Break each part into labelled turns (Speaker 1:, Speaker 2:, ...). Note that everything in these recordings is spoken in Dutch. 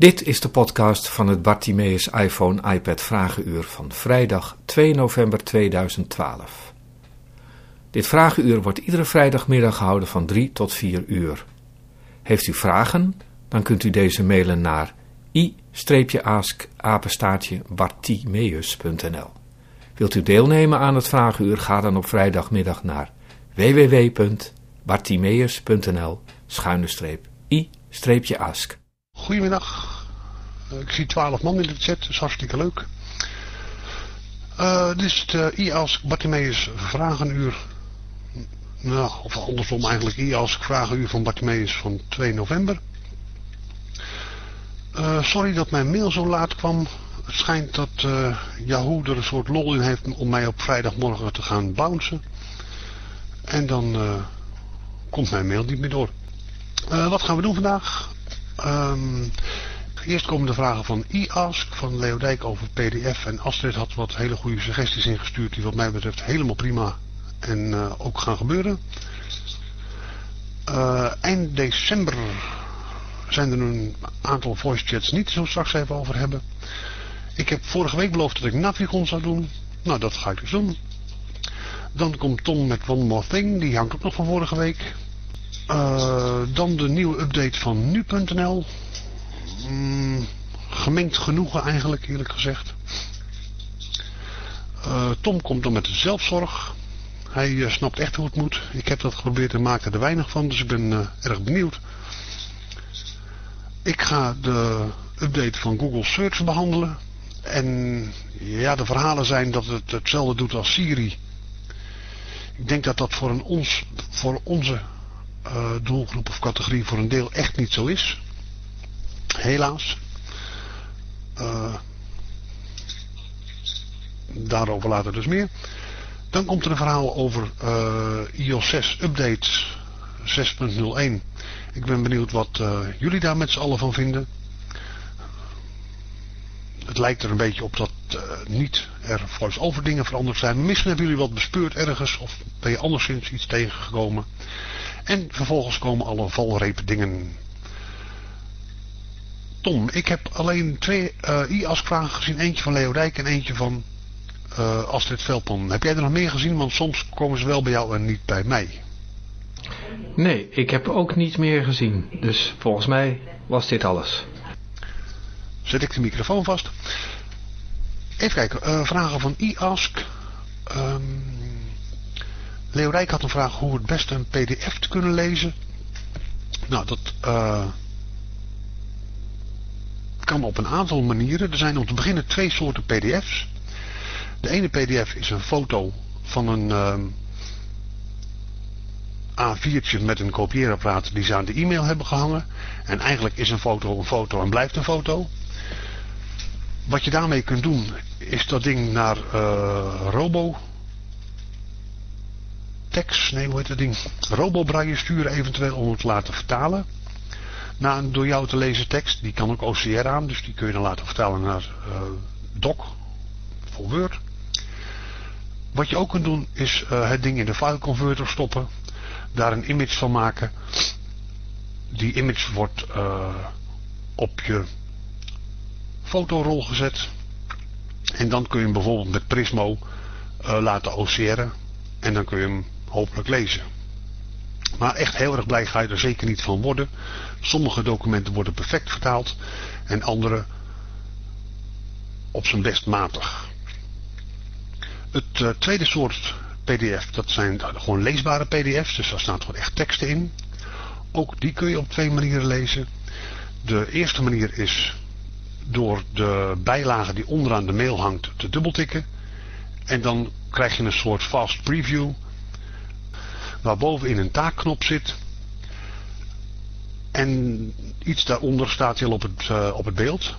Speaker 1: Dit is de podcast van het Bartimeus iPhone iPad Vragenuur van vrijdag 2 november 2012. Dit Vragenuur wordt iedere vrijdagmiddag gehouden van 3 tot 4 uur. Heeft u vragen? Dan kunt u deze mailen naar i-ask-bartimeus.nl Wilt u deelnemen aan het Vragenuur? Ga dan op vrijdagmiddag naar www.bartimeus.nl i-ask.
Speaker 2: Goedemiddag. Uh, ik zie 12 man in de chat, dat is hartstikke leuk. Uh, dit is het uh, IASK Bartimeus Vragenuur. Nou, of andersom eigenlijk IASK Vragenuur van Bartimeus van 2 november. sorry dat mijn mail zo laat kwam. Het schijnt dat Yahoo er een soort lol in heeft om mij op vrijdagmorgen te gaan bouncen. En dan komt mijn mail niet meer door. wat gaan we doen vandaag? Um, eerst komen de vragen van e-ask van Leo Dijk over pdf. En Astrid had wat hele goede suggesties ingestuurd die wat mij betreft helemaal prima en uh, ook gaan gebeuren. Uh, eind december zijn er een aantal voice chats niet, zo straks even over hebben. Ik heb vorige week beloofd dat ik Navigon zou doen. Nou, dat ga ik dus doen. Dan komt Tom met One More Thing, die hangt ook nog van vorige week. Uh, dan de nieuwe update van nu.nl. Mm, gemengd genoegen eigenlijk, eerlijk gezegd. Uh, Tom komt dan met de zelfzorg. Hij uh, snapt echt hoe het moet. Ik heb dat geprobeerd en maakte er weinig van, dus ik ben erg benieuwd. Ik ga de update van Google Search behandelen. En ja, de verhalen zijn dat het hetzelfde doet als Siri. Ik denk dat dat voor, een ons, voor onze uh, doelgroep of categorie voor een deel echt niet zo is. Helaas. Uh, daarover later dus meer. Dan komt er een verhaal over uh, iOS 6 update 6.01. Ik ben benieuwd wat jullie daar met z'n allen van vinden. Het lijkt er een beetje op dat niet er voice-over dingen veranderd zijn. Misschien hebben jullie wat bespeurd ergens of ben je anderszins iets tegengekomen. En vervolgens komen alle valreep dingen. Tom, ik heb alleen twee uh, i-ask-vragen gezien. Eentje van Leo Rijk en eentje van uh, Astrid Velpan. Heb jij er nog meer gezien? Want soms komen ze wel bij jou en niet bij mij.
Speaker 1: Nee, ik heb ook niet meer gezien. Dus volgens mij was dit alles.
Speaker 2: Zet ik de microfoon vast. Even kijken. Uh, vragen van i-ask. Um, Leo Rijk had een vraag hoe het beste een pdf te kunnen lezen. Nou, dat uh, kan op een aantal manieren. Er zijn om te beginnen twee soorten pdf's. De ene pdf is een foto van een uh, A4'tje met een kopieerapparaat die ze aan de e-mail hebben gehangen. En eigenlijk is een foto een foto en blijft een foto. Wat je daarmee kunt doen is dat ding naar uh, Robo tekst, nee hoe heet dat ding, robobraille sturen eventueel om het te laten vertalen. Na een door jou te lezen tekst, die kan ook OCR aan, dus die kun je dan laten vertalen naar uh, doc, voor Word. Wat je ook kunt doen is uh, het ding in de file converter stoppen, daar een image van maken. Die image wordt uh, op je fotorol gezet. En dan kun je hem bijvoorbeeld met Prismo laten OCR'en. En dan kun je hem hopelijk lezen. Maar echt heel erg blij ga je er zeker niet van worden. Sommige documenten worden perfect vertaald en andere op zijn best matig. Het uh, tweede soort pdf, dat zijn gewoon leesbare pdf's, dus daar staat gewoon echt teksten in. Ook die kun je op twee manieren lezen. De eerste manier is door de bijlage die onderaan de mail hangt te dubbeltikken. En dan krijg je een soort fast preview waar bovenin een taakknop zit. En iets daaronder staat heel op het, uh, op het beeld.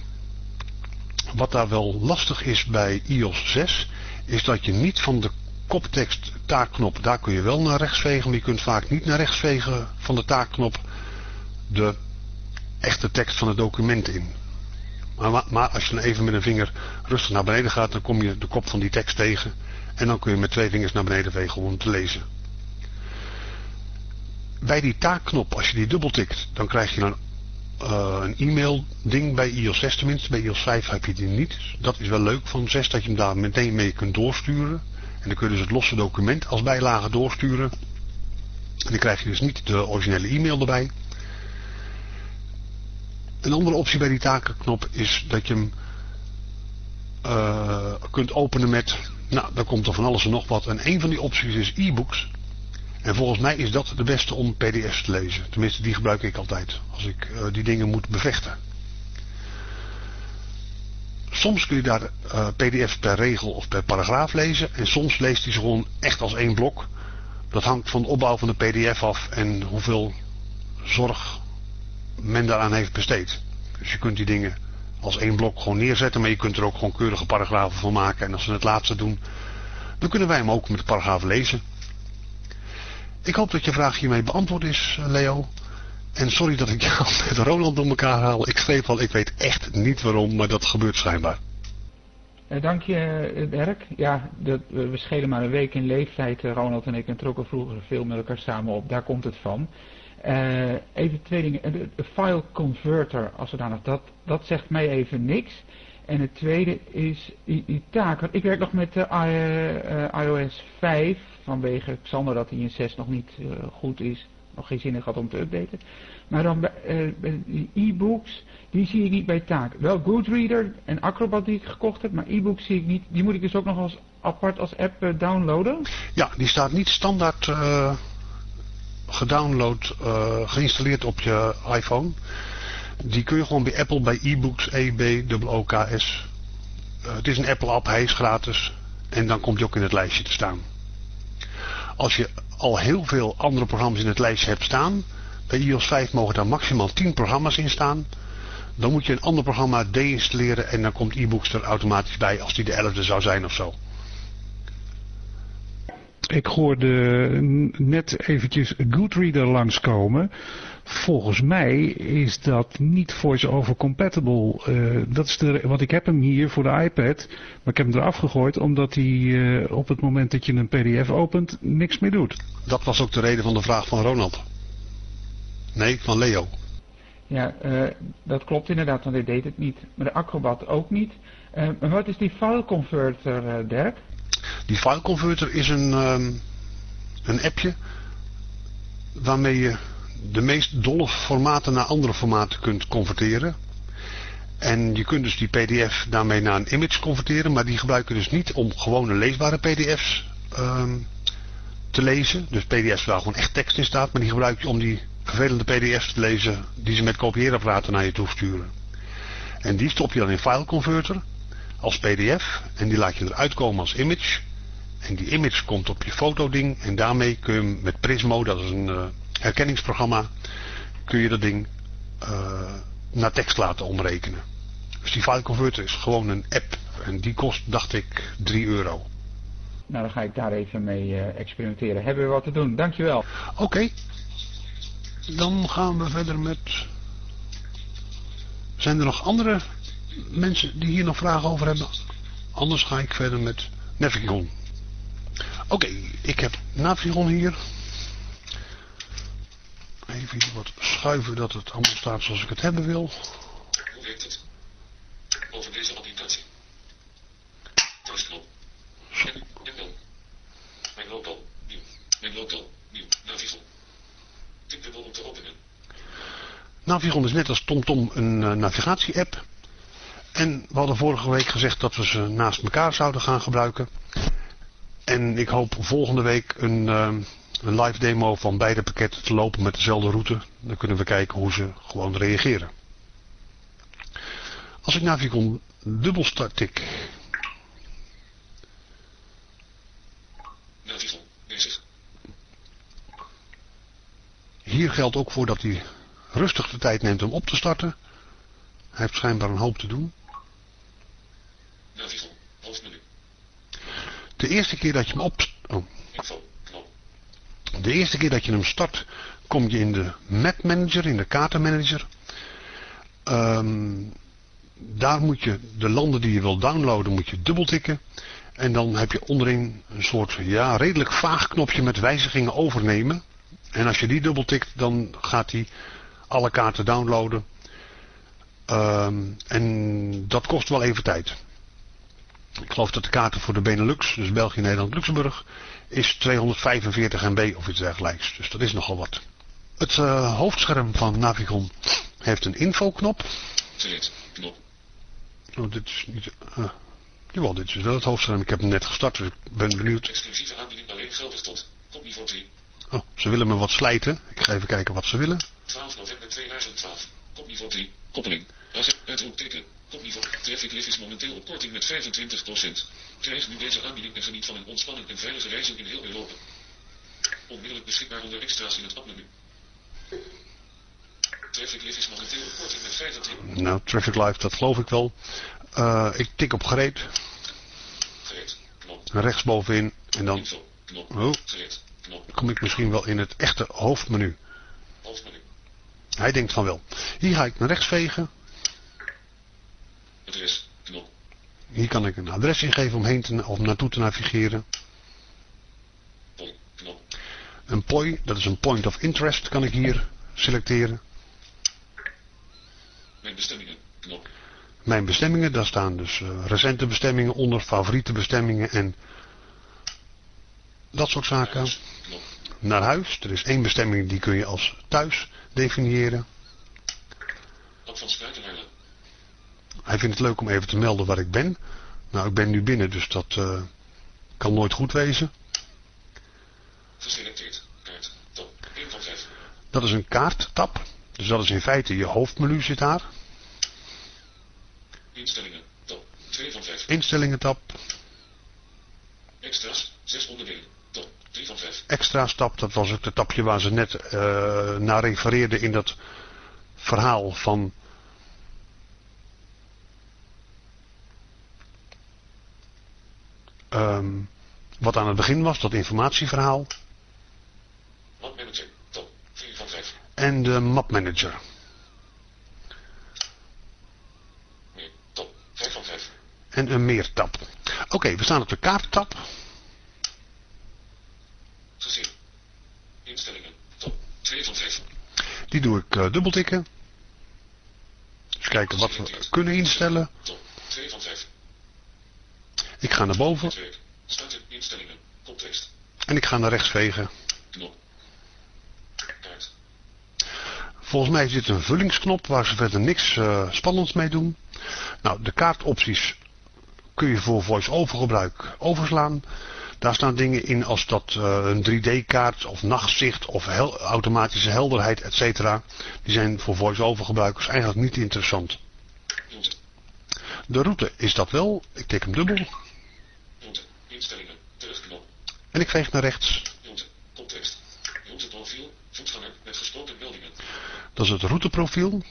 Speaker 2: Wat daar wel lastig is bij iOS 6, is dat je niet van de koptekst taakknop, daar kun je wel naar rechts vegen, maar je kunt vaak niet naar rechts vegen van de taakknop de echte tekst van het document in. Maar, maar als je dan even met een vinger rustig naar beneden gaat, dan kom je de kop van die tekst tegen. En dan kun je met twee vingers naar beneden vegen om te lezen bij die taakknop, als je die dubbeltikt, dan krijg je een uh, een e-mail ding bij iOS 6 tenminste. Bij iOS 5 heb je die niet. Dat is wel leuk van 6 dat je hem daar meteen mee kunt doorsturen. En dan kun je dus het losse document als bijlage doorsturen. En dan krijg je dus niet de originele e-mail erbij. Een andere optie bij die takenknop is dat je hem uh, kunt openen met, nou, daar komt er van alles en nog wat. En een van die opties is e-books. En volgens mij is dat de beste om pdf's te lezen. Tenminste, die gebruik ik altijd. Als ik uh, die dingen moet bevechten. Soms kun je daar uh, pdf's per regel of per paragraaf lezen. En soms leest hij ze gewoon echt als één blok. Dat hangt van de opbouw van de pdf af en hoeveel zorg men daaraan heeft besteed. Dus je kunt die dingen als één blok gewoon neerzetten. Maar je kunt er ook gewoon keurige paragrafen van maken. En als we het laatste doen, dan kunnen wij hem ook met de paragraaf lezen. Ik hoop dat je vraag hiermee beantwoord is, Leo. En sorry dat ik jou met Ronald door elkaar haal. Ik schreef al, ik weet echt niet waarom, maar dat gebeurt schijnbaar.
Speaker 3: Uh, dank je, Dirk. Ja, dat, we schelen maar een week in leeftijd, Ronald en ik, en trokken vroeger veel met elkaar samen op. Daar komt het van. Even twee dingen. De, de, file converter, als nog dat, dat zegt mij even niks. En het tweede is Itaker. Ik werk nog met iOS 5 vanwege Xander dat hij in 6 nog niet uh, goed is. Nog geen zin in gehad om te updaten. Maar dan bij, die e-books, die zie ik niet bij taak. Wel Goodreader en Acrobat die ik gekocht heb, maar e-books zie ik niet. Die moet ik dus ook nog als apart als app uh, downloaden?
Speaker 2: Ja, die staat niet standaard gedownload, geïnstalleerd op je iPhone. Die kun je gewoon bij Apple, bij e-books, E-B-O-O-K-S. het is een Apple app, hij is gratis. En dan komt hij ook in het lijstje te staan. Als je al heel veel andere programma's in het lijstje hebt staan, bij iOS 5 mogen daar maximaal 10 programma's in staan. Dan moet je een ander programma deinstalleren en dan komt e-books er automatisch bij als die de 11e zou zijn of zo.
Speaker 4: Ik hoorde net eventjes Goodreader langskomen. Volgens mij is dat niet voice-over compatible. Uh, dat is de, want ik heb hem hier voor de iPad, maar ik heb hem eraf gegooid omdat hij uh, op het moment dat je een pdf opent niks meer doet.
Speaker 2: Dat was ook de reden van de vraag van Ronald. Nee, van Leo.
Speaker 3: Ja, uh, dat klopt inderdaad, want hij deed het niet. Maar de Acrobat ook niet. maar wat is die file converter, Dirk?
Speaker 2: Die file converter is een, um, een appje waarmee je de meest dolle formaten naar andere formaten kunt converteren. En je kunt dus die pdf daarmee naar een image converteren, maar die gebruiken dus niet om gewone leesbare pdf's um, te lezen. Dus pdf's waar gewoon echt tekst in staat, maar die gebruik je om die vervelende pdf's te lezen die ze met kopieerapparaten naar je toe sturen. En die stop je dan in file converter als pdf en die laat je eruit komen als image. En die image komt op je fotoding en daarmee kun je met Prismo, dat is een uh, herkenningsprogramma, kun je dat ding uh, naar tekst laten omrekenen. Dus die file converter is gewoon een app en die kost, dacht ik, 3 euro.
Speaker 3: Nou, dan ga ik daar even mee uh, experimenteren. Hebben we wat te doen. Dankjewel.
Speaker 2: Oké. Okay. Dan gaan we verder met... Zijn er nog andere mensen die hier nog vragen over hebben? Anders ga ik verder met Navigon. Oké, okay, ik heb Navigon hier. Even wat schuiven dat het allemaal staat zoals ik het hebben wil.
Speaker 5: Hoe werkt het? Over deze applicatie. Thuisknop. Appel. Mijn loopbal. Nieuw. Mijn loopbal. Nieuw. Navigon. Tik dubbel om te openen.
Speaker 2: Navigon is net als TomTom een uh, navigatie-app. En we hadden vorige week gezegd dat we ze naast elkaar zouden gaan gebruiken. En ik hoop volgende week een, uh, een live demo van beide pakketten te lopen met dezelfde route. Dan kunnen we kijken hoe ze gewoon reageren. Als ik Navicon dubbel start tik.
Speaker 5: Navicon, bezig.
Speaker 2: Hier geldt ook voor dat hij rustig de tijd neemt om op te starten. Hij heeft schijnbaar een hoop te doen.
Speaker 5: Hoofdmenu.
Speaker 2: De eerste keer dat je hem op... Oh. De eerste keer dat je hem start, kom je in de map manager, in de kaartenmanager. Um, daar moet je de landen die je wil downloaden, moet je dubbeltikken. En dan heb je onderin een soort, ja, redelijk vaag knopje met wijzigingen overnemen. En als je die dubbeltikt, dan gaat hij alle kaarten downloaden. Ehm, en dat kost wel even tijd. Ik geloof dat de kaarten voor de Benelux, dus België, Nederland, Luxemburg, is 245 MB of iets dergelijks. Dus dat is nogal wat. Het uh, hoofdscherm van Navigon heeft een infoknop.
Speaker 5: Select. Knop.
Speaker 2: Oh, dit is niet... Uh, jawel, dit is wel het hoofdscherm. Ik heb hem net gestart, dus ik ben benieuwd.
Speaker 5: Exclusieve aanbieding alleen geldig tot. Kopniveau 3.
Speaker 2: Oh, ze willen me wat slijten. Ik ga even kijken wat ze willen.
Speaker 5: 12 november 2012. Kopniveau 3. Koppeling. Uitroepteken. Kopniveau. Traffic Lift is momenteel op korting met 25%. Krijg nu deze aanbieding en geniet van een ontspannen en veilige reizen in heel Europa. Onmiddellijk beschikbaar onder extra's in het appmenu. Traffic Lift is momenteel op korting met 25%.
Speaker 2: Nou, Traffic Live, dat geloof ik wel. Uh, ik tik op gereed.
Speaker 5: Gereed. Knop.
Speaker 2: Rechtsbovenin. En dan
Speaker 5: Info. Knop.
Speaker 2: oh,
Speaker 5: Gereed. Knop.
Speaker 2: kom ik misschien wel in het echte hoofdmenu.
Speaker 5: Hoofdmenu.
Speaker 2: Hij denkt van wel. Hier ga ik naar rechts vegen.
Speaker 5: Adres. Knop.
Speaker 2: Hier kan ik een adres ingeven om heen te, of naartoe te navigeren.
Speaker 5: Knop.
Speaker 2: Een POI, dat is een point of interest, kan ik hier selecteren.
Speaker 5: Mijn bestemmingen. Knop.
Speaker 2: Mijn bestemmingen, daar staan dus uh, recente bestemmingen onder, favoriete bestemmingen en dat soort zaken.
Speaker 5: Huis. Knop.
Speaker 2: Naar huis, er is één bestemming die kun je als thuis definiëren.
Speaker 5: App van Spuitenhaarlen.
Speaker 2: Hij vindt het leuk om even te melden waar ik ben. Nou, ik ben nu binnen, dus dat uh, kan nooit goed wezen.
Speaker 5: Geselecteerd. Kaart. Top. 1 van 5.
Speaker 2: Dat is een kaarttab. Dus dat is in feite je hoofdmenu zit daar.
Speaker 5: Instellingen. Top. 2 van 5.
Speaker 2: Instellingen tab.
Speaker 5: Extra's. 6 onderdelen. Top. 3 van 5.
Speaker 2: Extra's tab, dat was ook het tabje waar ze net uh, naar refereerden in dat verhaal van... Um, wat aan het begin was, dat informatieverhaal.
Speaker 5: Map manager. Top. 4 van 5.
Speaker 2: En de map manager.
Speaker 5: Meer. Top. 5 van 5.
Speaker 2: En een meer tab. Oké, okay, we staan op de kaarttab.
Speaker 5: Gezien. Instellingen. Top. 2 van 5.
Speaker 2: Die doe ik uh, dubbeltikken. Dus kijken wat we kunnen instellen.
Speaker 5: Top. 2 van 5.
Speaker 2: Ik ga naar boven.
Speaker 5: Starten. Instellingen.
Speaker 2: En ik ga naar rechts vegen.
Speaker 5: Knop.
Speaker 2: Volgens mij zit een vullingsknop waar ze verder niks uh, spannends mee doen. Nou, de kaartopties kun je voor voice-over gebruik overslaan. Daar staan dingen in als dat uh, een 3D-kaart of nachtzicht of hel automatische helderheid, etc. Die zijn voor voice-over gebruikers eigenlijk niet interessant. De route is dat wel. Ik tik hem dubbel.
Speaker 5: Route. Instellingen. Terugknop.
Speaker 2: En ik veeg naar rechts.
Speaker 5: Route. Routeprofiel. Voetganger met gesproken meldingen.
Speaker 2: Dat is het routeprofiel.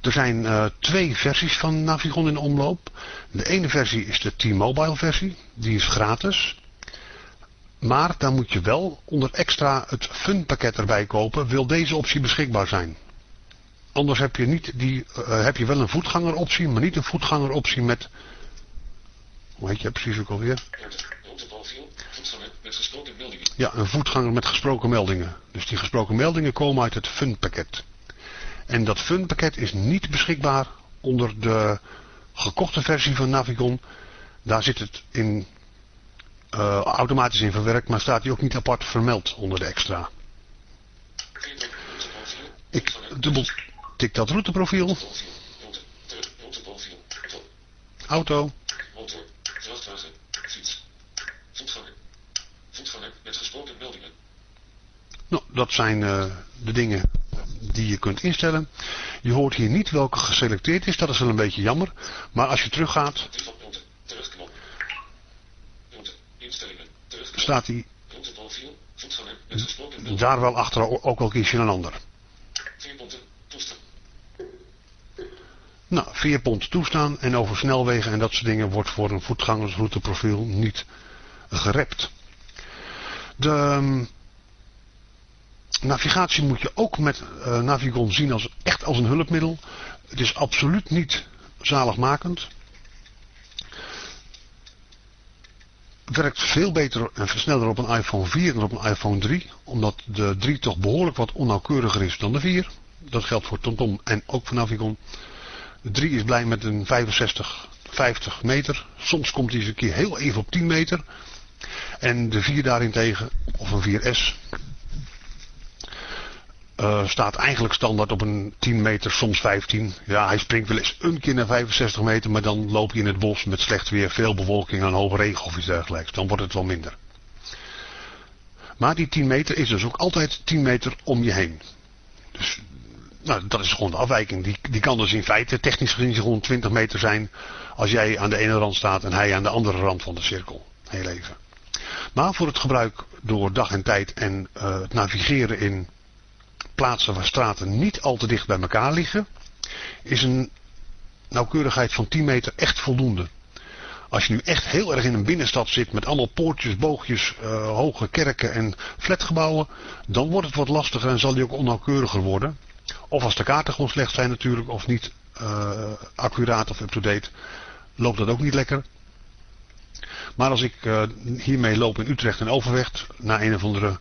Speaker 2: Er zijn uh, twee versies van Navigon in omloop. De ene versie is de T-Mobile versie. Die is gratis. Maar daar moet je wel onder extra het Fun pakket erbij kopen. Wil deze optie beschikbaar zijn. Anders heb je, niet die, uh, heb je wel een voetgangeroptie. Maar niet een voetgangeroptie met... Hoe heet je precies ook alweer?
Speaker 5: Met gesproken meldingen.
Speaker 2: Ja, een voetganger met gesproken meldingen. Dus die gesproken meldingen komen uit het Fun pakket. En dat Fun pakket is niet beschikbaar onder de gekochte versie van Navigon. Daar zit het in, uh, automatisch in verwerkt, maar staat hij ook niet apart vermeld onder de extra. Ik dubbel tik dat routeprofiel, auto,
Speaker 5: Vrachtwagen. Fiets. Voetganger. Voetganger met gesproken meldingen.
Speaker 2: nou dat zijn uh, de dingen die je kunt instellen. Je hoort hier niet welke geselecteerd is, dat is wel een beetje jammer. Maar als je teruggaat, staat hij daar wel achter, ook al kies je een ander.
Speaker 5: Vier punten. Toestaan.
Speaker 2: Nou, vier pond toestaan en over snelwegen en dat soort dingen wordt voor een voetgangersrouteprofiel niet gerept. De um, navigatie moet je ook met uh, Navigon zien als echt als een hulpmiddel. Het is absoluut niet zaligmakend. Werkt veel beter en sneller op een iPhone 4 dan op een iPhone 3. Omdat de 3 toch behoorlijk wat onnauwkeuriger is dan de 4. Dat geldt voor TomTom en ook voor Navicon. De 3 is blij met een 65, 50 meter. Soms komt hij eens een keer heel even op 10 meter. En de 4 daarentegen, of een 4S, uh, staat eigenlijk standaard op een 10 meter, soms 15. Ja, hij springt wel eens een keer naar 65 meter, maar dan loop je in het bos met slecht weer, veel bewolking en een hoge regen of iets dergelijks. Dan wordt het wel minder. Maar die 10 meter is dus ook altijd 10 meter om je heen. Dus nou, dat is gewoon de afwijking. Die, die kan dus in feite technisch gezien gewoon 20 meter zijn als jij aan de ene rand staat en hij aan de andere rand van de cirkel. Heel even. Maar voor het gebruik door dag en tijd en uh, het navigeren in plaatsen waar straten niet al te dicht bij elkaar liggen, is een nauwkeurigheid van 10 meter echt voldoende. Als je nu echt heel erg in een binnenstad zit met allemaal poortjes, boogjes, uh, hoge kerken en flatgebouwen, dan wordt het wat lastiger en zal die ook onnauwkeuriger worden. Of als de kaarten gewoon slecht zijn natuurlijk, of niet uh, accuraat of up-to-date, loopt dat ook niet lekker. Maar als ik uh, hiermee loop in Utrecht en Overvecht, naar een of andere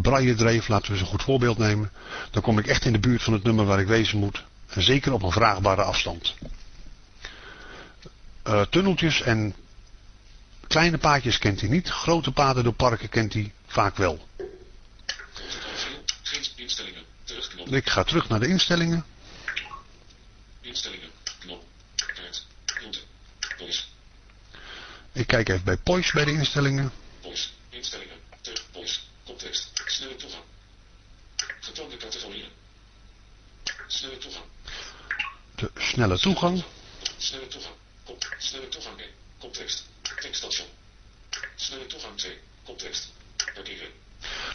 Speaker 2: braille dreef, laten we eens een goed voorbeeld nemen, dan kom ik echt in de buurt van het nummer waar ik wezen moet. En zeker op een vraagbare afstand. Uh, tunneltjes en kleine paadjes kent hij niet. Grote paden door parken kent hij vaak wel.
Speaker 5: Instellingen.
Speaker 2: Ik ga terug naar de instellingen.
Speaker 5: Instellingen. Knop. Kaart. Route. Voice.
Speaker 2: Ik kijk even bij Poise bij de instellingen.
Speaker 5: Voice. Instellingen. Terug. Voice. Context. Snelle toegang. Getoonde categorieën. Snelle toegang.
Speaker 2: De snelle toegang.
Speaker 5: Snelle toegang. Kop. Snelle toegang 1. Context. Tekststation. Snelle toegang 2. Context. Parkeren.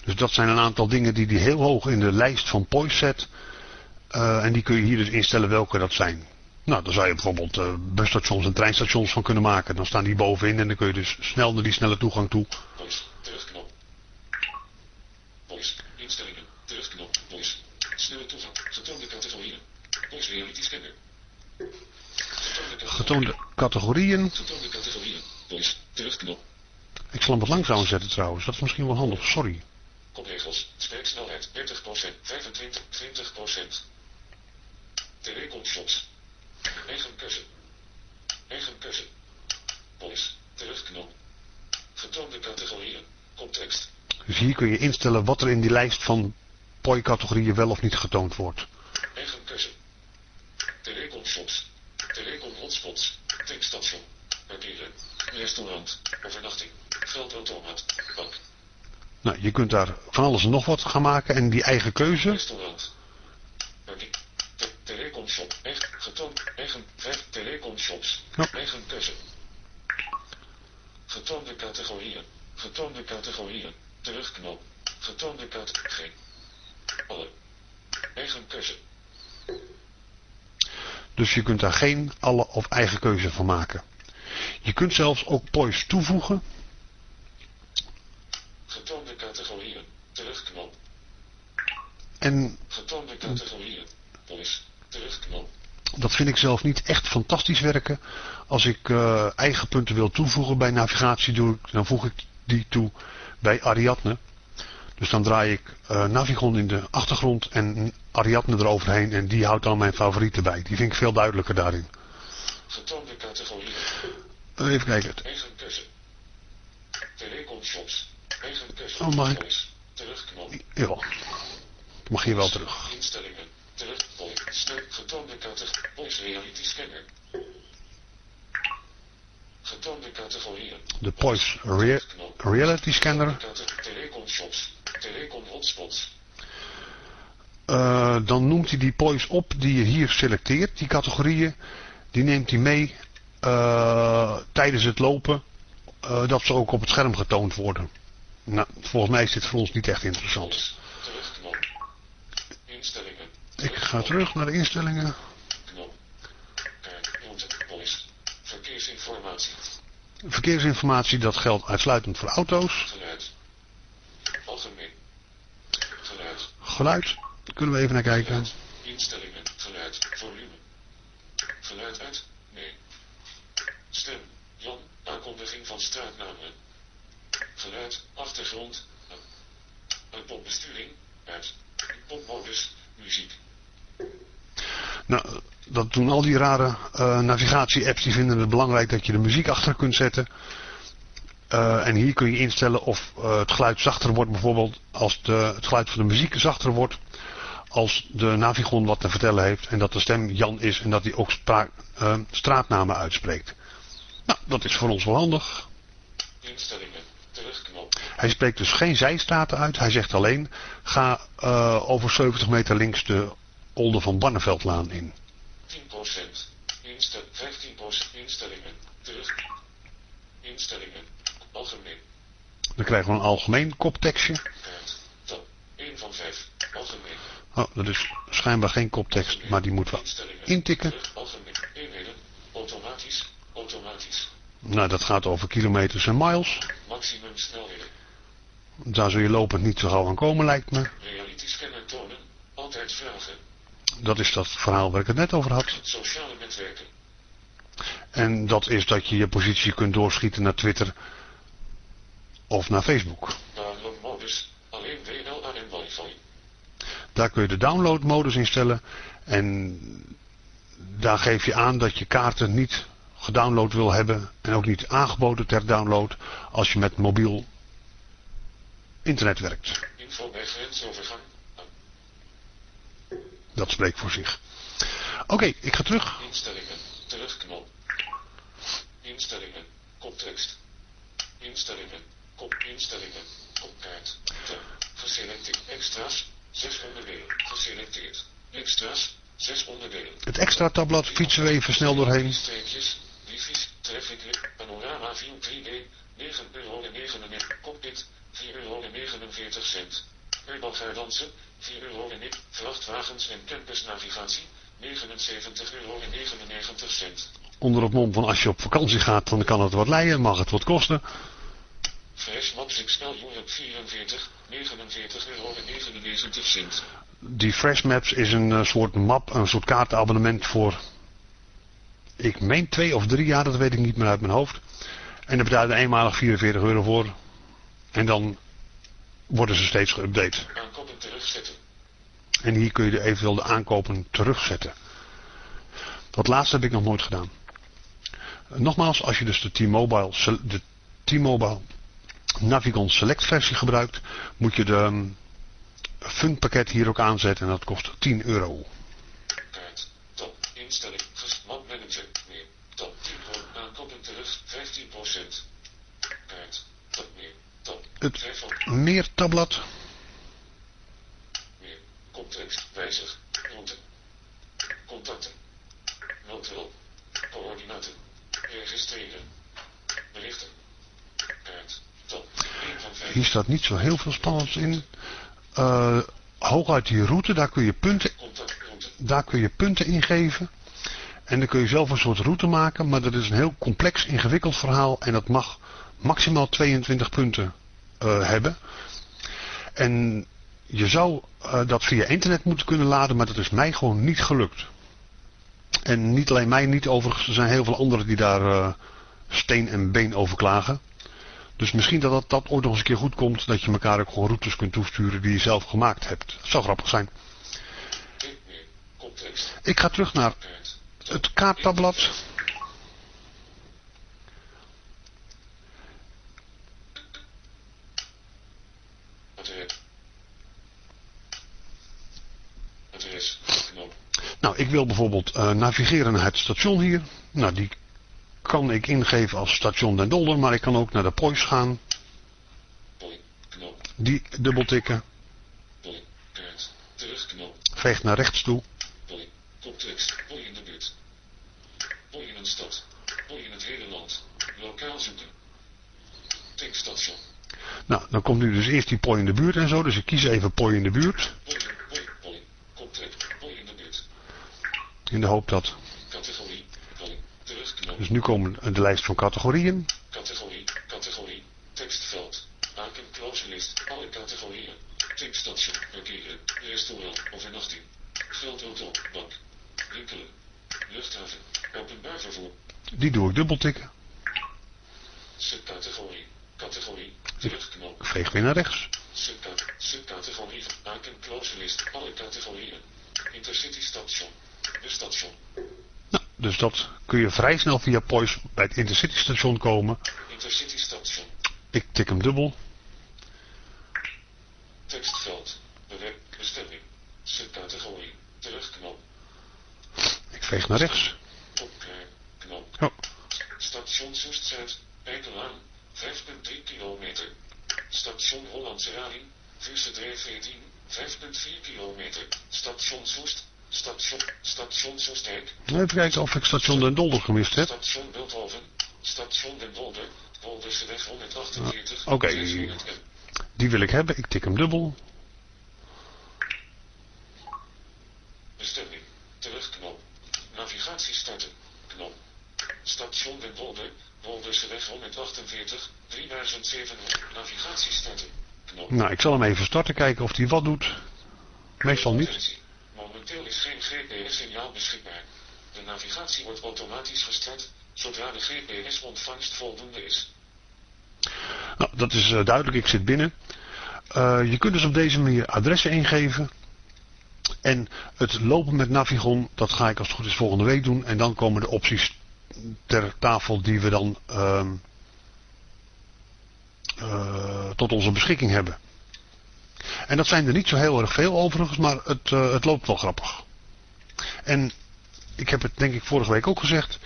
Speaker 2: Dus dat zijn een aantal dingen die hij heel hoog in de lijst van Poise zet. Uh, en die kun je hier dus instellen welke dat zijn. Nou, dan zou je bijvoorbeeld uh, busstations en treinstations van kunnen maken. Dan staan die bovenin en dan kun je dus snel naar die snelle toegang toe.
Speaker 5: Voice. Terugknop. Voice. Instellingen. Terugknop. Voice. Snelle toegang. Getoonde categorieën. Voice reality scanner. Getoonde categorieën.
Speaker 2: Getoonde categorieën.
Speaker 5: Getoonde categorieën. Voice. Terugknop.
Speaker 2: Ik zal hem wat langzamer zetten trouwens. Dat is misschien wel handig. Sorry.
Speaker 5: Kopregels. Spreeksnelheid 30%, 25, 20%. Telecomshops. Eigen keuze. Eigen keuze. Voice. Terugknop. Getoonde categorieën. Context.
Speaker 2: Dus hier kun je instellen wat er in die lijst van POI-categorieën wel of niet getoond wordt.
Speaker 5: Eigen keuze. Telecomshops. Telecom hotspots. Tankstation. Parkeren. Restaurant. Overnachting. Bank.
Speaker 2: Nou, je kunt daar van alles en nog wat gaan maken en die eigen keuze.
Speaker 5: Restaurant. Te telecomshop. Eigen. Getoond. Eigen. Vijf telecomshops.
Speaker 2: Ja.
Speaker 5: Eigen keuze. Getoonde categorieën. Getoonde categorieën. Terugknop. Getoonde categorieën. Geen. Alle. Eigen keuze.
Speaker 2: Dus je kunt daar geen alle of eigen keuze van maken. Je kunt zelfs ook poise toevoegen.
Speaker 5: Getoonde categorieën. Terugknop.
Speaker 2: En dat vind ik zelf niet echt fantastisch werken. Als ik uh, eigen punten wil toevoegen bij navigatie, doe ik, dan voeg ik die toe bij Ariadne. Dus dan draai ik uh, Navigon in de achtergrond en Ariadne eroverheen en die houdt dan mijn favorieten bij. Die vind ik veel duidelijker daarin.
Speaker 5: Getoonde categorieën.
Speaker 2: Uh, even kijken.
Speaker 5: Eigen keuze. Eigen keuze.
Speaker 2: Oh, mag ik?
Speaker 5: Terugknop.
Speaker 2: Ja, mag hier wel terug.
Speaker 5: Instellingen. Terug. Getoonde categorie. Reality scanner. Getoonde categorieën.
Speaker 2: De Poise Rea Reality Scanner.
Speaker 5: Telecomshops. Telecom hotspots.
Speaker 2: Uh, dan noemt hij die Poise op die je hier selecteert, die categorieën. Die neemt hij mee uh, tijdens het lopen, uh, dat ze ook op het scherm getoond worden. Nou, volgens mij is dit voor ons niet echt interessant.
Speaker 5: Instellingen.
Speaker 2: Ik ga terug naar de instellingen.
Speaker 5: Knop. Kaart. Route. Voice. Verkeersinformatie.
Speaker 2: Verkeersinformatie, dat geldt uitsluitend voor auto's.
Speaker 5: Geluid. Algemeen. Geluid.
Speaker 2: Geluid, kunnen we even naar kijken.
Speaker 5: Geluid. Instellingen. Geluid. Volume. Geluid uit. Nee. Stem. Jan. Aankondiging van straatnamen. Geluid. Achtergrond. Een popbesturing. Uit. Muziek.
Speaker 2: Nou, dat doen al die rare uh, navigatie-apps, die vinden het belangrijk dat je de muziek achter kunt zetten. Uh, en hier kun je instellen of uh, het geluid zachter wordt, bijvoorbeeld als de, het geluid van de muziek zachter wordt. Als de navigon wat te vertellen heeft en dat de stem Jan is en dat hij ook spraak, straatnamen uitspreekt. Nou, dat is voor ons wel handig.
Speaker 5: Instellingen, terugknop.
Speaker 2: Hij spreekt dus geen zijstraten uit, hij zegt alleen, ga over 70 meter links de Olde van Barneveld-laan in.
Speaker 5: 10%. Instel 15% instellingen. Terug. Instellingen. Algemeen.
Speaker 2: Dan krijgen we een algemeen koptekstje.
Speaker 5: Kaart. Tab. 1 van 5. Algemeen.
Speaker 2: Oh, dat is schijnbaar geen koptekst, maar die moeten we intikken.
Speaker 5: Eenheden. Automatisch. Automatisch.
Speaker 2: Nou, dat gaat over kilometers en miles.
Speaker 5: Maximum snelheden.
Speaker 2: Daar zul je lopend niet zo gauw aan komen, lijkt me.
Speaker 5: Reality tonen. Altijd vragen.
Speaker 2: Dat is dat verhaal waar ik het net over had.
Speaker 5: Sociale netwerken.
Speaker 2: En dat is dat je je positie kunt doorschieten naar Twitter of naar Facebook.
Speaker 5: Downloadmodus. Alleen WLAN en wifi.
Speaker 2: Daar kun je de downloadmodus instellen. En daar geef je aan dat je kaarten niet gedownload wil hebben. En ook niet aangeboden ter download als je met mobiel internet werkt.
Speaker 5: Info bij grensovergang.
Speaker 2: Dat spreekt voor zich. Oké, ik ga terug.
Speaker 5: Instellingen. Terugknop. Instellingen. Koptekst. Instellingen. Kop. Instellingen. Kopkaart. Geselecteerd. Extra's. Zes onderdelen. Geselecteerd. Extra's. Zes onderdelen.
Speaker 2: Het extra tabblad fietsen we even snel doorheen.
Speaker 5: Streepjes. Wifi's. Traffic. Panorama View 3D. 9 euro en 99. Cockpit. 4 euro en 49 cent. Urban Gardansen. 4 euro en ik. Vrachtwagens en campusnavigatie. 79 euro en 99 cent.
Speaker 2: Onder het mom van als je op vakantie gaat, dan kan het wat leien, mag het wat kosten.
Speaker 5: Fresh Maps XL Europe 44, 49 euro en 99 cent.
Speaker 2: Die Fresh Maps is een eh, soort map, een soort kaartenabonnement voor, ik meen twee of drie jaar, dat weet ik niet meer uit mijn hoofd. En daar betaal je eenmalig 44 euro voor. En dan worden ze steeds geüpdate.
Speaker 5: Aankopen terugzetten.
Speaker 2: En hier kun je eventueel de aankopen terugzetten. Dat laatste heb ik nog nooit gedaan. Nogmaals, als je dus de T-Mobile, de T-Mobile Navigon Select versie gebruikt, moet je de um, Fun pakket hier ook aanzetten en dat kost 10 euro.
Speaker 5: Tab. Instelling. Map manager. Meer. Tab. 10 euro. Aankopen terug. 15 Kaart. Tab. Meer. Tab.
Speaker 2: Het
Speaker 5: 5 van.
Speaker 2: meer tabblad,
Speaker 5: Meer. Context. Wijzig. Route. Contacten. Noodhulp. Coördinaten. Registreren. Berichten. Kaart. Tab. 1 van 5.
Speaker 2: hier staat niet zo heel veel spannends in. Eh, hooguit die route, daar kun je punten. Daar kun je punten ingeven. En dan kun je zelf een soort route maken. Maar dat is een heel complex, ingewikkeld verhaal. En dat mag maximaal 22 punten eh, hebben. En je zou eh, dat via internet moeten kunnen laden. Maar dat is mij gewoon niet gelukt. En niet alleen mij, niet overigens. Er zijn heel veel anderen die daar eh, steen en been over klagen. Dus misschien dat, dat dat ooit nog eens een keer goed komt. Dat je elkaar ook gewoon routes kunt toesturen die je zelf gemaakt hebt. Dat zou grappig zijn. Ik ga terug naar het kaarttabblad.
Speaker 5: Adres. Adres. Knop.
Speaker 2: Nou, ik wil bijvoorbeeld eh, navigeren naar het station hier. Nou, die kan ik ingeven als station Den Dolder, maar ik kan ook naar de Poys gaan. Die dubbeltikken.
Speaker 5: Kaart. Terugknop.
Speaker 2: veeg naar rechts toe.
Speaker 5: In de buurt. In een stad. In hele. Lokaal.
Speaker 2: Nou, dan komt nu dus eerst die Poi in de buurt en zo, dus ik kies even Poi in de buurt.
Speaker 5: Poi. Poi. Context. Poi in de buurt.
Speaker 2: In de hoop dat...
Speaker 5: Categorie.
Speaker 2: Dus nu komen de lijst van categorieën.
Speaker 5: Categorie, categorie, tekstveld, Aken close list, alle categorieën, tankstation, parkeren, restaurant, overnachting, geldauto, bank, winkelen, luchthaven, openbaar vervoer,
Speaker 2: Die doe ik dubbeltikken.
Speaker 5: subcategorie, categorie, terugknop,
Speaker 2: Ik veeg weer naar rechts.
Speaker 5: subca subcategorie, Aken close list, alle categorieën, Intercity station. Busstation.
Speaker 2: Nou, dus dat kun je vrij snel via Poys bij het Intercity station komen.
Speaker 5: Intercity station.
Speaker 2: Ik tik hem dubbel.
Speaker 5: Tekstveld. Bestemming. Subcategorie. Terugknop.
Speaker 2: Ik veeg naar rechts.
Speaker 5: Knop.
Speaker 2: Oh,
Speaker 5: Station Soest-Zuid. Eikelaan. 5,3 kilometer. Station Hollandse Rading. Vuurse Dreef 14. 5,4 kilometer. Station Soest. Station, station Soestdijk.
Speaker 2: even kijken of ik station Den Dolder gemist heb.
Speaker 5: Station Beeldhoven. Station Den Dolder. Wolderseweg 148.
Speaker 2: Ah, oké.
Speaker 5: 600 M.
Speaker 2: Die wil ik hebben. Ik tik hem dubbel.
Speaker 5: Bestemming. Terugknop. Navigatie starten. Knop. Station Den Dolder. Wolderseweg 148. 3700. Navigatie starten. Knop.
Speaker 2: Nou, ik zal hem even starten. Kijken of hij wat doet. Meestal niet.
Speaker 5: Momenteel is geen GPS-signaal beschikbaar. De navigatie wordt automatisch gestart zodra de GPS-ontvangst voldoende is.
Speaker 2: Nou, dat is eh, duidelijk. Ik zit binnen. Eh, je kunt dus op deze manier adressen ingeven. En het lopen met Navigon, dat ga ik als het goed is volgende week doen. En dan komen de opties ter tafel die we dan ehm, eh, tot onze beschikking hebben. En dat zijn er niet zo heel erg veel overigens, maar het, eh, het loopt wel grappig. En ik heb het denk ik vorige week ook gezegd.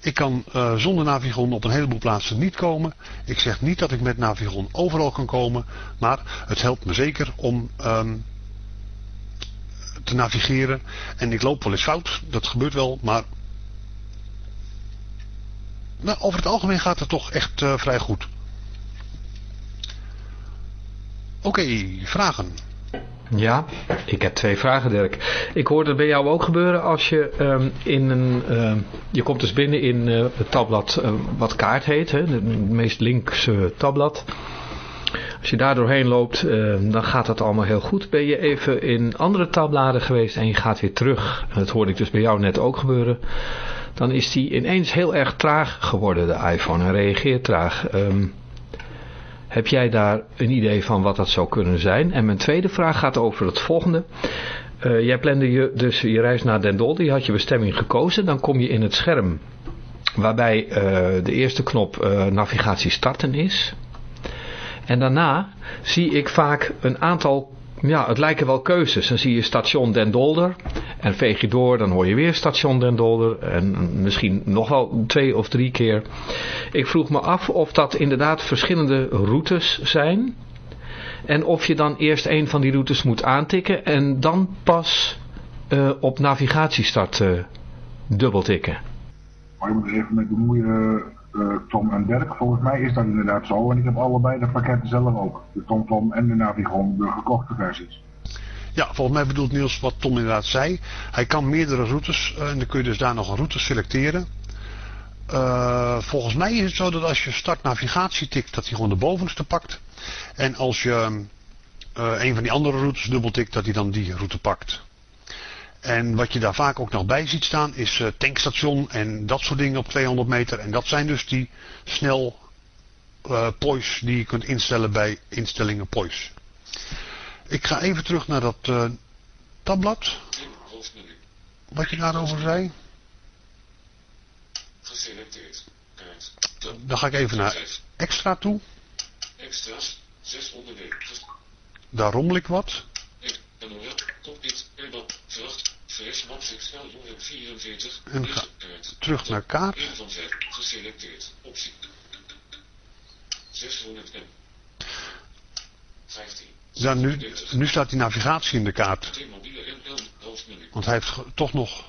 Speaker 2: Ik kan eh, zonder Navigon op een heleboel plaatsen niet komen. Ik zeg niet dat ik met Navigon overal kan komen. Maar het helpt me zeker om ehm, te navigeren. En ik loop wel eens fout. Dat gebeurt wel. Maar nou, over het algemeen gaat het toch echt eh, vrij goed. Oké, vragen.
Speaker 6: Ja, ik heb twee vragen Dirk. Ik hoorde bij jou ook gebeuren als je ehm, in een... ehm, je komt dus binnen in eh, het tabblad eh, wat kaart heet, hè, het meest linkse tabblad. Als je daar doorheen loopt, ehm, dan gaat dat allemaal heel goed. Ben je even in andere tabbladen geweest en je gaat weer terug. Dat hoorde ik dus bij jou net ook gebeuren. Dan is die ineens heel erg traag geworden, de iPhone. En reageert traag. Ehm, heb jij daar een idee van wat dat zou kunnen zijn? En mijn tweede vraag gaat over het volgende. Eh, jij plande je, dus je reis naar Den je had je bestemming gekozen. Dan kom je in het scherm waarbij eh, de eerste knop eh, navigatie starten is. En daarna zie ik vaak een aantal, ja het lijken wel keuzes. Dan zie je station Den Dolder en veeg je door, dan hoor je weer station Den Dolder en misschien nog wel twee of drie keer. Ik vroeg me af of dat inderdaad verschillende routes zijn. En of je dan eerst een van die routes moet aantikken en dan pas eh, op navigatiestart uh, dubbeltikken.
Speaker 7: Maar je moet even mee bemoeien, uh, Tom en Dirk. Volgens mij is dat inderdaad zo. En ik heb allebei de pakketten zelf ook. De TomTom en de Navigon, de gekochte versies.
Speaker 2: Ja, volgens mij bedoelt Niels wat Tom inderdaad zei. Hij kan meerdere routes uh, en dan kun je dus daar nog een route selecteren. Uh, volgens mij is het zo dat als je start navigatie tikt, dat hij gewoon de bovenste pakt. En als je een van die andere routes dubbeltikt, dat hij dan die route pakt. En wat je daar vaak ook nog bij ziet staan is uh, tankstation en dat soort dingen op 200 meter. En dat zijn dus die snel uh, pois die je kunt instellen bij instellingen pois. Ik ga even terug naar dat uh, tabblad. Wat je daarover zei.
Speaker 5: Geselecteerd. Kaart.
Speaker 2: Dan ga ik even naar extra toe.
Speaker 5: Extra's. 6 onderdelen.
Speaker 2: Daar rommel ik wat.
Speaker 5: NOL, cockpit, airbag, vracht, flash, maps, XL, 144.
Speaker 2: En ga terug naar kaart.
Speaker 5: 1 van 5. Geselecteerd. Optie. 600 M. 15.
Speaker 2: Ja, nu, nu staat die navigatie in de kaart. Want hij heeft toch nog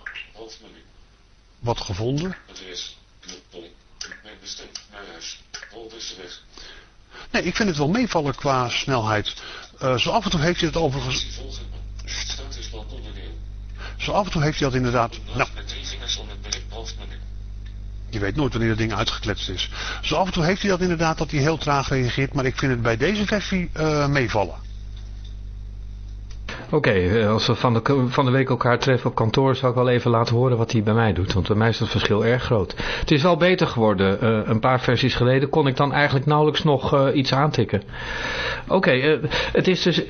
Speaker 2: wat gevonden.
Speaker 5: Wolderseweg.
Speaker 2: Nee, ik vind het wel meevallen qua snelheid. Uh, zo af en toe heeft hij het overigens...
Speaker 5: Optie volgen. Statusbalk onderdeel.
Speaker 2: Zo af en toe heeft hij dat inderdaad... Nou, je weet nooit wanneer dat ding uitgekletst is. Zo af en toe heeft hij dat inderdaad dat hij heel traag reageert. Maar ik vind het bij deze versie uh, meevallen.
Speaker 6: Oké, okay, als we van de, van de week elkaar treffen op kantoor, zal ik wel even laten horen wat hij bij mij doet. Want bij mij is het verschil erg groot. Het is wel beter geworden. Uh, een paar versies geleden kon ik dan eigenlijk nauwelijks nog uh, iets aantikken. Oké, okay, uh, het is dus...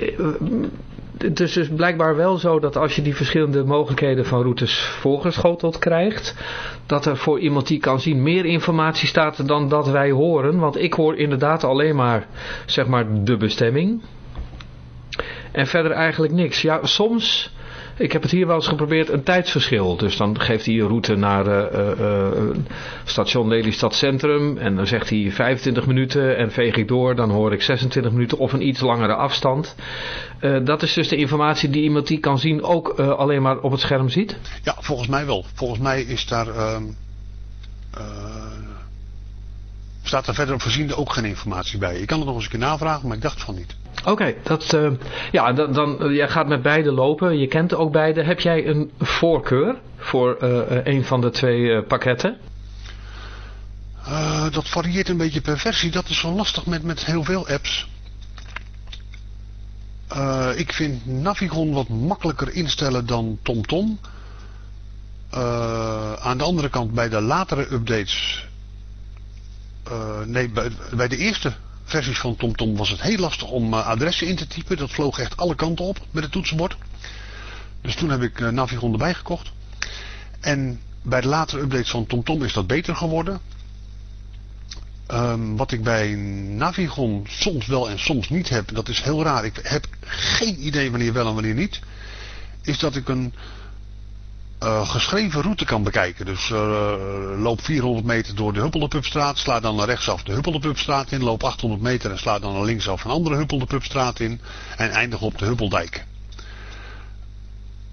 Speaker 6: het is dus blijkbaar wel zo dat als je die verschillende mogelijkheden van routes voorgeschoteld krijgt, dat er voor iemand die kan zien meer informatie staat dan dat wij horen. Want ik hoor inderdaad alleen maar, zeg maar, de bestemming. En verder eigenlijk niks. Ja, soms ik heb het hier wel eens geprobeerd, een tijdsverschil. Dus dan geeft hij een route naar uh, station Lelystad Centrum. En dan zegt hij 25 minuten en veeg ik door. Dan hoor ik 26 minuten of een iets langere afstand. dat is dus de informatie die iemand die kan zien ook alleen maar op het scherm ziet?
Speaker 2: Ja, volgens mij wel. Volgens mij is daar... Ehm, staat er verder op voorziende ook geen informatie bij. Ik kan het nog eens een keer navragen, maar ik dacht van niet.
Speaker 6: Oké, dat, uh, ja, dan, dan, jij gaat met beide lopen. Je kent ook beide. Heb jij een voorkeur voor uh, een van de twee pakketten?
Speaker 2: dat varieert een beetje per versie. Dat is wel lastig met, met heel veel apps. ik vind Navigon wat makkelijker instellen dan TomTom. aan de andere kant bij de latere updates... nee, bij, bij de eerste versies van TomTom was het heel lastig om uh, adressen in te typen. Dat vloog echt alle kanten op met het toetsenbord. Dus toen heb ik uh, Navigon erbij gekocht. En bij de latere updates van TomTom is dat beter geworden. Um, wat ik bij Navigon soms wel en soms niet heb, dat is heel raar. Ik heb geen idee wanneer wel en wanneer niet. Is dat ik een uh, geschreven route kan bekijken. Dus uh, loop 400 meter door de Huppelderpupstraat, sla dan naar rechtsaf de Huppelderpupstraat in, loop 800 meter en sla dan naar linksaf een andere Huppelderpupstraat in en eindig op de Huppeldijk.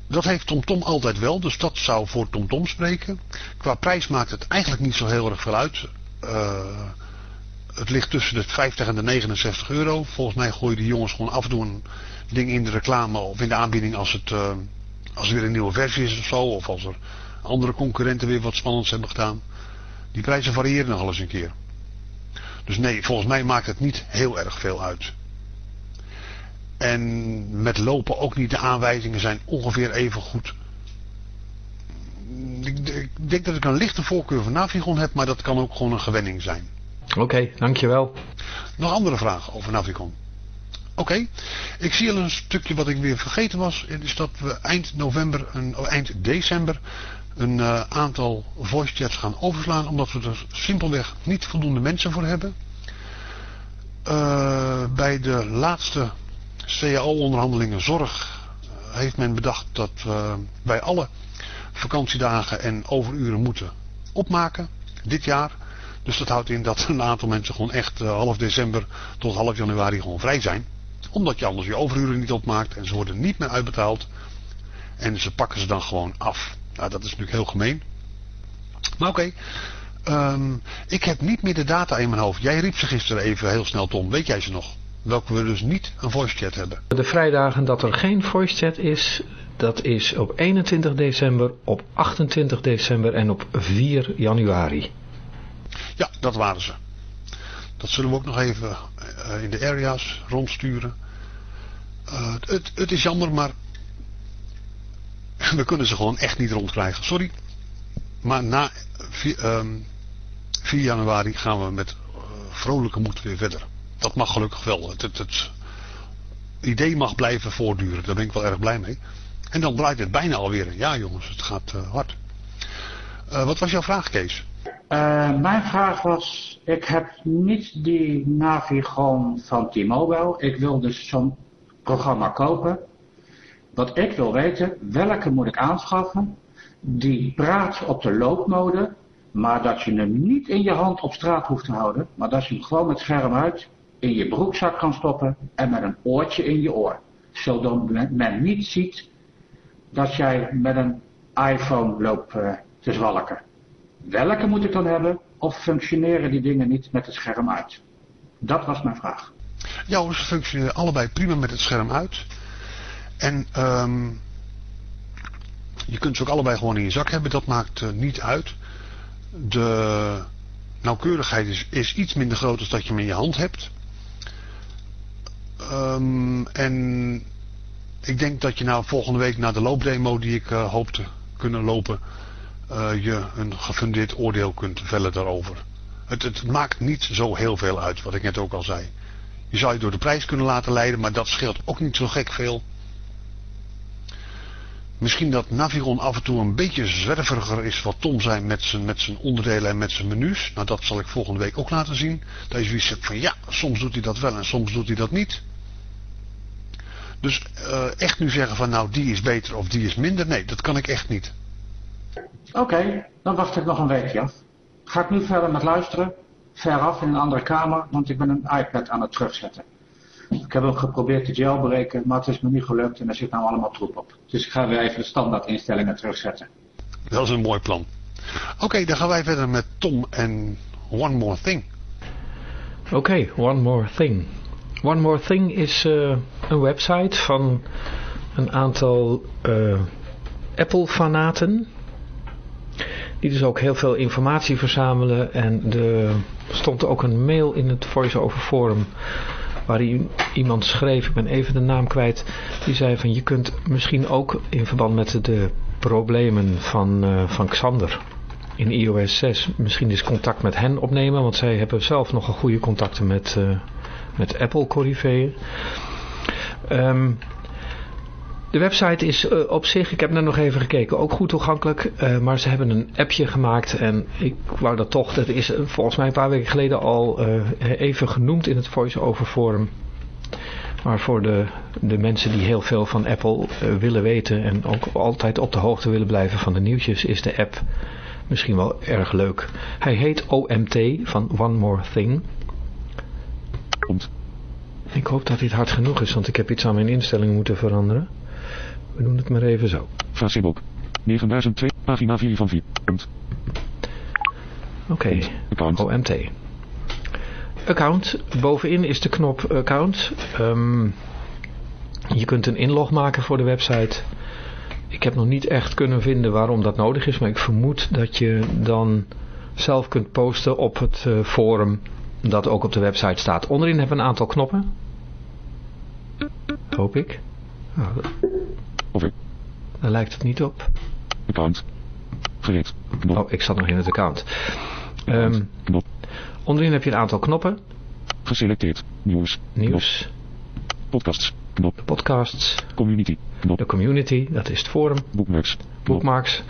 Speaker 2: Dat heeft TomTom altijd wel, dus dat zou voor TomTom spreken. Qua prijs maakt het eigenlijk niet zo heel erg veel uit. Uh, het ligt tussen de 50 en de 69 euro. Volgens mij gooien die jongens gewoon af en toe een ding in de reclame of in de aanbieding als het als er weer een nieuwe versie is of zo, of als er andere concurrenten weer wat spannends hebben gedaan. Die prijzen variëren nog eens een keer. Dus nee, volgens mij maakt het niet heel erg veel uit. En met lopen ook niet. De aanwijzingen zijn ongeveer even goed. Ik denk dat ik een lichte voorkeur voor Navigon heb, maar dat kan ook gewoon een gewenning zijn.
Speaker 6: Oké, dankjewel.
Speaker 2: Nog andere vragen over Navigon? Oké, ik zie al een stukje wat ik weer vergeten was. Is dat we eind november, eind december, een uh, aantal voice chats gaan overslaan. Omdat we er simpelweg niet voldoende mensen voor hebben. Uh, bij de laatste CAO-onderhandelingen zorg uh, heeft men bedacht dat we bij alle vakantiedagen en overuren moeten opmaken. Dit jaar. Dus dat houdt in dat een aantal mensen gewoon echt half december tot half januari gewoon vrij zijn omdat je anders je overuren niet opmaakt. En ze worden niet meer uitbetaald. En ze pakken ze dan gewoon af. Nou, dat is natuurlijk heel gemeen. Maar oké. Okay. Um, ehm, ik heb niet meer de data in mijn hoofd. Jij riep ze gisteren even heel snel, Tom. Weet jij ze nog? Welke we dus niet een voice chat hebben.
Speaker 6: De vrijdagen dat er geen voice chat is, dat is op 21 december, op 28 december en op 4 januari.
Speaker 2: Ja, dat waren ze. Dat zullen we ook nog even uh, in de areas rondsturen. Uh, het, het is jammer, maar we kunnen ze gewoon echt niet rondkrijgen. Sorry. Maar na 4, um, 4 januari gaan we met uh, vrolijke moed weer verder. Dat mag gelukkig wel. Het, het, idee mag blijven voortduren. Daar ben ik wel erg blij mee. En dan draait het bijna alweer. Ja jongens, het gaat uh, hard. Wat was jouw vraag Kees?
Speaker 8: Mijn vraag was, ik heb niet die Navigon van T-Mobile. Ik wil dus zo'n programma kopen. Wat ik wil weten, welke moet ik aanschaffen? Die praat op de loopmode, maar dat je hem niet in je hand op straat hoeft te houden, maar dat je hem gewoon met scherm uit in je broekzak kan stoppen en met een oortje in je oor. Zodat men niet ziet dat jij met een iPhone loopt uh, te zwalken. Welke moet ik dan hebben of functioneren die dingen niet met het scherm uit? Dat was mijn vraag.
Speaker 2: Ja, ze functioneren allebei prima met het scherm uit. En um, je kunt ze ook allebei gewoon in je zak hebben. Dat maakt uh, niet uit. De nauwkeurigheid is, iets minder groot dan dat je hem in je hand hebt. Um, en ik denk dat je nou volgende week naar de loopdemo die ik uh, hoop te kunnen lopen... Uh, je een gefundeerd oordeel kunt vellen daarover. Het, het maakt niet zo heel veel uit, wat ik net ook al zei. Je zou je door de prijs kunnen laten leiden, maar dat scheelt ook niet zo gek veel. Misschien dat Navigon af en toe een beetje zwerveriger is wat Tom zei met zijn, met zijn onderdelen en met zijn menus. Nou, dat zal ik volgende week ook laten zien. Dat je hebt van ja, soms doet hij dat wel en soms doet hij dat niet. Dus uh, echt nu zeggen van nou die is beter of die is minder, nee, dat kan ik echt niet.
Speaker 8: Oké, dan wacht ik nog een weekje af. Ga ik nu verder met luisteren, veraf in een andere kamer, want ik ben een iPad aan het terugzetten. Ik heb hem geprobeerd te jailbreken, maar het is me niet gelukt en er zit nou allemaal troep op. Dus ik ga weer even de standaard instellingen terugzetten.
Speaker 2: Dat is een mooi plan. Oké, dan gaan wij verder met Tom en One More Thing.
Speaker 6: Oké, One More Thing. One More Thing is uh, een website van een aantal uh, Apple-fanaten. Die dus ook heel veel informatie verzamelen. En er stond ook een mail in het Voice-over Forum waar iemand schreef, ik ben even de naam kwijt, die zei van je kunt misschien ook in verband met de problemen van, uh, van Xander in iOS 6 misschien eens contact met hen opnemen, want zij hebben zelf nogal goede contacten met, uh, met Apple Corriveeën. Um, de website is uh, op zich, ik heb net nog even gekeken, ook goed toegankelijk. Uh, maar ze hebben een appje gemaakt en ik wou dat toch, dat is volgens mij een paar weken geleden al uh, even genoemd in het voice-over forum. Maar voor de, de mensen die heel veel van Apple willen weten en ook altijd op de hoogte willen blijven van de nieuwtjes, is de app misschien wel erg leuk. Hij heet OMT van One More Thing. Ik hoop dat dit hard genoeg is, want ik heb iets aan mijn instellingen moeten veranderen. We doen het maar even zo.
Speaker 9: Facebook. 9002, pagina 4 van 4.
Speaker 6: Oké, okay. Account. OMT. Account. Bovenin is de knop account. Um, je kunt een inlog maken voor de website. Ik heb nog niet echt kunnen vinden waarom dat nodig is. Maar ik vermoed dat je dan zelf kunt posten op het uh, forum. Dat ook op de website staat. Onderin hebben we een aantal knoppen. Hoop ik. Oh,
Speaker 9: over.
Speaker 6: Daar lijkt het niet op.
Speaker 9: Account. Gereed.
Speaker 6: Knop. Oh, ik zat nog in het account. Um, knop. Onderin heb je een aantal knoppen.
Speaker 9: Geselecteerd. Nieuws.
Speaker 6: Nieuws.
Speaker 9: Knop. Podcasts. Knop.
Speaker 6: Podcasts.
Speaker 9: Community. Knop.
Speaker 6: De community, dat is het forum.
Speaker 9: Bookmarks.
Speaker 6: Bookmarks.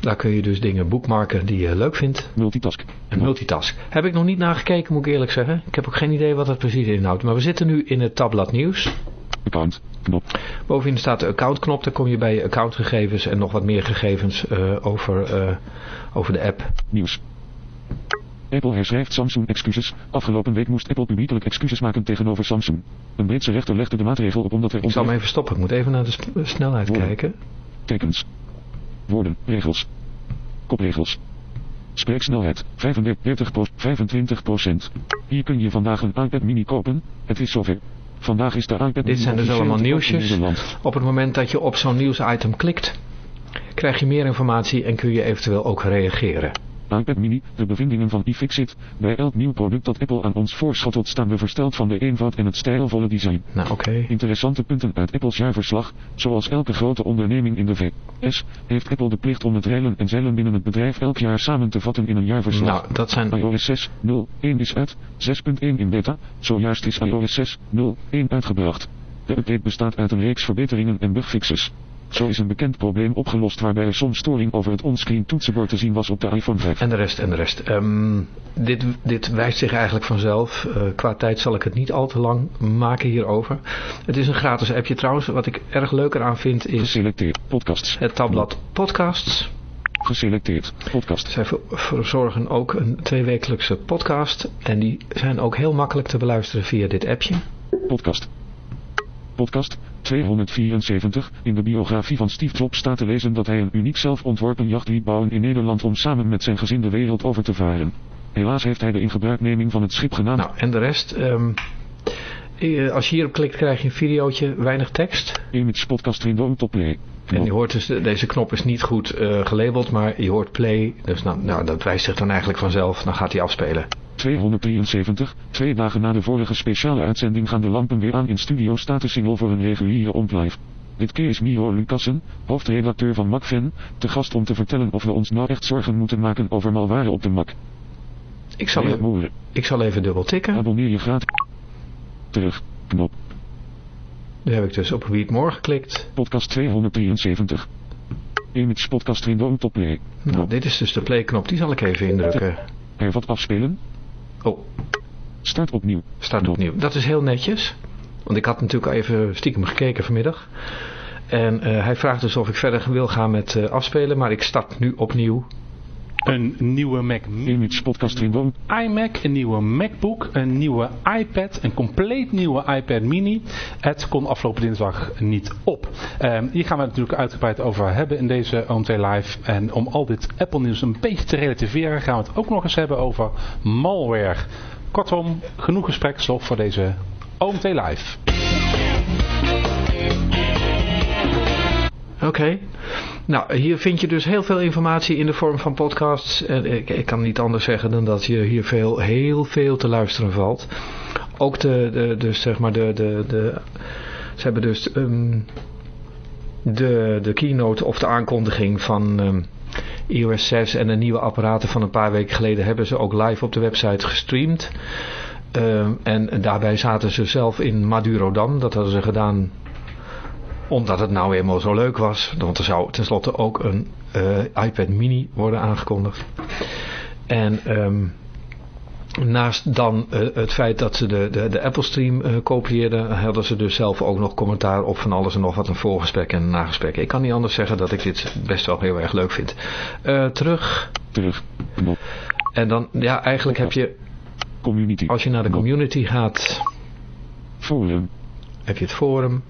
Speaker 6: Daar kun je dus dingen boekmarken die je leuk vindt.
Speaker 9: Multitask.
Speaker 6: En multitask. Heb ik nog niet nagekeken, moet ik eerlijk zeggen. Ik heb ook geen idee wat het precies inhoudt. Maar we zitten nu in het tabblad nieuws.
Speaker 9: Account. Knop.
Speaker 6: Bovenin staat de accountknop. Daar kom je bij accountgegevens en nog wat meer gegevens uh, over, uh, over de app.
Speaker 9: Nieuws. Apple herschrijft Samsung excuses. Afgelopen week moest Apple publiekelijk excuses maken tegenover Samsung. Een Britse rechter legde de maatregel op omdat er...
Speaker 6: Ik zal hem even stoppen. Ik moet even naar de snelheid
Speaker 9: Woorden.
Speaker 6: kijken.
Speaker 9: Tekens. Woorden. Regels. Kopregels. Spreeksnelheid 35 25% Hier kun je vandaag een iPad mini kopen. Het is zover. Vandaag is de iPad
Speaker 6: Dit zijn dus allemaal nieuwsjes. Op het moment dat je op zo'n nieuwsitem klikt, krijg je meer informatie en kun je eventueel ook reageren
Speaker 9: iPad mini, de bevindingen van iFixit. Bij elk nieuw product dat Apple aan ons voorschotelt staan we versteld van de eenvoud en het stijlvolle design.
Speaker 6: Nou oké. Okay.
Speaker 9: Interessante punten uit Apples jaarverslag. Zoals elke grote onderneming in de VS, heeft Apple de plicht om het reilen en zeilen binnen het bedrijf elk jaar samen te vatten in een jaarverslag.
Speaker 6: Nou, dat zijn...
Speaker 9: iOS 6.0.1 is uit, 6.1 in beta. Zojuist is iOS 6.0.1 uitgebracht. De update bestaat uit een reeks verbeteringen en bugfixes. Zo is een bekend probleem opgelost waarbij er soms storing over het onscreen toetsenbord te zien was op de iPhone 5.
Speaker 6: En de rest, en de rest. Um, dit, dit wijst zich eigenlijk vanzelf. Uh, qua tijd zal ik het niet al te lang maken hierover. Het is een gratis appje trouwens. Wat ik erg leuker aan vind is...
Speaker 9: Geselecteerd. Podcasts.
Speaker 6: Het tabblad podcasts.
Speaker 9: Geselecteerd. Podcast.
Speaker 6: Zij verzorgen ook een tweewekelijkse podcast. En die zijn ook heel makkelijk te beluisteren via dit appje.
Speaker 9: Podcast. Podcast 274. In de biografie van Steve Jobs staat te lezen dat hij een uniek zelf ontworpen jacht liet bouwen in Nederland om samen met zijn gezin de wereld over te varen. Helaas heeft hij de ingebruikneming van het schip genaamd.
Speaker 6: Nou, en de rest... Um, als je hierop klikt krijg je een videootje, weinig tekst.
Speaker 9: Image podcast window top play.
Speaker 6: En je hoort dus, deze knop is niet goed uh, gelabeld, maar je hoort play. Dus nou, nou, dat wijst zich dan eigenlijk vanzelf. Dan gaat hij afspelen.
Speaker 9: 273. Twee dagen na de vorige speciale uitzending gaan de lampen weer aan in studio status single voor een reguliere omplive. Dit keer is Miro Lucassen, hoofdredacteur van MacFan, te gast om te vertellen of we ons nou echt zorgen moeten maken over malware op de Mac.
Speaker 6: Ik zal, even, ik zal even dubbel tikken.
Speaker 9: Abonneer je gratis. Terug. Knop.
Speaker 6: Nu heb ik dus op Read More geklikt.
Speaker 9: Podcast 273. Image podcast window top play.
Speaker 6: Nou,
Speaker 9: Knop.
Speaker 6: dit is dus de playknop. Die zal ik even indrukken.
Speaker 9: Hervat afspelen.
Speaker 6: Oh,
Speaker 9: Start opnieuw.
Speaker 6: start opnieuw. Dat is heel netjes. Want ik had natuurlijk al even stiekem gekeken vanmiddag. En eh, hij vraagt dus of ik verder wil gaan met eh, afspelen. Maar ik start nu opnieuw.
Speaker 4: Een nieuwe Mac Mini.
Speaker 9: Podcast
Speaker 4: iMac, een nieuwe MacBook, een nieuwe iPad, een compleet nieuwe iPad mini. Het kon afgelopen dinsdag niet op. Ehm, hier gaan we het natuurlijk uitgebreid over hebben in deze OMT Live. En om al dit Apple nieuws een beetje te relativeren gaan we het ook nog eens hebben over malware. Kortom, genoeg gesprekstof voor deze OMT Live.
Speaker 6: Oké. Nou, hier vind je dus heel veel informatie in de vorm van podcasts. En ik, ik kan niet anders zeggen dan dat je hier veel, heel veel te luisteren valt. Ook de, de dus zeg maar de, de, de ze hebben dus ehm, de, de keynote of de aankondiging van ehm, iOS 6 en de nieuwe apparaten van een paar weken geleden hebben ze ook live op de website gestreamd. Ehm, en daarbij zaten ze zelf in Madurodam. Dat hadden ze gedaan omdat het nou eenmaal zo leuk was. Want er zou tenslotte ook een eh, iPad mini worden aangekondigd. En ehm, naast dan eh, het feit dat ze de, de, de Apple Stream eh, kopieerden, hadden ze dus zelf ook nog commentaar op van alles en nog wat. Een voorgesprek en een nagesprek. Ik kan niet anders zeggen dat ik dit best wel heel erg leuk vind. Terug.
Speaker 9: Terug.
Speaker 6: En dan, ja, eigenlijk heb je,
Speaker 9: Community.
Speaker 6: als je naar de community gaat,
Speaker 9: Forum.
Speaker 6: heb je het forum.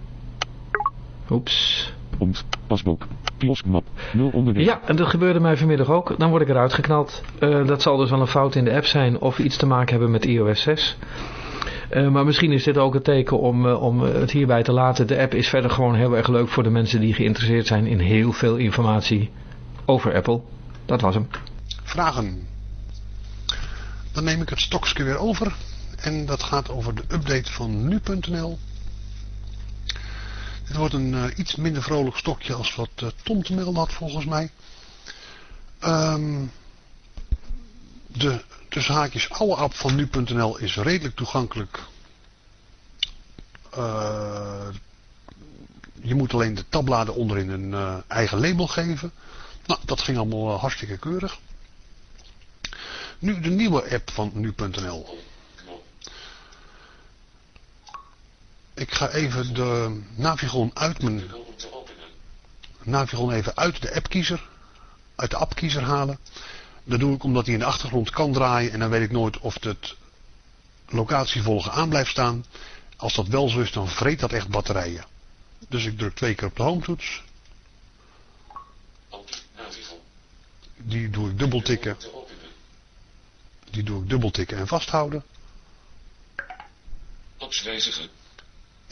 Speaker 6: Oeps.
Speaker 9: Ont. Pasboek. Kioskmap. 0 onderdeel.
Speaker 6: Ja, en dat gebeurde mij vanmiddag ook. Dan word ik eruit geknald. Eh, dat zal dus wel een fout in de app zijn of iets te maken hebben met iOS 6. Eh, maar misschien is dit ook een teken om, eh, om het hierbij te laten. De app is verder gewoon heel erg leuk voor de mensen die geïnteresseerd zijn in heel veel informatie over Apple. Dat was hem.
Speaker 2: Vragen. Dan neem ik het stokje weer over. En dat gaat over de update van nu.nl. Dit wordt een eh, iets minder vrolijk stokje als wat eh, Tom te had volgens mij. Ehm, de tussen haakjes oude app van nu.nl is redelijk toegankelijk. Eh, je moet alleen de tabbladen onderin een eigen label geven. Nou, dat ging allemaal hartstikke keurig. Nu de nieuwe app van nu.nl. Ik ga even de Navigon uit mijn. Navigon even uit de appkiezer, uit de appkiezer halen. Dat doe ik omdat hij in de achtergrond kan draaien en dan weet ik nooit of het locatievolgen aan blijft staan. Als dat wel zo is, dan vreet dat echt batterijen. Dus ik druk twee keer op de home toets. Die doe ik dubbel tikken. Die doe ik dubbel tikken en vasthouden.
Speaker 5: Ops wijzigen.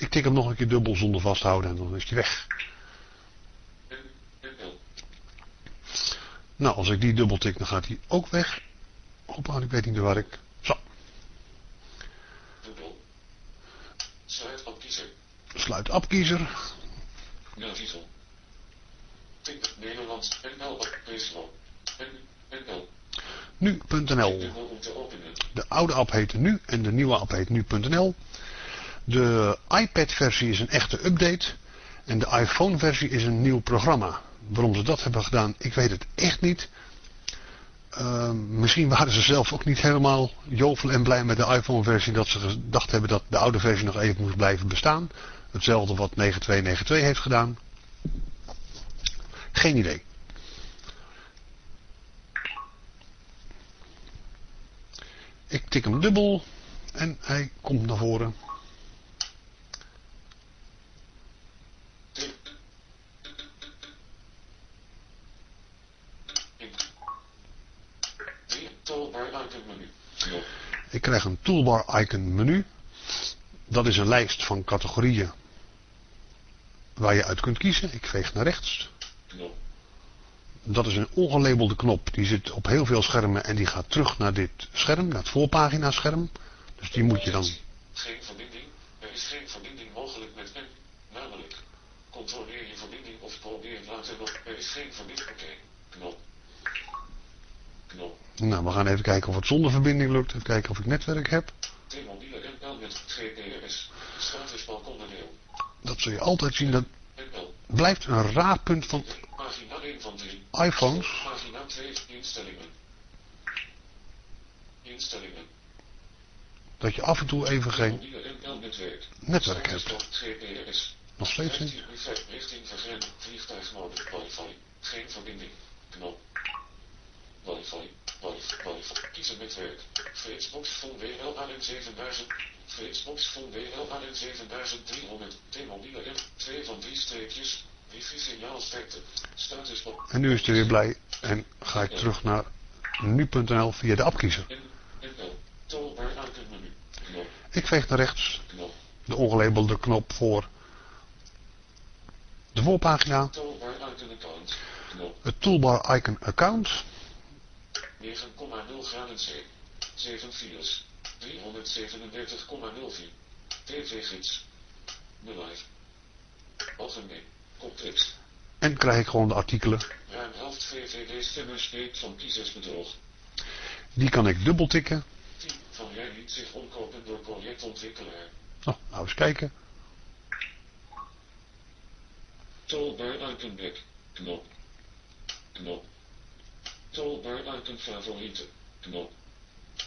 Speaker 2: Ik tik hem nog een keer dubbel zonder vasthouden en dan is hij weg. Nou, als ik die dubbel tik, dan gaat hij ook weg. Hoppa, ik weet niet waar ik... Zo,
Speaker 5: Dubbel. Sluit op kiezer.
Speaker 2: sluit.
Speaker 5: Navigon. Tik Nederlands. NL op. NL.
Speaker 2: Nu.nl. De oude app heette nu en de nieuwe app heet nu.nl. De iPad-versie is een echte update. En de iPhone-versie is een nieuw programma. Waarom ze dat hebben gedaan, ik weet het echt niet. Ehm, misschien waren ze zelf ook niet helemaal jovel en blij met de iPhone-versie. Dat ze gedacht hebben dat de oude versie nog even moest blijven bestaan. Hetzelfde wat 9292 heeft gedaan. Geen idee. Ik tik hem dubbel en hij komt naar voren.
Speaker 5: Drie. Toolbar item menu. Knop.
Speaker 2: Ik krijg een toolbar icon menu. Dat is een lijst van categorieën waar je uit kunt kiezen. Ik veeg naar rechts.
Speaker 5: Knop.
Speaker 2: Dat is een ongelabelde knop. Die zit op heel veel schermen en die gaat terug naar dit scherm, naar het voorpagina scherm. Dus die moet je dan...
Speaker 5: Geen verbinding. Er is geen verbinding mogelijk met N. Namelijk. Controleer je verbinding of probeer later nog. Er is geen verbinding. Oké. Knop. Knop.
Speaker 2: Nou, we gaan even kijken of het zonder verbinding lukt. Even kijken of ik netwerk heb.
Speaker 5: T-Mobile NL met GPRS. Status balkonderdeel.
Speaker 2: Dat zul je altijd zien. Dat blijft een raar punt van...
Speaker 5: Pagina. Pagina 1 van 3.
Speaker 2: iPhones.
Speaker 5: Pagina 2. Instellingen. Instellingen.
Speaker 2: Dat je af en toe even geen
Speaker 5: NL-netwerk.
Speaker 2: netwerk hebt.
Speaker 5: GPS.
Speaker 2: Nog steeds niet.
Speaker 5: 15 uur vijf- richting vergrend. Vliegtuigmode. Wi-Fi. Geen verbinding. Knop. Wi-Fi. Wi-Fi. Kiezen netwerk. Fritzbox Phone WL AN 7000. Fritzbox Phone WL AN 7300. T-mobiele M. 2 van 3 streepjes. Wifi signaal sterkte. Status op.
Speaker 2: En nu is hij weer blij en ga ik terug naar nu.nl via de app.
Speaker 5: Knop.
Speaker 2: Ik veeg naar rechts de ongelabelde knop voor de voorpagina. Het toolbar icon account.
Speaker 5: 9,0 graden C. 7 files. 337,04. TV-gids. Live. Algemeen. Koptekst.
Speaker 2: En krijg ik gewoon de artikelen.
Speaker 5: Ruim helft VVD-stemmers spreekt van kiezersbedrog.
Speaker 2: Die kan ik dubbeltikken.
Speaker 5: 10 van jij liet zich omkopen door projectontwikkelaar.
Speaker 2: Nou, nou eens kijken.
Speaker 5: Toolbar icon back. Knop. Knop. Toolbar icon favorieten. Knop.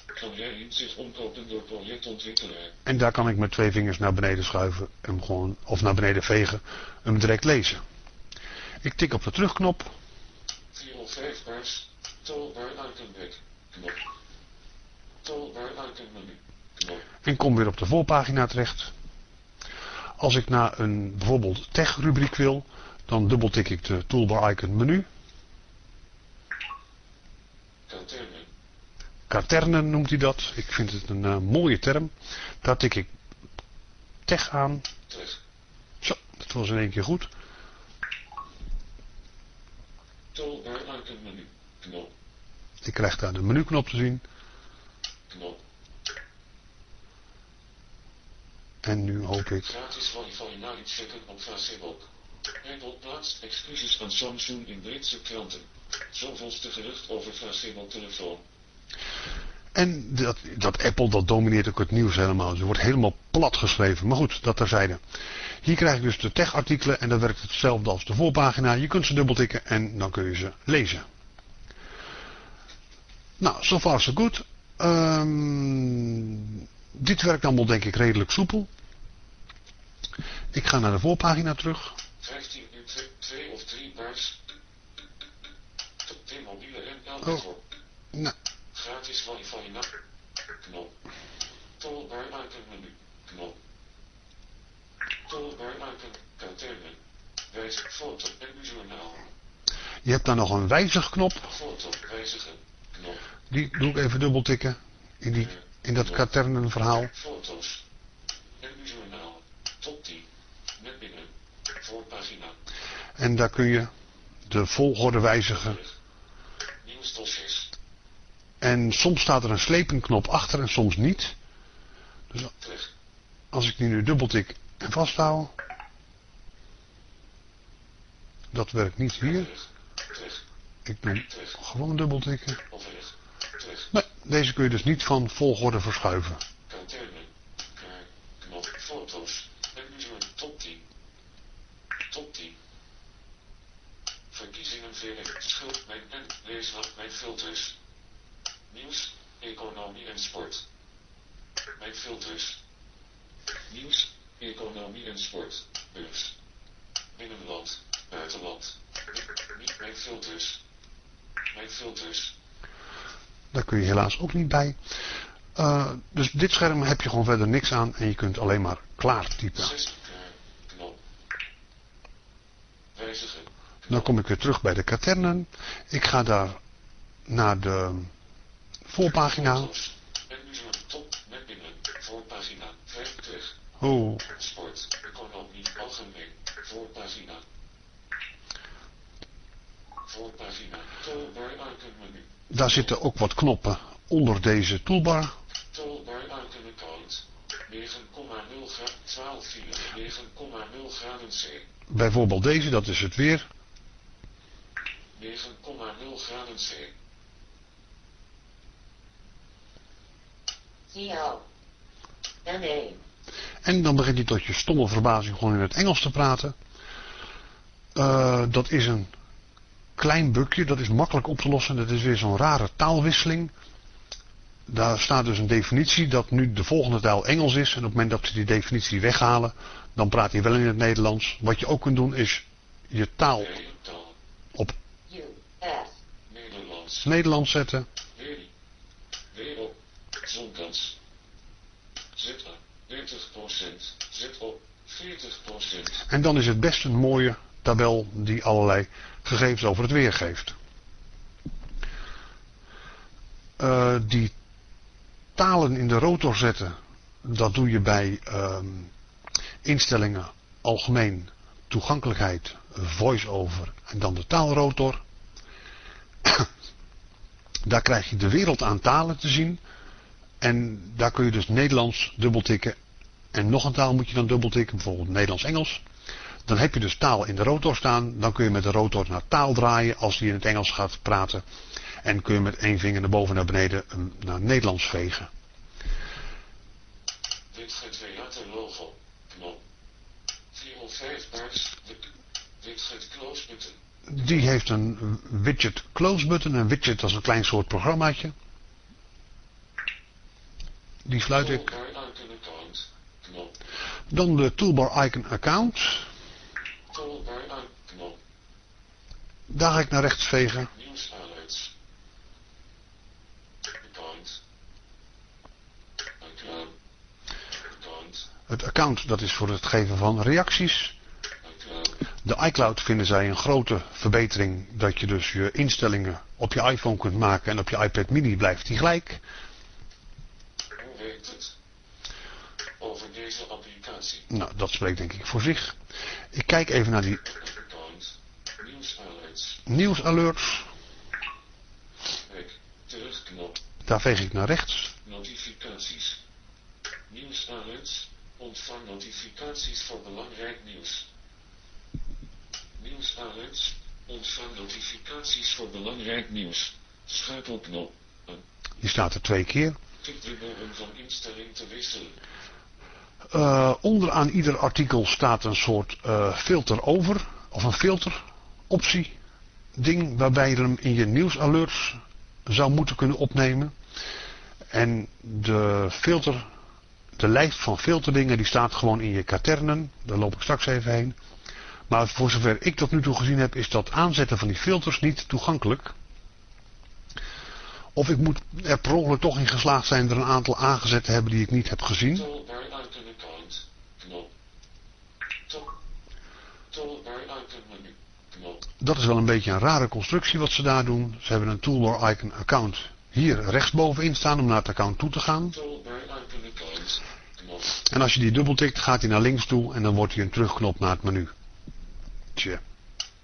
Speaker 5: Van jij zich omkopen door projectontwikkelaar.
Speaker 2: En daar kan ik met twee vingers naar beneden schuiven. En hem gewoon, of naar beneden vegen. En hem direct lezen. Ik tik op de terugknop.
Speaker 5: 405 bars. Toolbar icon back. Knop. Toolbar icon menu. Knop.
Speaker 2: En kom weer op de voorpagina terecht. Als ik naar een bijvoorbeeld tech rubriek wil. Dan dubbeltik ik de toolbar icon menu.
Speaker 5: Katernen.
Speaker 2: Katernen noemt hij dat. Ik vind het een eh, mooie term. Daar tik ik tech aan. Zo, dat was in één keer goed.
Speaker 5: Toolbar icon menu. Knop.
Speaker 2: Ik krijg daar de menuknop te zien.
Speaker 5: Knop.
Speaker 2: En nu hoop ik.
Speaker 5: Gratis wifi na iets checken op Facebook. Apple plaatst excuses aan Samsung in Britse kranten. Zoveelste gerucht over Facebook telefoon.
Speaker 2: En dat, dat Apple, dat domineert ook het nieuws helemaal. Dus het wordt helemaal plat geschreven. Maar goed, dat terzijde. Hier krijg ik dus de tech-artikelen en dat werkt hetzelfde als de voorpagina. Je kunt ze dubbeltikken en dan kun je ze lezen. Nou, so far so good. Ehm, dit werkt allemaal denk ik redelijk soepel. Ik ga naar de voorpagina terug.
Speaker 5: 15 uur 2 of 3 bars. T-mobiele en
Speaker 2: Oh. Nou,
Speaker 5: Gratis wifi na. Knop. Toolbar icon menu. Knop. Toolbar icon. Katernen. Wijzig foto en journaal.
Speaker 2: je hebt daar nog een wijzigknop.
Speaker 5: Foto wijzigen. Knop.
Speaker 2: Die doe ik even dubbeltikken in, die, in dat katernenverhaal.
Speaker 5: Foto's. En journaal. Top 10. Net binnen. Voorpagina.
Speaker 2: En daar kun je de volgorde wijzigen.
Speaker 5: Nieuwsdossiers.
Speaker 2: En soms staat er een slepenknop achter en soms niet. Dus als ik die nu dubbeltik en vasthoud. Dat werkt niet hier. Ik doe gewoon dubbeltikken. Nee, deze kun je dus niet van volgorde verschuiven.
Speaker 5: Top 10. Top 10. Verkiezingen VF. Schuld. Mijn en. Lees wat. Mijn filters. Nieuws. Economie en sport. Mijn filters. Nieuws. Economie en sport. Beurs. Binnenland. Buitenland. Niet- mijn filters. Mijn filters.
Speaker 2: Daar kun je helaas ook niet bij. Eh, dus dit scherm heb je gewoon verder niks aan en je kunt alleen maar klaar typen.
Speaker 5: 60 klaar. Knop. Wijzigen.
Speaker 2: Dan kom ik weer terug bij de katernen. Ik ga daar naar de voorpagina.
Speaker 5: Voorpagina.
Speaker 2: Oh,
Speaker 5: Sport. Economie. Algemeen. Voorpagina. Voorpagina. Toolbar menu.
Speaker 2: daar zitten ook wat knoppen onder deze toolbar.
Speaker 5: Toolbar icon account. 9,0 graden. 12 file. 9,0 graden C.
Speaker 2: Bijvoorbeeld deze, dat is het weer.
Speaker 5: 9,0 graden C.
Speaker 2: En dan begint hij tot je stomme verbazing gewoon in het Engels te praten. Eh, dat is een klein bukje, dat is makkelijk op te lossen. Dat is weer zo'n rare taalwisseling. Daar staat dus een definitie dat nu de volgende taal Engels is. En op het moment dat ze die definitie weghalen, dan praat hij wel in het Nederlands. Wat je ook kunt doen is je taal op.
Speaker 5: Nederlands
Speaker 2: zetten.
Speaker 5: Wereld. Zonkans. ZA. 30%. ZO. 40%.
Speaker 2: En dan is het best een mooie tabel die allerlei gegevens over het weer geeft. Eh, die talen in de rotor zetten, dat doe je bij ehm, instellingen algemeen toegankelijkheid, voice-over en dan de taalrotor. Daar krijg je de wereld aan talen te zien. En daar kun je dus Nederlands dubbeltikken. En nog een taal moet je dan dubbeltikken, bijvoorbeeld Nederlands-Engels. Dan heb je dus taal in de rotor staan. Dan kun je met de rotor naar taal draaien als die in het Engels gaat praten. En kun je met één vinger naar boven en naar beneden hem naar Nederlands vegen.
Speaker 5: Dit logo. Knop. 405 baars. Dit het close button.
Speaker 2: Die heeft een widget close button. Een widget als een klein soort programmaatje. Die sluit ik. Dan de toolbar icon account. Daar ga ik naar rechts vegen. Het account dat is voor het geven van reacties. De iCloud vinden zij een grote verbetering dat je dus je instellingen op je iPhone kunt maken en op je iPad mini blijft die gelijk.
Speaker 5: Hoe werkt het? Over deze applicatie.
Speaker 2: Nou, dat spreekt denk ik voor zich. Ik kijk even naar die
Speaker 5: Account. Nieuws alerts.
Speaker 2: nieuwsalerts.
Speaker 5: Weg. Terugknop.
Speaker 2: Daar veeg ik naar rechts.
Speaker 5: Notificaties. Nieuws alerts. Ontvang notificaties voor belangrijk nieuws. Nieuws alerts. Ontvang notificaties voor belangrijk nieuws. Schakelknop.
Speaker 2: Die staat er twee keer.
Speaker 5: tikdubbel om van instelling te wisselen.
Speaker 2: Eh, onderaan ieder artikel staat een soort eh, filter over. Of een filter optie ding waarbij je hem in je nieuwsalerts zou moeten kunnen opnemen. En de filter, de lijst van filterdingen die staat gewoon in je katernen. Daar loop ik straks even heen. Maar voor zover ik tot nu toe gezien heb is dat aanzetten van die filters niet toegankelijk. Of ik moet er per ongeluk toch in geslaagd zijn er een aantal aangezet te hebben die ik niet heb gezien.
Speaker 5: Toolbar icon account. Knop. To- Toolbar icon menu. Knop.
Speaker 2: Dat is wel een beetje een rare constructie wat ze daar doen. Ze hebben een toolbar icon account hier rechtsbovenin staan om naar het account toe te gaan.
Speaker 5: Toolbar icon account. Knop.
Speaker 2: En als je die dubbeltikt gaat hij naar links toe en dan wordt hij een terugknop naar het menu. Tje.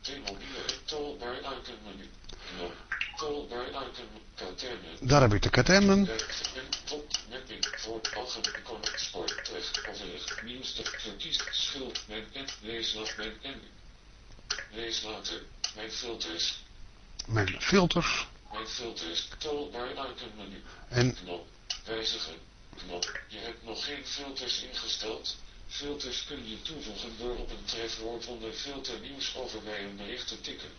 Speaker 5: T-mobiele. Toolbar icon menu. Knop. Toolbar icon katernen.
Speaker 2: Daar heb ik de katernen.
Speaker 5: Voor algemeen connect sport terug overleg nieuws te verkies schuld mijn en leeslat mijn en lees later mijn filters.
Speaker 2: Mijn filters.
Speaker 5: mijn filters. Toolbar icon menu.
Speaker 2: En
Speaker 5: knop wijzigen. Knop. Je hebt nog geen filters ingesteld. Filters kun je toevoegen door op een trefwoord onder filter nieuws over bij een bericht te tikken.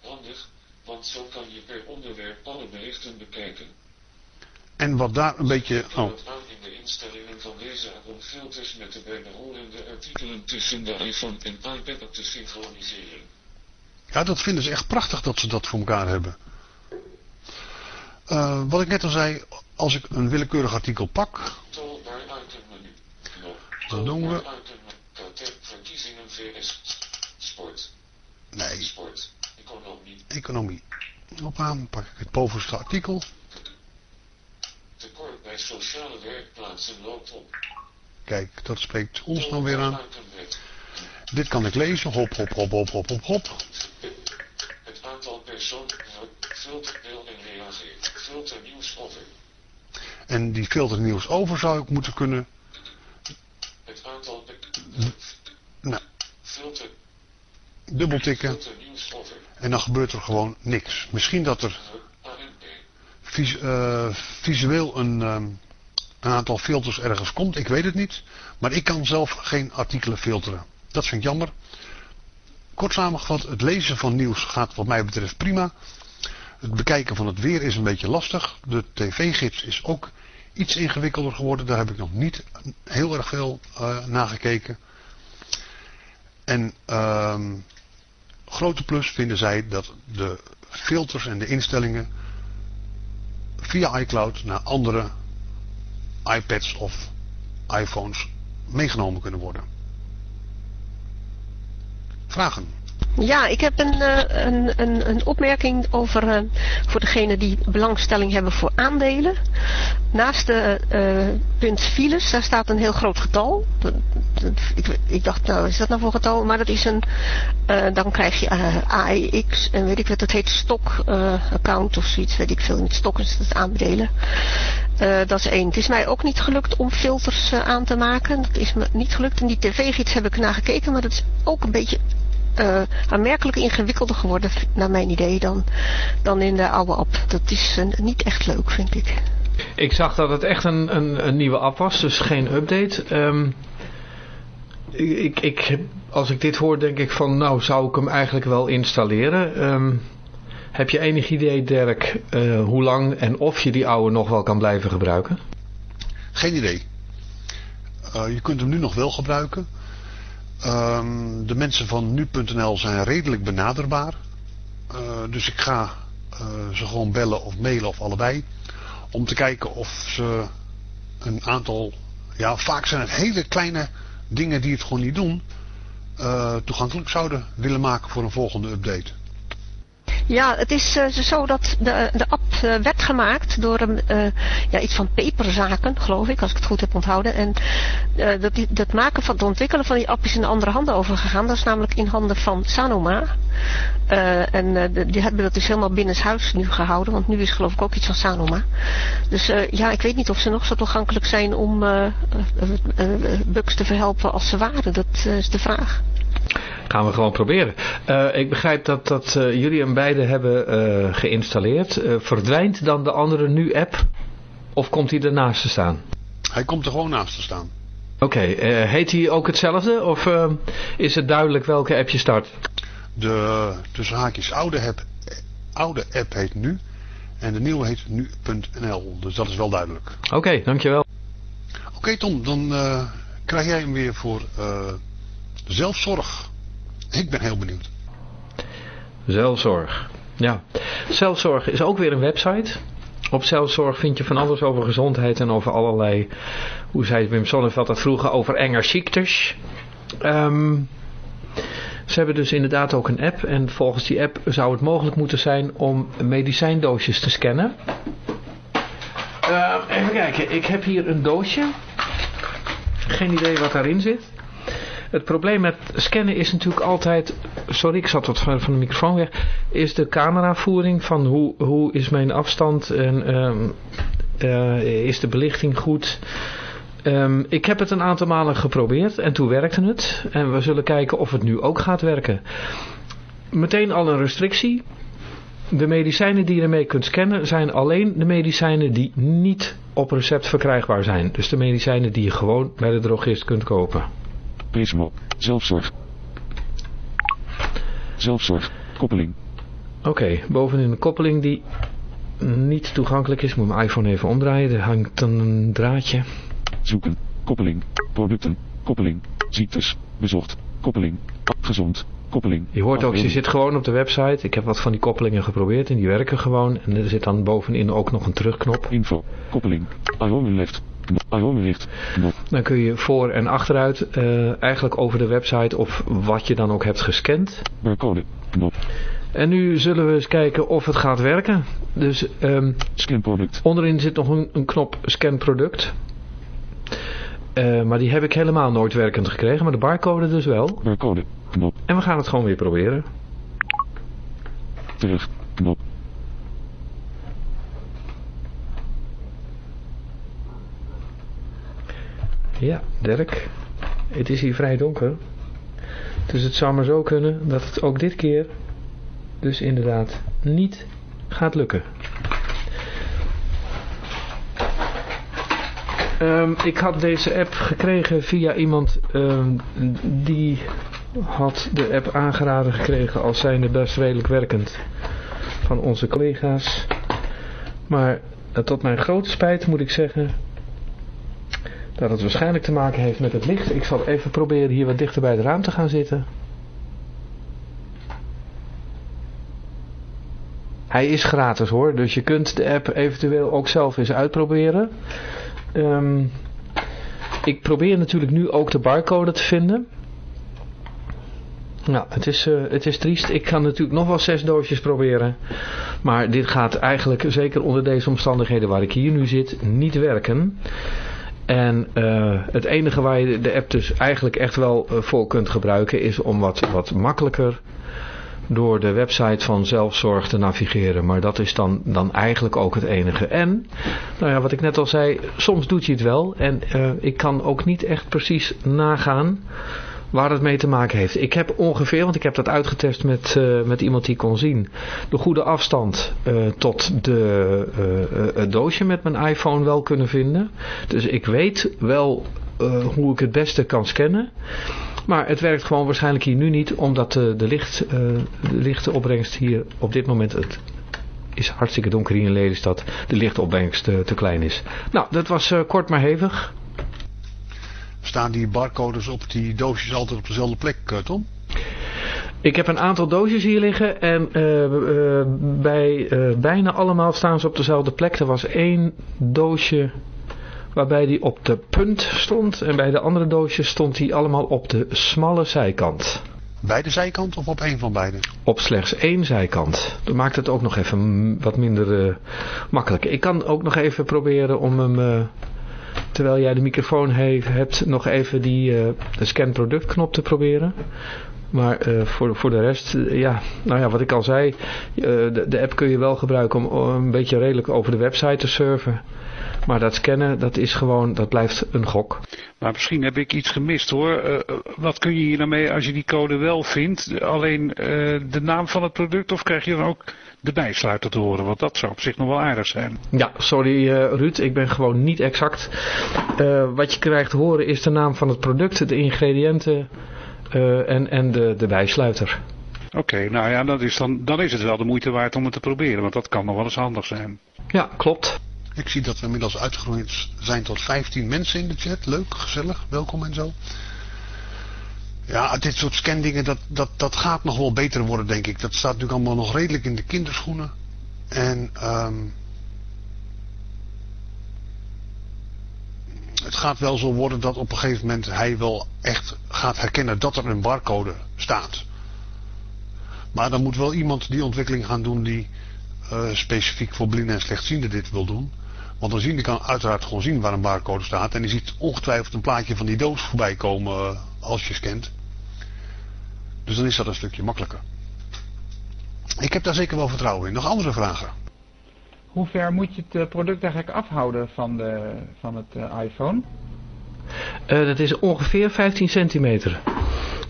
Speaker 5: Handig want zo kan je per onderwerp alle berichten bekijken
Speaker 2: En wat daar een beetje... Oh,
Speaker 5: aan instellingen van deze filters met de bijbehorende artikelen tussen de iPhone en iPad te synchroniseren.
Speaker 2: ja, dat vinden ze echt prachtig dat ze dat voor elkaar hebben. Eh, wat ik net al zei, als ik een willekeurig artikel pak. Dat doen we.
Speaker 5: Verkiezingen VS. Sport.
Speaker 2: nee,
Speaker 5: Sport. Economie.
Speaker 2: economie. Hoppa, dan pak ik het bovenste artikel.
Speaker 5: Bij sociale werkplaatsen loopt op.
Speaker 2: Kijk, dat spreekt ons dan weer aan. Dit kan ik lezen. Hop, hop, hop, hop, hop, hop, hop.
Speaker 5: Het aantal personen. Filter deel en reageer. Filter nieuws over.
Speaker 2: En die filter nieuws over zou ik moeten kunnen.
Speaker 5: Het aantal.
Speaker 2: Nou,
Speaker 5: Filter.
Speaker 2: dubbeltikken. En dan gebeurt er gewoon niks. Misschien dat er. Eh, visueel een, ehm, een aantal filters ergens komt. Ik weet het niet. Maar ik kan zelf geen artikelen filteren. Dat vind ik jammer. Kort samengevat, het lezen van nieuws gaat wat mij betreft prima. Het bekijken van het weer is een beetje lastig. De tv-gids is ook iets ingewikkelder geworden. Daar heb ik nog niet heel erg veel uh, naar gekeken. En ehm grote plus vinden zij dat de filters en de instellingen via iCloud naar andere iPads of iPhones meegenomen kunnen worden. Vragen?
Speaker 10: Ja, ik heb een, uh, een, een, een, opmerking over uh, voor degene die belangstelling hebben voor aandelen. Naast de uh, punt files, daar staat een heel groot getal. Ik, ik, dacht, nou, is dat nou voor getal? Maar dat is een, dan krijg je AEX en weet ik wat, dat heet stok account of zoiets, weet ik veel. In het stok is het aandelen. dat is één. Het is mij ook niet gelukt om filters aan te maken. Dat is me niet gelukt. In die tv-gids heb ik naar gekeken, maar dat is ook een beetje uh, aanmerkelijk ingewikkelder geworden, naar mijn idee, dan, dan in de oude app. Dat is uh, niet echt leuk, vind ik.
Speaker 6: Ik zag dat het echt een, een, een nieuwe app was, dus geen update. Um, ik, ik, als ik dit hoor, denk ik van, nou, zou ik hem eigenlijk wel installeren. Um, heb je enig idee, Dirk, uh, hoe lang en of je die oude nog wel kan blijven gebruiken?
Speaker 2: Geen idee. je kunt hem nu nog wel gebruiken. Um, de mensen van nu.nl zijn redelijk benaderbaar. Uh, dus ik ga uh, ze gewoon bellen of mailen of allebei. Om te kijken of ze een aantal... Ja, vaak zijn het hele kleine dingen die het gewoon niet doen... Uh, toegankelijk zouden willen maken voor een volgende update.
Speaker 10: Ja, het is uh, zo dat de, de app uh, werd gemaakt door een, uh, ja, iets van peperzaken, geloof ik, als ik het goed heb onthouden. En dat, dat maken van het ontwikkelen van die app is in andere handen overgegaan. Dat is namelijk in handen van Sanoma. en die hebben dat dus helemaal binnenshuis nu gehouden, want nu is geloof ik ook iets van Sanoma. Dus ja, ik weet niet of ze nog zo toegankelijk zijn om bugs te verhelpen als ze waren. Dat is de vraag.
Speaker 6: Gaan we gewoon proberen. Uh, ik begrijp dat, dat uh, jullie hem beide hebben uh, geïnstalleerd. verdwijnt dan de andere nu-app? Of komt hij ernaast te staan?
Speaker 2: Hij komt er gewoon naast te staan.
Speaker 6: Oké, okay, heet hij ook hetzelfde? Of is het duidelijk welke app je start?
Speaker 2: De tussen haakjes oude app, oude app heet nu. En de nieuwe heet nu.nl. Dus dat is wel duidelijk.
Speaker 6: Oké, okay, dankjewel.
Speaker 2: Oké okay, Tom, dan krijg jij hem weer voor zelfzorg. Ik ben heel benieuwd.
Speaker 6: Zelfzorg. Ja, zelfzorg is ook weer een website. Op zelfzorg vind je van alles over gezondheid en over allerlei, hoe zei Wim Sonneveld dat vroeger, over enger ziektes. Um, ze hebben dus inderdaad ook een app en volgens die app zou het mogelijk moeten zijn om medicijndoosjes te scannen. Uh, even kijken, ik heb hier een doosje. Geen idee wat daarin zit. Het probleem met scannen is natuurlijk altijd, sorry ik zat wat van de microfoon weg, is de cameravoering van hoe, hoe is mijn afstand en um, uh, is de belichting goed. Um, ik heb het een aantal malen geprobeerd en toen werkte het. En we zullen kijken of het nu ook gaat werken. Meteen al een restrictie. De medicijnen die je ermee kunt scannen zijn alleen de medicijnen die niet op recept verkrijgbaar zijn. Dus de medicijnen die je gewoon bij de drogist kunt kopen.
Speaker 9: Pesmo. Zelfzorg. Zelfzorg. Koppeling.
Speaker 6: Oké, okay, bovenin een koppeling die niet toegankelijk is. Moet mijn iPhone even omdraaien. Er hangt een draadje.
Speaker 9: Zoeken. Koppeling. Producten. Koppeling. Ziektes. Bezocht. Koppeling. Gezond. Koppeling.
Speaker 6: Je hoort ook, je zit gewoon op de website. Ik heb wat van die koppelingen geprobeerd en die werken gewoon. En er zit dan bovenin ook nog een terugknop.
Speaker 9: Info. Koppeling. Iron left.
Speaker 6: Dan kun je voor en achteruit uh, eigenlijk over de website of wat je dan ook hebt gescand.
Speaker 9: Knop.
Speaker 6: En nu zullen we eens kijken of het gaat werken. Dus um,
Speaker 9: scan product.
Speaker 6: onderin zit nog een, een knop scan product. Uh, maar die heb ik helemaal nooit werkend gekregen. Maar de barcode dus wel.
Speaker 9: Barcode. Knop.
Speaker 6: En we gaan het gewoon weer proberen.
Speaker 9: Terug. Knop.
Speaker 6: Ja, Dirk. Het is hier vrij donker. Dus het zou maar zo kunnen dat het ook dit keer dus inderdaad niet gaat lukken. Um, ik had deze app gekregen via iemand um, die had de app aangeraden gekregen als zijnde best redelijk werkend van onze collega's. Maar eh, tot mijn grote spijt moet ik zeggen dat het waarschijnlijk te maken heeft met het licht. Ik zal even proberen hier wat dichter bij het raam te gaan zitten. Hij is gratis hoor, dus je kunt de app eventueel ook zelf eens uitproberen. Ehm, ik probeer natuurlijk nu ook de barcode te vinden. Nou, het is, uh, het is triest. Ik kan natuurlijk nog wel zes doosjes proberen. Maar dit gaat eigenlijk, zeker onder deze omstandigheden waar ik hier nu zit, niet werken. En uh, het enige waar je de app dus eigenlijk echt wel uh, voor kunt gebruiken is om wat, wat makkelijker door de website van zelfzorg te navigeren. Maar dat is dan, dan eigenlijk ook het enige. En, nou ja, wat ik net al zei, soms doet hij het wel. En uh, ik kan ook niet echt precies nagaan waar het mee te maken heeft. Ik heb ongeveer, want ik heb dat uitgetest met, uh, met iemand die kon zien, de goede afstand uh, tot de, uh, het doosje met mijn iPhone wel kunnen vinden. Dus ik weet wel hoe ik het beste kan scannen. Maar het werkt gewoon waarschijnlijk hier nu niet, omdat de, licht, de lichte opbrengst hier op dit moment het is hartstikke donker hier in Lelystad. De lichtopbrengst te, klein is. Nou, dat was kort maar hevig.
Speaker 2: Staan die barcodes op die doosjes altijd op dezelfde plek, Tom?
Speaker 6: Ik heb een aantal doosjes hier liggen en uh, uh, bij uh, bijna allemaal staan ze op dezelfde plek. Er was één doosje waarbij die op de punt stond en bij de andere doosjes stond die allemaal op de smalle zijkant.
Speaker 2: Beide zijkanten of op één van beide?
Speaker 6: Op slechts één zijkant. Dat maakt het ook nog even wat minder makkelijk. Ik kan ook nog even proberen om hem terwijl jij de microfoon heeft, hebt, nog even die uh, de scan product knop te proberen. Maar uh, voor, voor de rest, uh, ja, nou ja, wat ik al zei, de, de, app kun je wel gebruiken om een beetje redelijk over de website te surfen. Maar dat scannen, dat is gewoon, dat blijft een gok.
Speaker 4: Maar misschien heb ik iets gemist hoor. wat kun je hier nou mee als je die code wel vindt? Alleen de naam van het product of krijg je dan ook de bijsluiter te horen. Want dat zou op zich nog wel aardig zijn.
Speaker 6: Ja, sorry uh, Ruud, ik ben gewoon niet exact. Uh, wat je krijgt te horen is de naam van het product, de ingrediënten uh, en, en de, de bijsluiter.
Speaker 4: Oké, okay, nou ja, dat is dan, dan is het wel de moeite waard om het te proberen. Want dat kan nog wel eens handig zijn.
Speaker 6: Ja, klopt.
Speaker 2: Ik zie dat we inmiddels uitgegroeid zijn tot 15 mensen in de chat. Leuk, gezellig, welkom en zo. Ja, dit soort scandingen, dat, dat, dat gaat nog wel beter worden, denk ik. Dat staat natuurlijk allemaal nog redelijk in de kinderschoenen. En um, het gaat wel zo worden dat op een gegeven moment hij wel echt gaat herkennen dat er een barcode staat. Maar dan moet wel iemand die ontwikkeling gaan doen die uh, specifiek voor blinden en slechtzienden dit wil doen. Want een ziende kan uiteraard gewoon zien waar een barcode staat. En die ziet ongetwijfeld een plaatje van die doos voorbij komen als je scant. Dus dan is dat een stukje makkelijker. Ik heb daar zeker wel vertrouwen in. Nog andere vragen?
Speaker 3: Hoe ver moet je het product eigenlijk afhouden van, de, van het uh, iPhone?
Speaker 6: Uh, dat is ongeveer 15 centimeter.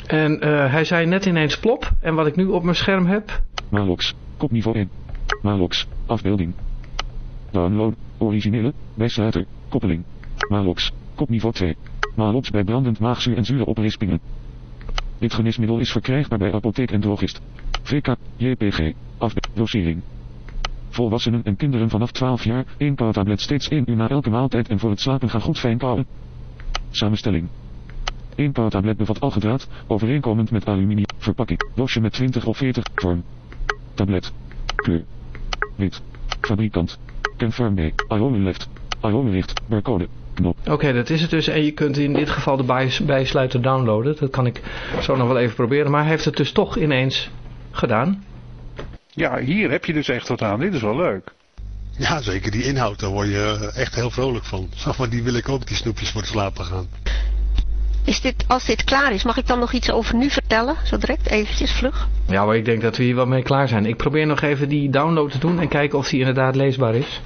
Speaker 6: En uh, hij zei net ineens plop. En wat ik nu op mijn scherm heb...
Speaker 9: Malox, kopniveau 1. Malox, afbeelding. Download, originele, bijsluiter, koppeling. Malox, kopniveau 2. Malox bij brandend maagzuur en zure oprispingen. Dit geneesmiddel is verkrijgbaar bij apotheek en drogist. VK, JPG, afdosering. Volwassenen en kinderen vanaf 12 jaar, 1 tablet steeds 1 uur na elke maaltijd en voor het slapen gaan goed fijn kauwen. Samenstelling. 1 tablet bevat algedraad, overeenkomend met aluminium, verpakking, doosje met 20 of 40, vorm. Tablet. Kleur. Wit. Fabrikant. Confirm mee, Left. Licht, barcode.
Speaker 6: Oké, okay, dat is het dus. En je kunt in dit geval de bijsluiter downloaden. Dat kan ik zo nog wel even proberen. Maar hij heeft het dus toch ineens gedaan.
Speaker 4: Ja, hier heb je dus echt wat aan. Dit is wel leuk.
Speaker 2: Ja, zeker. Die inhoud, daar word je echt heel vrolijk van. Zeg maar, die wil ik ook, die snoepjes voor het slapen gaan.
Speaker 10: Is dit, als dit klaar is, mag ik dan nog iets over nu vertellen? Zo direct, eventjes, vlug.
Speaker 6: Ja, maar ik denk dat we hier wel mee klaar zijn. Ik probeer nog even die download te doen en kijken of die inderdaad leesbaar is.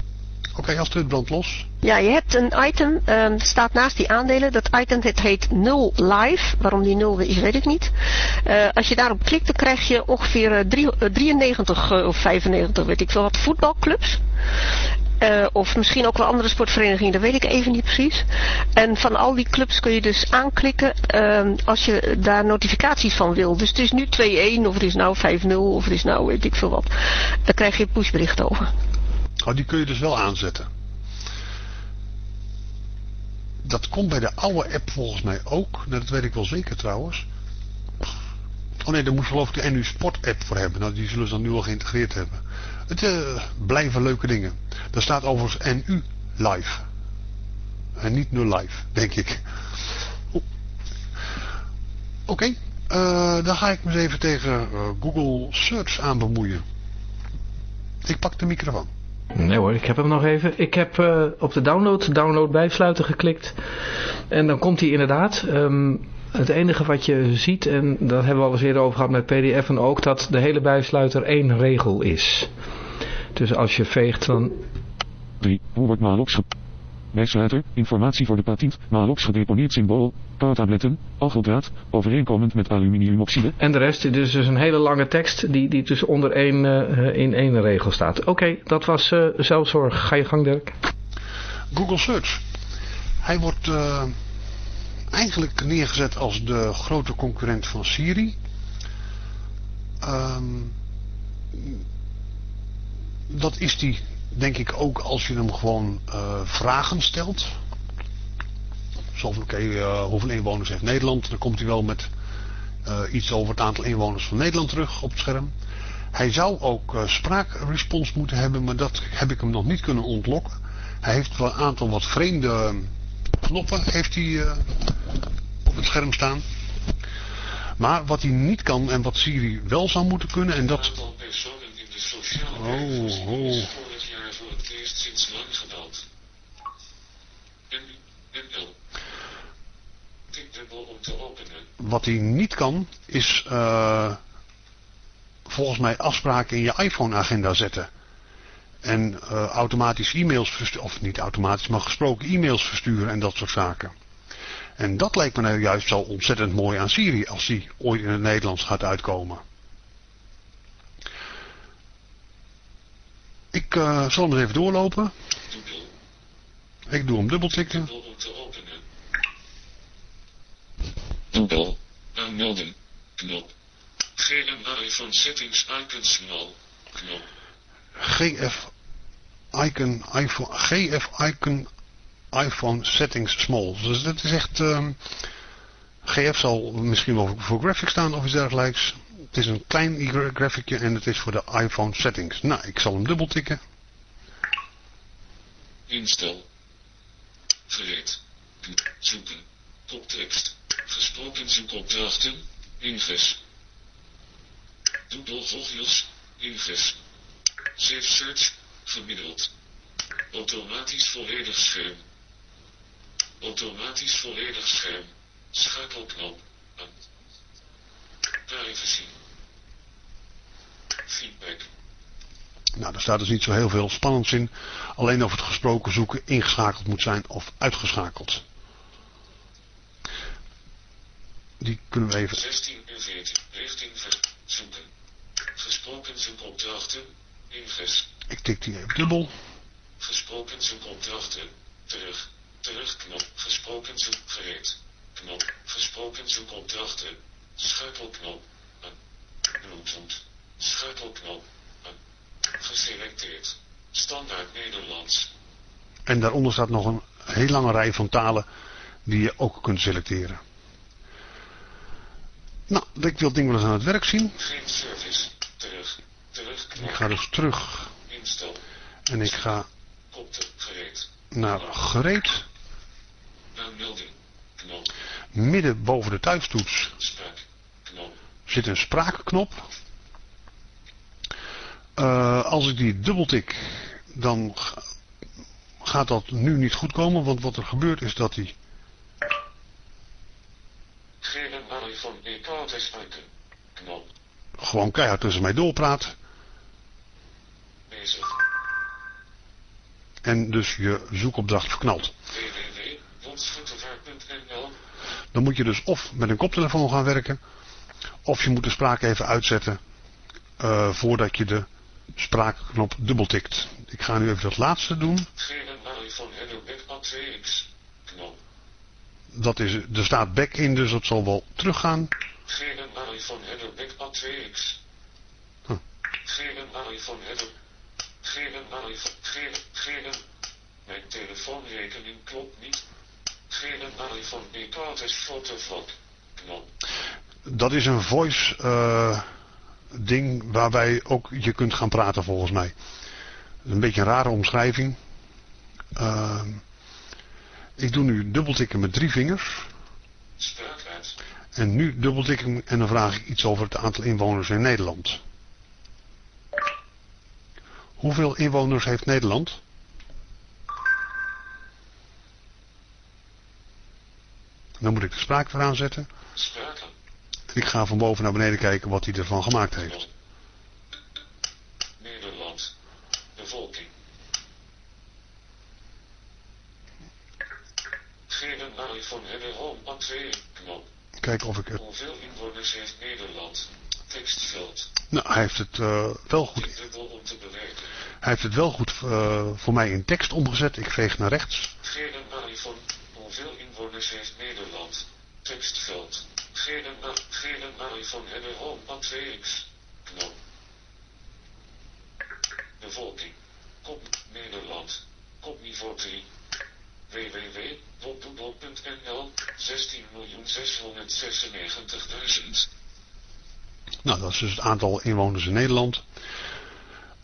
Speaker 2: Oké, okay, Astrid, brand los.
Speaker 10: Ja, je hebt een item, um, staat naast die aandelen. Dat item het heet 0 live. Waarom die 0 is, weet ik niet. Uh, als je daarop klikt, dan krijg je ongeveer uh, drie, uh, 93 of 95, weet ik veel wat, voetbalclubs. Eh, of misschien ook wel andere sportverenigingen, dat weet ik even niet precies. En van al die clubs kun je dus aanklikken ehm, als je daar notificaties van wil. Dus het is nu 2-1 of het is nou 5-0 of het is nou weet ik veel wat. Daar krijg je pushbericht over.
Speaker 2: Oh, die kun je dus wel aanzetten. Dat komt bij de oude app volgens mij ook. Nou, dat weet ik wel zeker trouwens. Oh nee, daar moet geloof ik de NU Sport app voor hebben. Nou, die zullen ze dan nu al geïntegreerd hebben. Het uh, blijven leuke dingen. Daar staat overigens NU live. En niet nu live, denk ik. Oké, uh, dan ga ik me eens even tegen uh, Google Search aan bemoeien. Ik pak de microfoon.
Speaker 6: Nee hoor, ik heb hem nog even. Ik heb uh, op de download, download bijsluiten geklikt. En dan komt hij inderdaad. Um, het enige wat je ziet, en dat hebben we al eens eerder over gehad met pdf en ook, dat de hele bijsluiter één regel is. Dus als je veegt dan...
Speaker 9: 3. Hoe wordt ge... Bijsluiter, informatie voor de patent, Malox gedeponeerd symbool, powertabletten, algeldraad, overeenkomend met aluminiumoxide.
Speaker 6: En de rest is dus een hele lange tekst die, die dus onder één, uh, in één regel staat. Oké, okay, dat was uh, zelfzorg. Ga je gang Dirk.
Speaker 2: Google Search. Hij wordt... Uh eigenlijk neergezet als de grote concurrent van Siri. Um, dat is die, denk ik, ook als je hem gewoon uh, vragen stelt. Zoals, oké, okay, uh, hoeveel inwoners heeft Nederland? Dan komt hij wel met uh, iets over het aantal inwoners van Nederland terug op het scherm. Hij zou ook spraakrespons moeten hebben, maar dat heb ik hem nog niet kunnen ontlokken. Hij heeft wel een aantal wat vreemde knoppen heeft hij op het scherm staan. Maar wat hij niet kan en wat Siri wel zou moeten kunnen en dat...
Speaker 5: aantal personen in de sociale
Speaker 2: oh, oh.
Speaker 5: Het eerst sinds lang te openen.
Speaker 2: Wat hij niet kan is uh, volgens mij afspraken in je iPhone agenda zetten. En uh, automatisch e-mails versturen, of niet automatisch, maar gesproken e-mails versturen en dat soort zaken. En dat lijkt me nou juist zo ontzettend mooi aan Siri, als die ooit in het Nederlands gaat uitkomen. Ik uh, zal hem eens even doorlopen. Ik doe hem dubbeltikken.
Speaker 5: Dubbel. Aanmelden. Knop. GMI van settings icon snel. Knop.
Speaker 2: GF icon iPhone, GF icon iPhone settings small. Dus dat is echt, um, GF zal misschien wel voor graphics staan of iets dergelijks. Het is een klein graphicje en het is voor de iPhone settings. Nou, ik zal hem dubbel tikken.
Speaker 5: Instel. Gereed. Zoeken. Koptekst. Gesproken zoekopdrachten. Inges. Doodle. Inges. Safe Search, gemiddeld. Automatisch volledig scherm. Automatisch volledig scherm. Schakelknop. Aan. Privacy. Feedback.
Speaker 2: Nou, daar staat dus niet zo heel veel spannends in. Alleen of het gesproken zoeken ingeschakeld moet zijn of uitgeschakeld. Die kunnen we even...
Speaker 5: 16 en 14. Richting zoeken. Gesproken zoekopdrachten. Inges.
Speaker 2: Ik tik die even dubbel.
Speaker 5: Gesproken zoekopdrachten. Terug. Terugknop. Gesproken zoek gereed. Knop. Gesproken zoekopdrachten. Schakelknop. Bluetooth. Schakelknop. Geselecteerd. Standaard Nederlands.
Speaker 2: En daaronder staat nog een heel lange rij van talen die je ook kunt selecteren. Nou, ik wil het ding wel eens aan het werk zien.
Speaker 5: Geen service. Terug.
Speaker 2: Ik ga dus terug.
Speaker 5: Instel.
Speaker 2: En ik ga
Speaker 5: gereed.
Speaker 2: naar gereed.
Speaker 5: Aanmelding. Knop.
Speaker 2: Midden boven de thuistoets
Speaker 5: Spraak.
Speaker 2: Zit een spraakknop. Uh, als ik die dubbeltik, dan gaat dat nu niet goed komen. Want wat er gebeurt is dat die... Gewoon keihard tussen mij doorpraat. En dus je zoekopdracht verknalt. Dan moet je dus of met een koptelefoon gaan werken. Of je moet de spraak even uitzetten. Uh, voordat je de spraakknop dubbeltikt. Ik ga nu even dat laatste doen.
Speaker 5: Gele van Header Back A2X. Knop.
Speaker 2: Dat is, er staat back in, dus dat zal wel teruggaan.
Speaker 5: Gele van Header Back A2X.
Speaker 2: Huh.
Speaker 5: Mijn telefoonrekening klopt niet. Gele van Bepates Fotovlog. Knop.
Speaker 2: Dat is een voice eh, ding waarbij ook je kunt gaan praten volgens mij. Een beetje een rare omschrijving. Uh, ik doe nu dubbeltikken met drie vingers. En nu dubbeltikken en dan vraag ik iets over het aantal inwoners in Nederland. Hoeveel inwoners heeft Nederland? Dan moet ik de spraak weer aanzetten.
Speaker 5: Spraken.
Speaker 2: Ik ga van boven naar beneden kijken wat hij ervan gemaakt heeft.
Speaker 5: Nederland. Bevolking. Gele van Header Home A2 knop.
Speaker 2: Kijken of ik het...
Speaker 5: Hoeveel inwoners heeft Nederland? Tekstveld.
Speaker 2: Nou, hij heeft het eh, wel goed...
Speaker 5: Om te bewerken.
Speaker 2: Hij heeft het wel goed eh, voor mij in tekst omgezet. Ik veeg naar rechts.
Speaker 5: Gele van Hoeveel inwoners heeft Nederland? Tekstveld. Gele, gele van Header Home A2X. Knop. Bevolking. Kop Nederland. Kopniveau 3. www.wopdoodle.nl 16.696.000
Speaker 2: Nou, dat is dus het aantal inwoners in Nederland.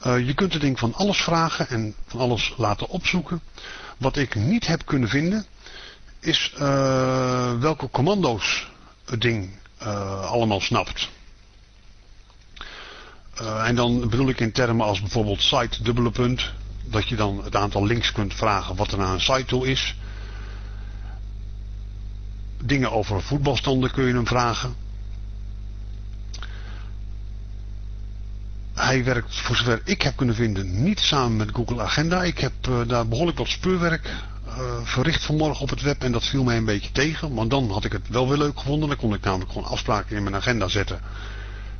Speaker 2: Uh, je kunt het ding van alles vragen en van alles laten opzoeken. Wat ik niet heb kunnen vinden, is uh, welke commando's het ding uh, allemaal snapt. Uh, en dan bedoel ik in termen als bijvoorbeeld site dubbele punt. Dat je dan het aantal links kunt vragen wat er naar een site toe is. Dingen over voetbalstanden kun je hem vragen. Hij werkt, voor zover ik heb kunnen vinden, niet samen met Google Agenda. Ik heb uh, daar behoorlijk wat speurwerk verricht vanmorgen op het web en dat viel mij een beetje tegen. Want dan had ik het wel weer leuk gevonden. Dan kon ik namelijk gewoon afspraken in mijn agenda zetten.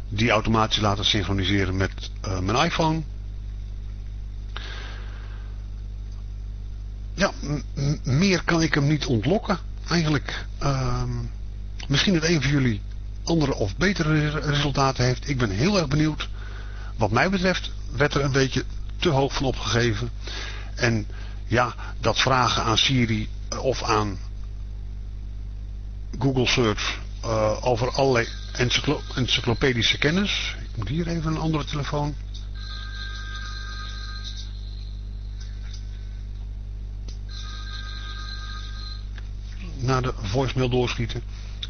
Speaker 2: Die automatisch laten synchroniseren met uh, mijn iPhone. Ja, meer kan ik hem niet ontlokken. Eigenlijk, uh, misschien dat een van jullie andere of betere resultaten heeft. Ik ben heel erg benieuwd. Wat mij betreft werd er een beetje te hoog van opgegeven. En ja, dat vragen aan Siri of aan Google Search uh, over allerlei encyclo encyclopedische kennis. Ik moet hier even een andere telefoon. Naar de voicemail doorschieten.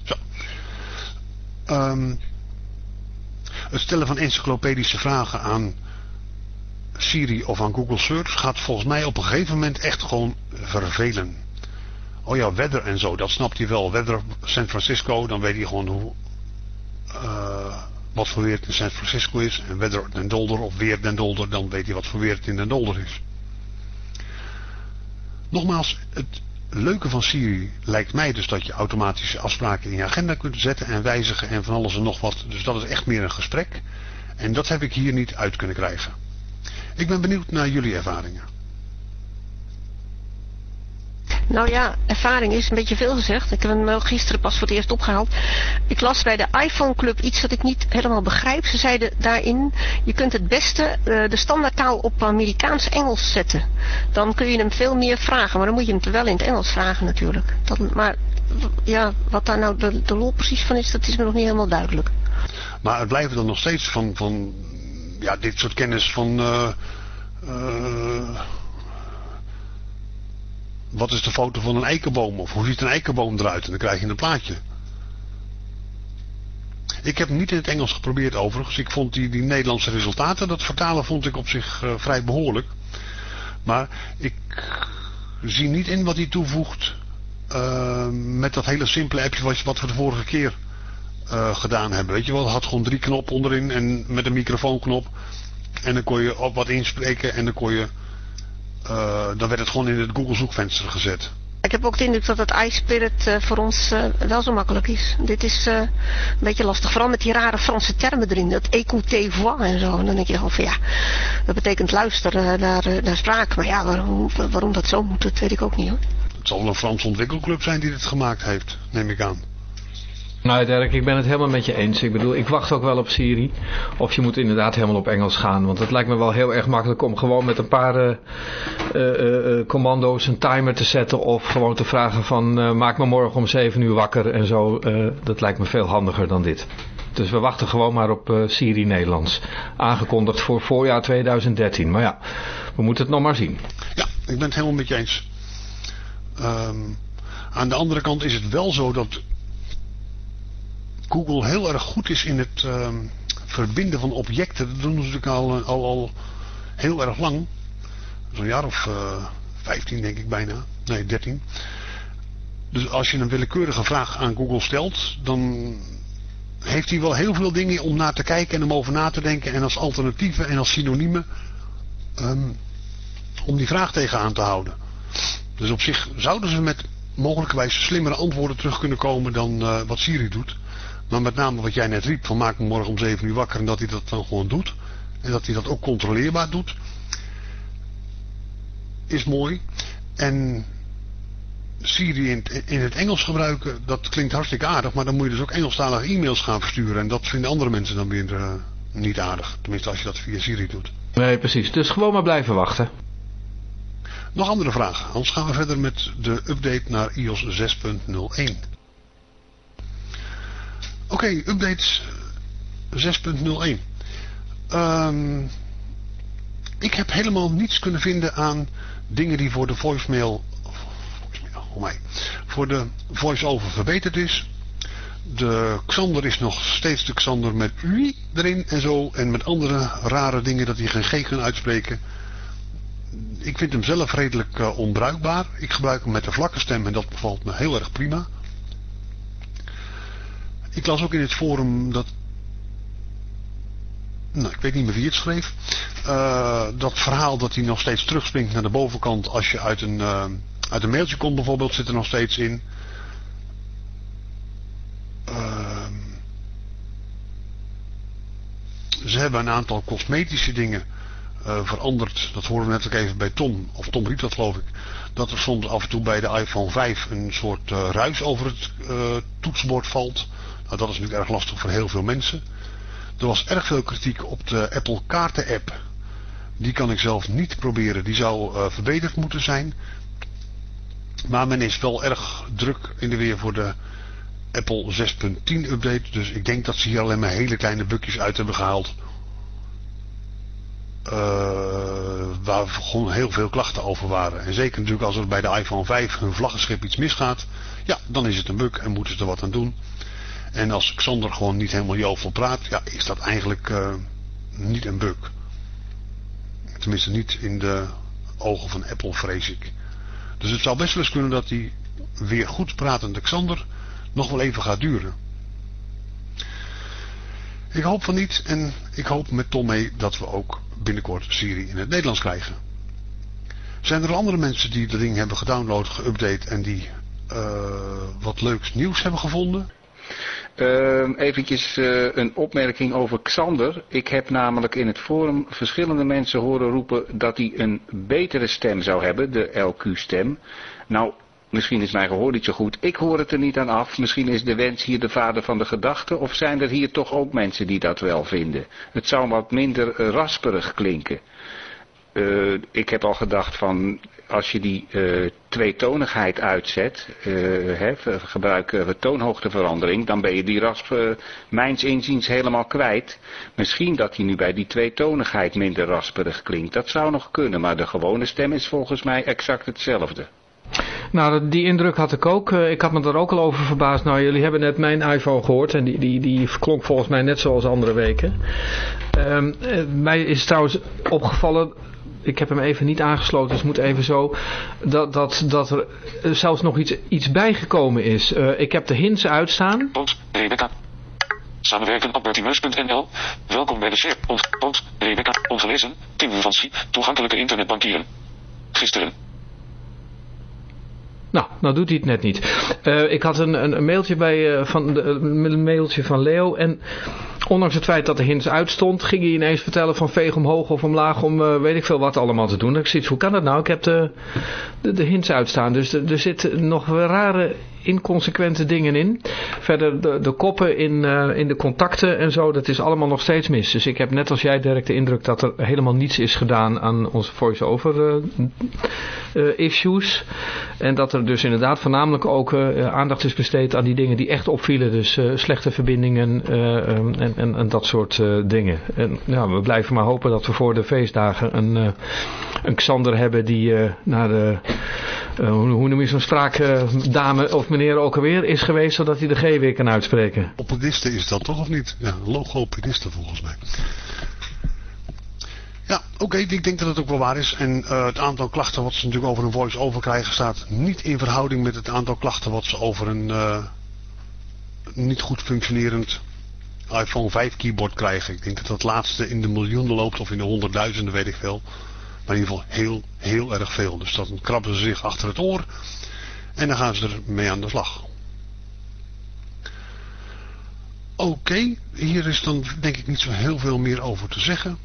Speaker 2: Zo. Um, het stellen van encyclopedische vragen aan Siri of aan Google Search gaat volgens mij op een gegeven moment echt gewoon vervelen. Oh ja, weather en zo, dat snapt hij wel. Weather San Francisco, dan weet hij gewoon hoe, uh, wat voor weer het in San Francisco is. En weather Den Dolder of weer Den Dolder, dan weet hij wat voor weer het in Den Dolder is. Nogmaals, het leuke van Siri lijkt mij dus dat je automatische afspraken in je agenda kunt zetten en wijzigen en van alles en nog wat. Dus dat is echt meer een gesprek. En dat heb ik hier niet uit kunnen krijgen. Ik ben benieuwd naar jullie ervaringen.
Speaker 10: Nou ja, ervaring is een beetje veel gezegd. Ik heb hem gisteren pas voor het eerst opgehaald. Ik las bij de iPhone Club iets dat ik niet helemaal begrijp. Ze zeiden daarin, je kunt het beste uh, de standaardtaal op Amerikaans-Engels zetten. Dan kun je hem veel meer vragen, maar dan moet je hem wel in het Engels vragen natuurlijk. Dat, maar ja, wat daar nou de, de lol precies van is, dat is me nog niet helemaal duidelijk.
Speaker 2: Maar het blijven dan nog steeds van, van ja, dit soort kennis van... Uh, uh, wat is de foto van een eikenboom? Of hoe ziet een eikenboom eruit? En dan krijg je een plaatje. Ik heb niet in het Engels geprobeerd overigens. Ik vond die, die Nederlandse resultaten, dat vertalen vond ik op zich uh, vrij behoorlijk. Maar ik zie niet in wat hij toevoegt uh, met dat hele simpele appje wat, wat we de vorige keer uh, gedaan hebben. Weet je wel, het had gewoon drie knoppen onderin en met een microfoonknop. En dan kon je op wat inspreken en dan kon je... Uh, dan werd het gewoon in het Google zoekvenster gezet.
Speaker 10: Ik heb ook de indruk dat het iSpirit uh, voor ons wel zo makkelijk is. Dit is een beetje lastig. Vooral met die rare Franse termen erin. Dat écouter voix en zo. En dan denk je gewoon van ja, dat betekent luisteren naar, naar spraak. Maar ja, waarom, waarom dat zo moet, dat weet ik ook niet hoor.
Speaker 2: Het zal wel een Franse ontwikkelclub zijn die dit gemaakt heeft, neem ik aan.
Speaker 6: Nou Dirk, ik ben het helemaal met je eens. Ik bedoel, ik wacht ook wel op Siri. Of je moet inderdaad helemaal op Engels gaan. Want het lijkt me wel heel erg makkelijk om gewoon met een paar uh, uh, uh, commando's een timer te zetten. Of gewoon te vragen van maak me morgen om 7 uur wakker en zo. dat lijkt me veel handiger dan dit. Dus we wachten gewoon maar op Siri Nederlands. Aangekondigd voor voorjaar 2013. Maar ja, we moeten het nog maar zien.
Speaker 2: Ja, ik ben het helemaal met je eens. Um, aan de andere kant is het wel zo dat Google heel erg goed is in het uh, verbinden van objecten. Dat doen ze natuurlijk al, al, al heel erg lang. Zo'n jaar of uh, eh, 15 denk ik bijna. Nee, 13. Dus als je een willekeurige vraag aan Google stelt, dan heeft hij wel heel veel dingen om naar te kijken en om over na te denken. En als alternatieven en als synoniemen um, om die vraag tegenaan te houden. Dus op zich zouden ze met mogelijkerwijs slimmere antwoorden terug kunnen komen dan uh, wat Siri doet. Maar met name wat jij net riep, van maak me morgen om 7 uur wakker en dat hij dat dan gewoon doet. En dat hij dat ook controleerbaar doet. Is mooi. En Siri in, in het Engels gebruiken, dat klinkt hartstikke aardig. Maar dan moet je dus ook Engelstalige e-mails gaan versturen. En dat vinden andere mensen dan weer uh, niet aardig. Tenminste als je dat via Siri doet.
Speaker 6: Nee, precies. Dus gewoon maar blijven wachten.
Speaker 2: Nog andere vragen. Anders gaan we verder met de update naar iOS 6.01. Oké, updates 6.01. Um, ik heb helemaal niets kunnen vinden aan dingen die voor de voicemail, oh my, voor de voice-over verbeterd is. De Xander is nog steeds de Xander met UI erin en zo. En met andere rare dingen dat hij geen G kan uitspreken. Ik vind hem zelf redelijk uh, onbruikbaar. Ik gebruik hem met de vlakke stem en dat bevalt me heel erg prima. Ik las ook in het forum dat... Nou, ik weet niet meer wie het schreef. Uh, dat verhaal dat hij nog steeds terugspringt naar de bovenkant als je uit een, uh, uit een mailtje komt bijvoorbeeld, zit er nog steeds in. Uh, ze hebben een aantal cosmetische dingen uh, veranderd. Dat horen we net ook even bij Tom. Of Tom riep dat geloof ik. Dat er soms af en toe bij de iPhone 5 een soort ruis over het toetsenbord valt. Nou, dat is natuurlijk erg lastig voor heel veel mensen. Er was erg veel kritiek op de Apple Kaarten app. Die kan ik zelf niet proberen. Die zou uh, verbeterd moeten zijn. Maar men is wel erg druk in de weer voor de Apple 6.10 update. Dus ik denk dat ze hier alleen maar hele kleine bugjes uit hebben gehaald. Uh, waar gewoon heel veel klachten over waren. En zeker natuurlijk als er bij de iPhone 5 hun vlaggenschip iets misgaat. Ja, dan is het een bug en moeten ze er wat aan doen. En als Xander gewoon niet helemaal jovel praat, ja, is dat eigenlijk uh, niet een bug. Tenminste niet in de ogen van Apple, vrees ik. Dus het zou best wel eens kunnen dat die weer goed pratende Xander nog wel even gaat duren. Ik hoop van niet en ik hoop met Tom mee dat we ook binnenkort Siri in het Nederlands krijgen. Zijn er andere mensen die de ding hebben gedownload, geüpdate en die uh, wat leuks nieuws hebben gevonden?
Speaker 11: Uh, eventjes uh, een opmerking over Xander. Ik heb namelijk in het forum verschillende mensen horen roepen dat hij een betere stem zou hebben, de LQ-stem. Nou, misschien is mijn gehoor niet zo goed. Ik hoor het er niet aan af. Misschien is de wens hier de vader van de gedachte. Of zijn er hier toch ook mensen die dat wel vinden? Het zou wat minder rasperig klinken. Uh, ik heb al gedacht van als je die uh, tweetonigheid uitzet, uh, hè, gebruik toonhoogteverandering, dan ben je die rasp mijns inziens helemaal kwijt. Misschien dat hij nu bij die tweetonigheid minder rasperig klinkt. Dat zou nog kunnen, maar de gewone stem is volgens mij exact hetzelfde.
Speaker 6: Nou, die indruk had ik ook. Ik had me er ook al over verbaasd. Nou, jullie hebben net mijn iPhone gehoord en die, die, die klonk volgens mij net zoals andere weken. Um, mij is trouwens opgevallen ik heb hem even niet aangesloten, dus moet even zo, dat, dat, dat er zelfs nog iets, iets bijgekomen is. Uh, ik heb de hints uitstaan.
Speaker 5: Bond, Rebecca. Samenwerken op. Welkom bij de Bond, Rebecca. Ongelezen. Tim van Toegankelijke internetbankieren. Gisteren.
Speaker 6: Nou, nou doet hij het net niet. Uh, ik had een, een, een mailtje, bij, uh, van, een mailtje van Leo en ondanks het feit dat de hints uitstond, ging hij ineens vertellen van veeg omhoog of omlaag om uh, weet ik veel wat allemaal te doen. Ik zit, hoe kan dat nou? Ik heb de, de, hints uitstaan. Dus er, zitten nog rare inconsequente dingen in. Verder de, de koppen in, uh, in de contacten en zo, dat is allemaal nog steeds mis. Dus ik heb net als jij Dirk de indruk dat er helemaal niets is gedaan aan onze voice-over uh, issues. En dat er dus inderdaad voornamelijk ook aandacht is besteed aan die dingen die echt opvielen. Dus slechte verbindingen um, en, en, en, dat soort dingen. En ja, we blijven maar hopen dat we voor de feestdagen een, een Xander hebben die naar de, hoe, hoe noem je zo'n spraakdame of meneer ook alweer is geweest, zodat hij de G weer kan uitspreken.
Speaker 2: Logopediste is dat toch of niet? Ja, logopediste volgens mij. Ja, oké, ik denk dat het ook wel waar is. En het aantal klachten wat ze natuurlijk over een voice-over krijgen staat niet in verhouding met het aantal klachten wat ze over een niet goed functionerend iPhone 5 keyboard krijgen. Ik denk dat dat laatste in de miljoenen loopt of in de honderdduizenden, weet ik veel. Maar in ieder geval heel, heel erg veel. Dus dan krabben ze zich achter het oor en dan gaan ze er mee aan de slag. Oké, hier is dan denk ik niet zo heel veel meer over te zeggen.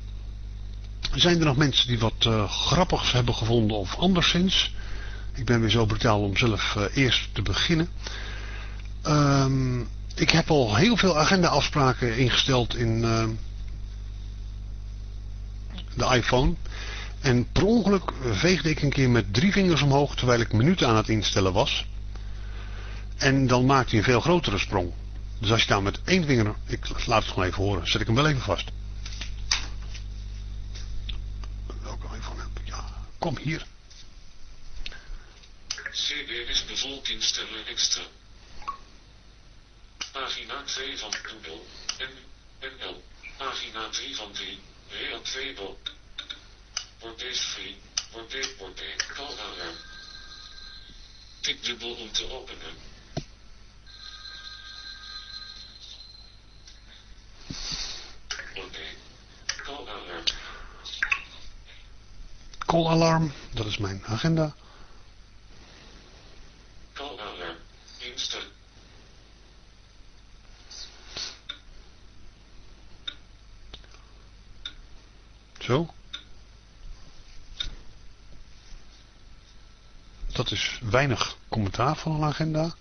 Speaker 2: Zijn er nog mensen die wat uh, grappigs hebben gevonden of anderszins? Ik ben weer zo brutaal om zelf uh, eerst te beginnen. Um, ik heb al heel veel agenda-afspraken ingesteld in uh, de iPhone. En per ongeluk veegde ik een keer met drie vingers omhoog terwijl ik minuten aan het instellen was. En dan maakt hij een veel grotere sprong. Dus als je daar met één vinger, ik laat het gewoon even horen, zet ik hem wel even vast. Ja, kom hier.
Speaker 5: CBS bevolkingstellen extra. Pagina 2 van Google. NL. Pagina 3 van 3. Real 2 bo. Portees free. Portee, portee. Call alarm. Tik dubbel om te openen. Portee. Call alarm.
Speaker 2: Call alarm, dat is mijn agenda.
Speaker 5: Call alarm. Insta.
Speaker 2: Dat is weinig commentaar van een agenda.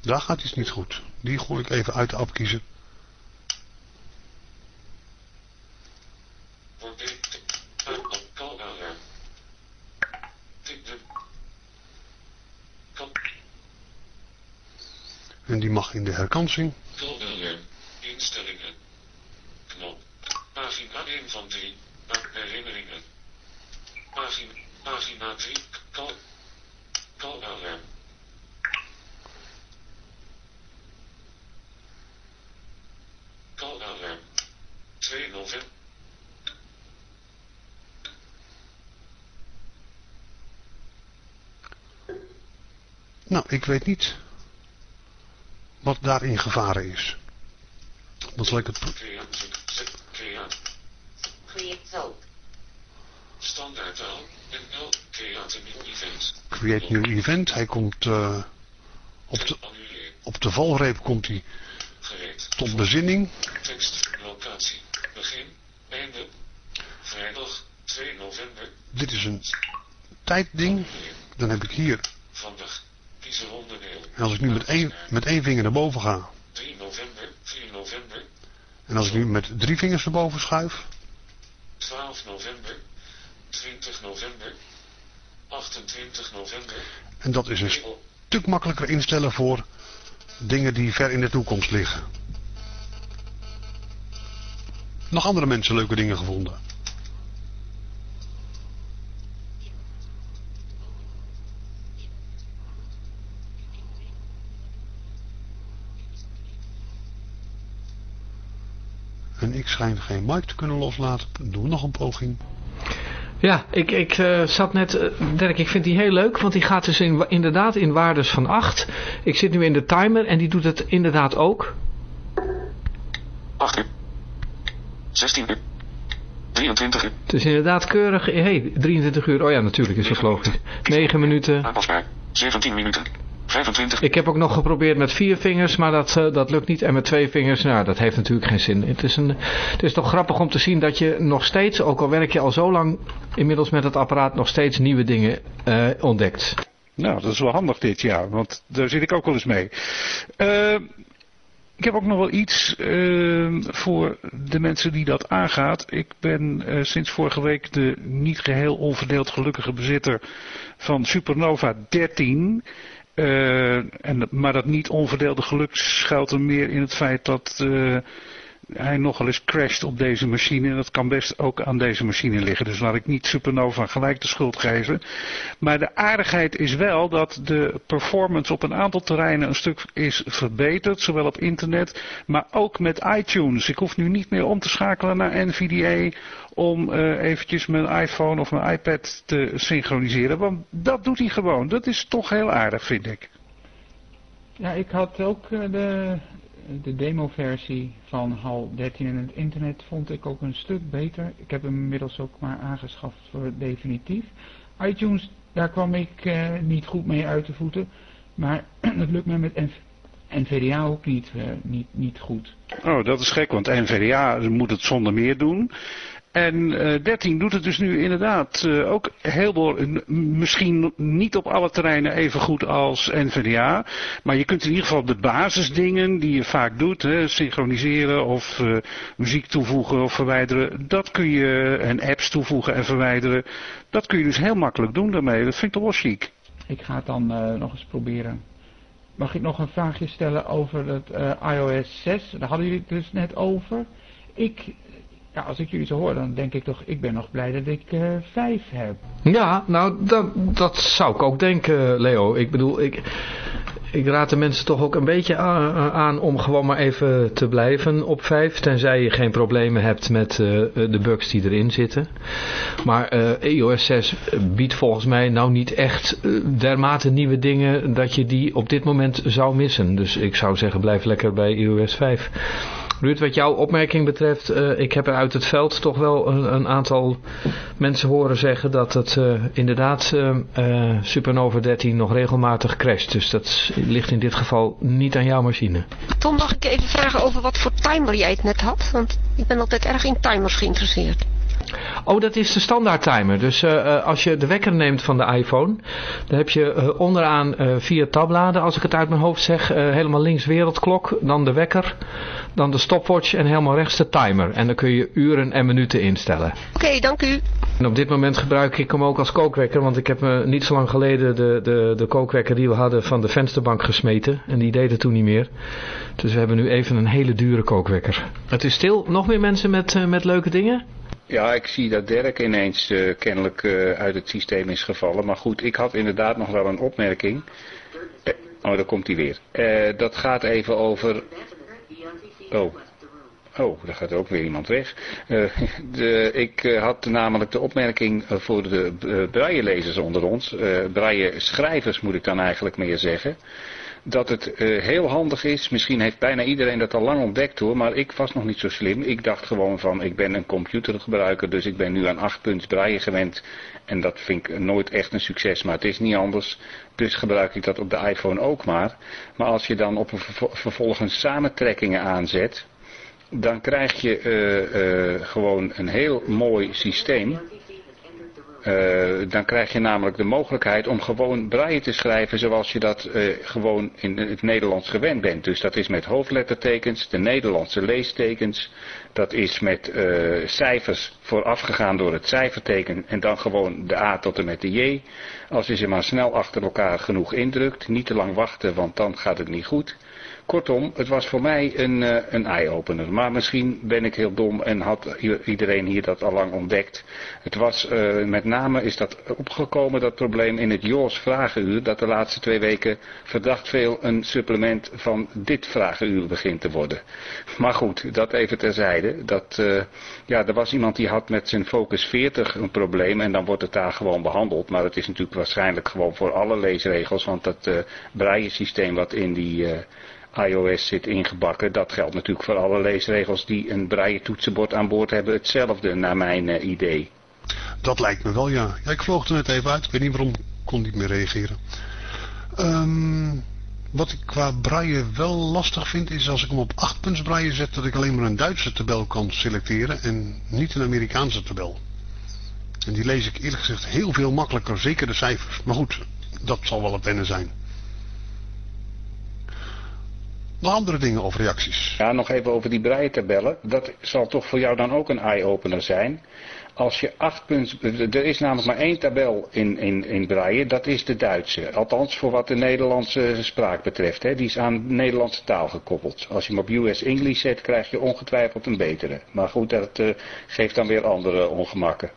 Speaker 2: Daar gaat iets niet goed. Die gooi ik even uit de app kiezen. In de herkansing.
Speaker 5: Instellingen. Knop. Pagina 1 van 3. Herinneringen. Pagina, pagina 3. Kal. Kalalarm. Kalalarm. 2 november.
Speaker 2: Nou, ik weet niet wat daarin gevaren is. Dan zal ik het...
Speaker 5: Standaardtaal. NL. Create new event.
Speaker 2: Create new event. Hij komt uh, op, de, op de valreep komt hij tot bezinning.
Speaker 5: Tekst. Locatie. Begin. Einde. Vrijdag 2 november.
Speaker 2: Dit is een tijdding. Dan heb ik hier... En als ik nu met één, met één vinger naar boven ga.
Speaker 5: 3 november, 4 november.
Speaker 2: En als ik nu met drie vingers naar boven schuif.
Speaker 5: 12 november, 20 november, 28 november.
Speaker 2: En dat is een stuk makkelijker instellen voor dingen die ver in de toekomst liggen. Nog andere mensen leuke dingen gevonden. Geen mic te kunnen loslaten. Doe nog een poging.
Speaker 6: Ja, ik, ik uh, zat net, uh, Dirk, ik vind die heel leuk, want die gaat dus in, inderdaad in waardes van 8. Ik zit nu in de timer en die doet het inderdaad ook.
Speaker 5: 8 uur. 16 uur. 23 uur.
Speaker 6: Het is inderdaad keurig. Hé, hey, 23 uur. Oh ja, natuurlijk is dat logisch. 9 minuten.
Speaker 5: Aanpasbaar. 17 minuten. 25.
Speaker 6: Ik heb ook nog geprobeerd met vier vingers, maar dat, uh, dat lukt niet. En met twee vingers, nou, dat heeft natuurlijk geen zin. Het is, een, het is toch grappig om te zien dat je nog steeds, ook al werk je al zo lang inmiddels met het apparaat, nog steeds nieuwe dingen uh, ontdekt.
Speaker 4: Nou, dat is wel handig dit jaar, want daar zit ik ook wel eens mee. Uh, ik heb ook nog wel iets uh, voor de mensen die dat aangaat. Ik ben uh, sinds vorige week de niet geheel onverdeeld gelukkige bezitter van Supernova 13. Uh, en, maar dat niet onverdeelde geluk schuilt er meer in het feit dat hij nogal eens crasht op deze machine. En dat kan best ook aan deze machine liggen. Dus laat ik niet Supernova gelijk de schuld geven. Maar de aardigheid is wel dat de performance op een aantal terreinen een stuk is verbeterd. Zowel op internet, maar ook met iTunes. Ik hoef nu niet meer om te schakelen naar NVDA om uh, eventjes mijn iPhone of mijn iPad te synchroniseren. Want dat doet hij gewoon. Dat is toch heel aardig, vind ik.
Speaker 3: Ja, ik had ook de, de demoversie van HAL 13 en het internet vond ik ook een stuk beter. Ik heb hem inmiddels ook maar aangeschaft voor definitief. iTunes, daar kwam ik uh, niet goed mee uit de voeten. Maar het lukt me met NV NVDA ook niet, uh, niet, niet goed.
Speaker 4: Oh, dat is gek, want NVDA moet het zonder meer doen. En uh, 13 doet het dus nu inderdaad uh, ook heel misschien niet op alle terreinen even goed als NVDA. Maar je kunt in ieder geval de basisdingen die je vaak doet, hè, synchroniseren of uh, muziek toevoegen of verwijderen. Dat kun je, en apps toevoegen en verwijderen. Dat kun je dus heel makkelijk doen daarmee. Dat vind ik toch wel chic.
Speaker 3: Ik ga het dan nog eens proberen. Mag ik nog een vraagje stellen over het iOS 6? Daar hadden jullie het dus net over. Ik ja, als ik jullie zo hoor, dan denk ik toch, ik ben nog blij dat ik uh, vijf heb.
Speaker 6: Ja, nou, dat, dat zou ik ook denken, Leo. Ik bedoel, ik, ik raad de mensen toch ook een beetje aan, om gewoon maar even te blijven op vijf. Tenzij je geen problemen hebt met uh, de bugs die erin zitten. Maar uh, iOS 6 biedt volgens mij nou niet echt dermate nieuwe dingen dat je die op dit moment zou missen. Dus ik zou zeggen, blijf lekker bij iOS 5. Ruud, wat jouw opmerking betreft, uh, ik heb er uit het veld toch wel een, een aantal mensen horen zeggen dat het uh, inderdaad uh, Supernova 13 nog regelmatig crasht. Dus dat ligt in dit geval niet aan jouw machine.
Speaker 10: Tom, mag ik even vragen over wat voor timer jij het net had? Want ik ben altijd erg in timers geïnteresseerd.
Speaker 6: Oh, dat is de standaard timer. Dus uh, als je de wekker neemt van de iPhone, dan heb je uh, onderaan uh, vier tabbladen, als ik het uit mijn hoofd zeg. helemaal links wereldklok, dan de wekker, dan de stopwatch en helemaal rechts de timer. En dan kun je uren en minuten instellen.
Speaker 10: Oké, okay, dank u.
Speaker 6: En op dit moment gebruik ik hem ook als kookwekker, want ik heb me niet zo lang geleden de, de, de kookwekker die we hadden van de vensterbank gesmeten. En die deed het toen niet meer. Dus we hebben nu even een hele dure kookwekker. Het is stil. Nog meer mensen met, met leuke dingen?
Speaker 11: Ja, ik zie dat Dirk ineens uh, kennelijk uh, uit het systeem is gevallen. Maar goed, ik had inderdaad nog wel een opmerking. Eh, oh, daar komt hij weer. Uh, dat gaat even over... Oh. Oh, daar gaat ook weer iemand weg. de, ik had namelijk de opmerking voor de braille-lezers onder ons. braille-schrijvers moet ik dan eigenlijk meer zeggen dat het uh, heel handig is. Misschien heeft bijna iedereen dat al lang ontdekt hoor, maar ik was nog niet zo slim. Ik dacht gewoon van, ik ben een computergebruiker, dus ik ben nu aan 8 punts draaien gewend. En dat vind ik nooit echt een succes, maar het is niet anders. Dus gebruik ik dat op de iPhone ook maar. Maar als je dan op een vervolgens samentrekkingen aanzet, dan krijg je uh, uh, gewoon een heel mooi systeem. Uh, dan krijg je namelijk de mogelijkheid om gewoon braille te schrijven zoals je dat uh, gewoon in het Nederlands gewend bent. Dus dat is met hoofdlettertekens, de Nederlandse leestekens. Dat is met uh, cijfers voorafgegaan door het cijferteken en dan gewoon de A tot en met de J. Als je ze maar snel achter elkaar genoeg indrukt, niet te lang wachten want dan gaat het niet goed kortom, het was voor mij een, uh, een eye-opener. Maar misschien ben ik heel dom en had iedereen hier dat al lang ontdekt. Het was, uh, met name is dat opgekomen, dat probleem in het Joos Vragenuur. Dat de laatste twee weken verdacht veel een supplement van dit Vragenuur begint te worden. Maar goed, dat even terzijde. Dat, uh, ja, er was iemand die had met zijn Focus 40 een probleem en dan wordt het daar gewoon behandeld. Maar het is natuurlijk waarschijnlijk gewoon voor alle leesregels, want dat uh, wat in die iOS zit ingebakken, dat geldt natuurlijk voor alle leesregels die een braille toetsenbord aan boord hebben hetzelfde naar mijn uh, idee.
Speaker 2: Dat lijkt me wel, ja. ja. Ik vloog er net even uit, ik weet niet waarom ik kon niet meer reageren. Um, wat ik qua braille wel lastig vind is als ik hem op 8 punts braille zet dat ik alleen maar een Duitse tabel kan selecteren en niet een Amerikaanse tabel. En die lees ik eerlijk gezegd heel veel makkelijker, zeker de cijfers. Maar goed, dat zal wel een wennen zijn. Nog andere dingen of reacties?
Speaker 11: Ja, nog even over die braille-tabellen. Dat zal toch voor jou dan ook een eye-opener zijn. Als je acht punten... Er is namelijk maar één tabel in, in, in braille. Dat is de Duitse. Althans voor wat de Nederlandse spraak betreft. Hè. Die is aan de Nederlandse taal gekoppeld. Als je hem op US English zet, krijg je ongetwijfeld een betere. Maar goed, dat uh, geeft dan weer andere ongemakken.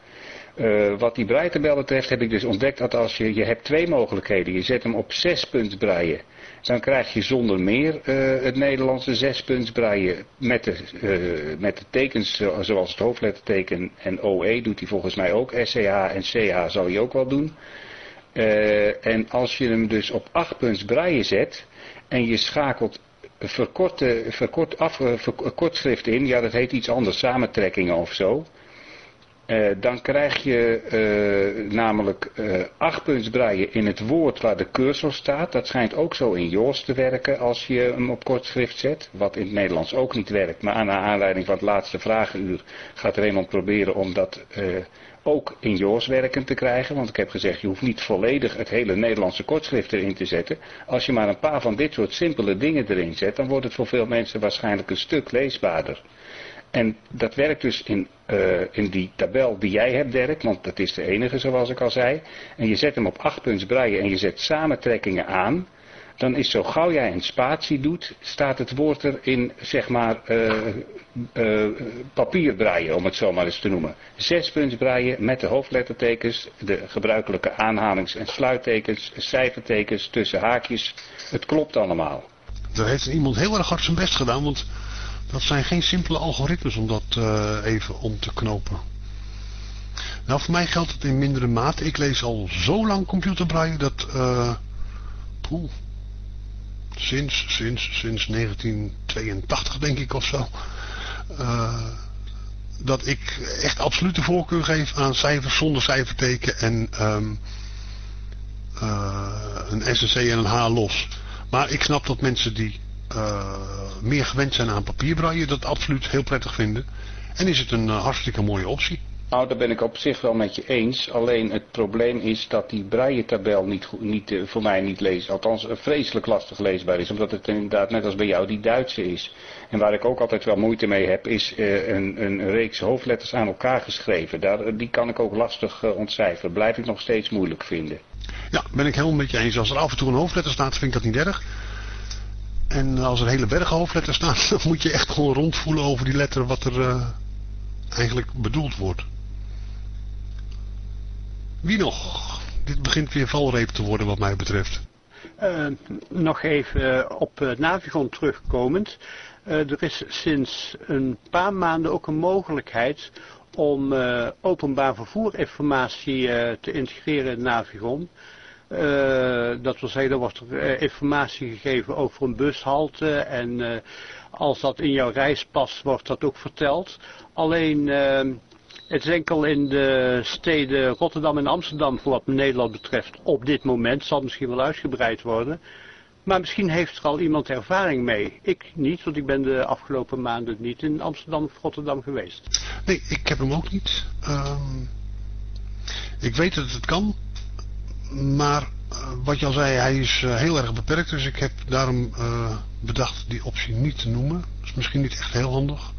Speaker 11: Uh, wat die breitabel betreft heb ik dus ontdekt dat als je, je hebt twee mogelijkheden. Je zet hem op zes punt breien. Dan krijg je zonder meer uh, het Nederlandse zespuntsbreien met de, uh, met de tekens zoals het hoofdletterteken en OE doet hij volgens mij ook. SCH en CH zou hij ook wel doen. En als je hem dus op 8 punts breien zet en je schakelt verkorte, verkort, af, verkortschrift in, ja dat heet iets anders, samentrekkingen of zo. Uh, dan krijg je uh, namelijk uh, puntsbreien in het woord waar de cursor staat. Dat schijnt ook zo in Joos te werken als je hem op kortschrift zet. Wat in het Nederlands ook niet werkt. Maar aan aanleiding van het laatste vragenuur gaat Raymond proberen om dat ook in Joos werken te krijgen. Want ik heb gezegd, je hoeft niet volledig het hele Nederlandse kortschrift erin te zetten. Als je maar een paar van dit soort simpele dingen erin zet, dan wordt het voor veel mensen waarschijnlijk een stuk leesbaarder. En dat werkt dus in, uh, in die tabel die jij hebt, Dirk, want dat is de enige zoals ik al zei. En je zet hem op 8 punts breien en je zet samentrekkingen aan. Dan is zo gauw jij een spatie doet, staat het woord er in, zeg maar, uh, uh, papierbreien, om het zo maar eens te noemen. Zes punts breien met de hoofdlettertekens, de gebruikelijke aanhalings- en sluittekens, cijfertekens tussen haakjes. Het klopt allemaal.
Speaker 2: Er heeft iemand heel erg hard zijn best gedaan, want dat zijn geen simpele algoritmes om dat uh, even om te knopen. Nou, voor mij geldt het in mindere mate. Ik lees al zo lang computerbraille dat... Uh, poeh, sinds, sinds, sinds 1982 denk ik of zo. Uh, dat ik echt absolute voorkeur geef aan cijfers zonder cijferteken en um, een SSC en een H los. Maar ik snap dat mensen die uh, meer gewend zijn aan papierbraille, dat absoluut heel prettig vinden. En is het een uh, hartstikke mooie optie.
Speaker 11: Nou, daar ben ik op zich wel met je eens. Alleen het probleem is dat die braille-tabel niet, niet, uh, voor mij niet lees. Althans, vreselijk lastig leesbaar is. Omdat het inderdaad, net als bij jou, die Duitse is. En waar ik ook altijd wel moeite mee heb, is een, een, reeks hoofdletters aan elkaar geschreven. Daar, die kan ik ook lastig ontcijferen. Blijf ik nog steeds moeilijk vinden.
Speaker 2: Ja, ben ik helemaal met je eens. Als er af en toe een hoofdletter staat, vind ik dat niet erg. En als er hele bergen hoofdletters staan, dan moet je echt gewoon rondvoelen over die letter wat er uh, eigenlijk bedoeld wordt. Wie nog? Dit begint weer valreep te worden wat mij betreft.
Speaker 12: Uh, nog even op uh, Navigon terugkomend. er is sinds een paar maanden ook een mogelijkheid om openbaar vervoerinformatie te integreren in Navigon. Uh, dat wil zeggen, er wordt informatie gegeven over een bushalte en uh, als dat in jouw reis past, wordt dat ook verteld. Alleen, het is enkel in de steden Rotterdam en Amsterdam, voor wat Nederland betreft, op dit moment, zal misschien wel uitgebreid worden. Maar misschien heeft er al iemand ervaring mee. Ik niet, want ik ben de afgelopen maanden niet in Amsterdam of Rotterdam geweest.
Speaker 2: Nee, ik heb hem ook niet. Um, ik weet dat het kan, maar uh, wat je al zei, hij is uh, heel erg beperkt. Dus ik heb daarom uh, bedacht die optie niet te noemen. Dat is misschien niet echt heel handig.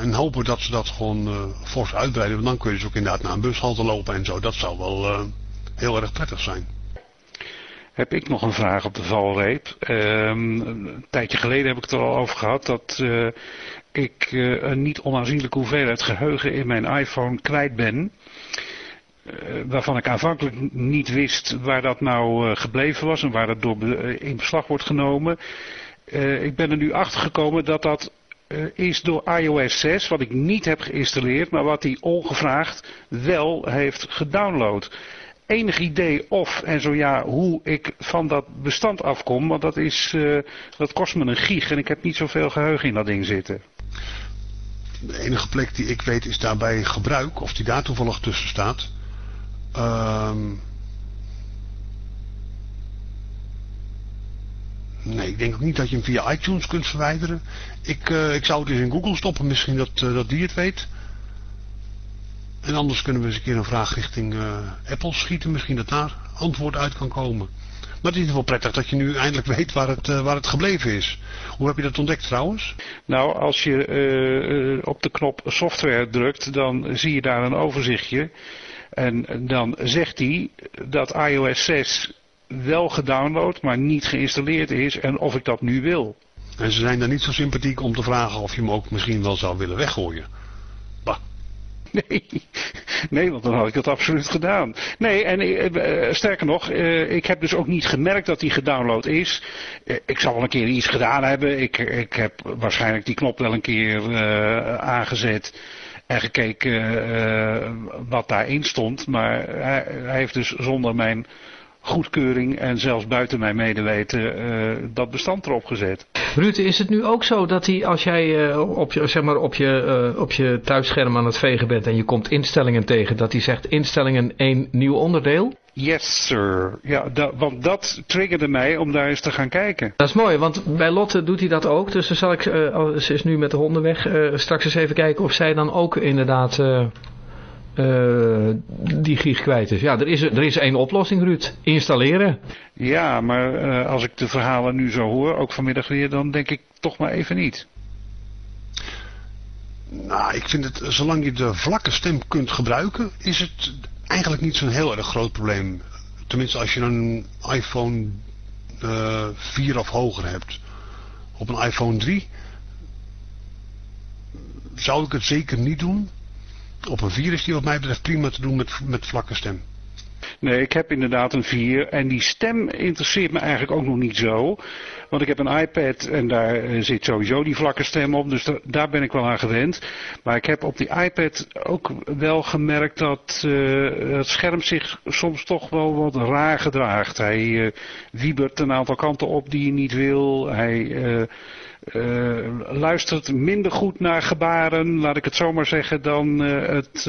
Speaker 2: en hopen dat ze dat gewoon fors uitbreiden. Want dan kun je dus ook inderdaad naar een bushalte lopen en zo. Dat zou wel heel erg prettig zijn.
Speaker 4: heb ik nog een vraag op de valreep. Ehm, een tijdje geleden heb ik het er al over gehad dat uh, ik uh, een niet onaanzienlijke hoeveelheid geheugen in mijn iPhone kwijt ben. Uh, waarvan ik aanvankelijk niet wist waar dat nou gebleven was en waar dat door in beslag wordt genomen. ik ben er nu achter gekomen dat dat is door iOS 6, wat ik niet heb geïnstalleerd, maar wat hij ongevraagd wel heeft gedownload enig idee of en zo ja hoe ik van dat bestand afkom? Want dat, is, dat kost me een gig en ik heb niet zoveel geheugen in dat ding zitten.
Speaker 2: De enige plek die ik weet is daarbij gebruik, of die daar toevallig tussen staat. Um... Nee, ik denk ook niet dat je hem via iTunes kunt verwijderen. Ik, uh, ik zou het eens in Google stoppen, misschien dat, uh, dat die het weet. En anders kunnen we eens een keer een vraag richting uh, Apple schieten. Misschien dat daar antwoord uit kan komen. Maar het is wel prettig dat je nu eindelijk weet waar het, waar het gebleven is. Hoe heb je dat ontdekt trouwens?
Speaker 4: Nou, als je op de knop software drukt, dan zie je daar een overzichtje. En dan zegt hij dat iOS 6 wel gedownload, maar niet geïnstalleerd is en of ik dat nu wil.
Speaker 2: En ze zijn dan niet zo sympathiek om te vragen of je hem ook misschien wel zou willen weggooien.
Speaker 4: Nee, nee, want dan had ik het absoluut gedaan. Nee, en uh, sterker nog, uh, ik heb dus ook niet gemerkt dat die gedownload is. Uh, ik zal wel een keer iets gedaan hebben. Ik, ik heb waarschijnlijk die knop wel een keer aangezet en gekeken wat daarin stond. Maar hij, hij heeft dus zonder mijn goedkeuring en zelfs buiten mijn medeweten uh, dat bestand erop gezet.
Speaker 6: Ruud, is het nu ook zo dat hij als jij uh, op, je, zeg maar op, je, uh, op je thuisscherm aan het vegen bent en je komt instellingen tegen, dat hij zegt instellingen één nieuw onderdeel?
Speaker 4: Yes, sir. Ja, want dat triggerde mij om daar eens te gaan kijken.
Speaker 6: Dat is mooi, want bij Lotte doet hij dat ook. Dus dan zal ik, ze is nu met de honden weg, straks eens even kijken of zij dan ook inderdaad uh, uh, die gig kwijt is. Ja, er is, er is één oplossing, Ruud. Installeren.
Speaker 4: Ja, maar uh, als ik de verhalen nu zo hoor, ook vanmiddag weer, dan denk ik toch maar even niet.
Speaker 2: Nou, ik vind het, zolang je de vlakke stem kunt gebruiken, is het eigenlijk niet zo'n heel erg groot probleem. Tenminste, als je een iPhone uh, 4 of hoger hebt. Op een iPhone 3 zou ik het zeker niet doen. Op een 4 is die wat mij betreft prima te doen met, met vlakke stem.
Speaker 4: Nee, ik heb inderdaad een 4 en die stem interesseert me eigenlijk ook nog niet zo. Want ik heb een iPad en daar zit sowieso die vlakke stem op, dus daar ben ik wel aan gewend. Maar ik heb op die iPad ook wel gemerkt dat uh, het scherm zich soms toch wel wat raar gedraagt. Hij uh, wiebert een aantal kanten op die je niet wil. Hij... luistert minder goed naar gebaren, laat ik het zomaar zeggen, dan uh, het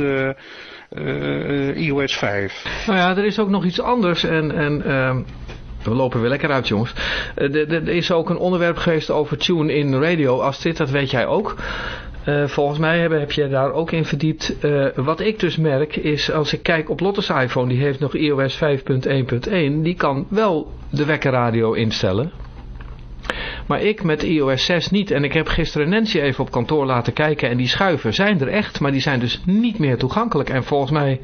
Speaker 4: uh, iOS 5.
Speaker 6: Nou ja, er is ook nog iets anders en... en ehm, we lopen weer lekker uit jongens. Er is ook een onderwerp geweest over tune-in radio. Dit, dat weet jij ook. Volgens mij heb, heb je daar ook in verdiept. Wat ik dus merk is, als ik kijk op Lotte's iPhone, die heeft nog iOS 5.1.1. Die kan wel de wekkerradio instellen. Maar ik met iOS 6 niet. En ik heb gisteren Nancy even op kantoor laten kijken. En die schuiven zijn er echt. Maar die zijn dus niet meer toegankelijk. En volgens mij...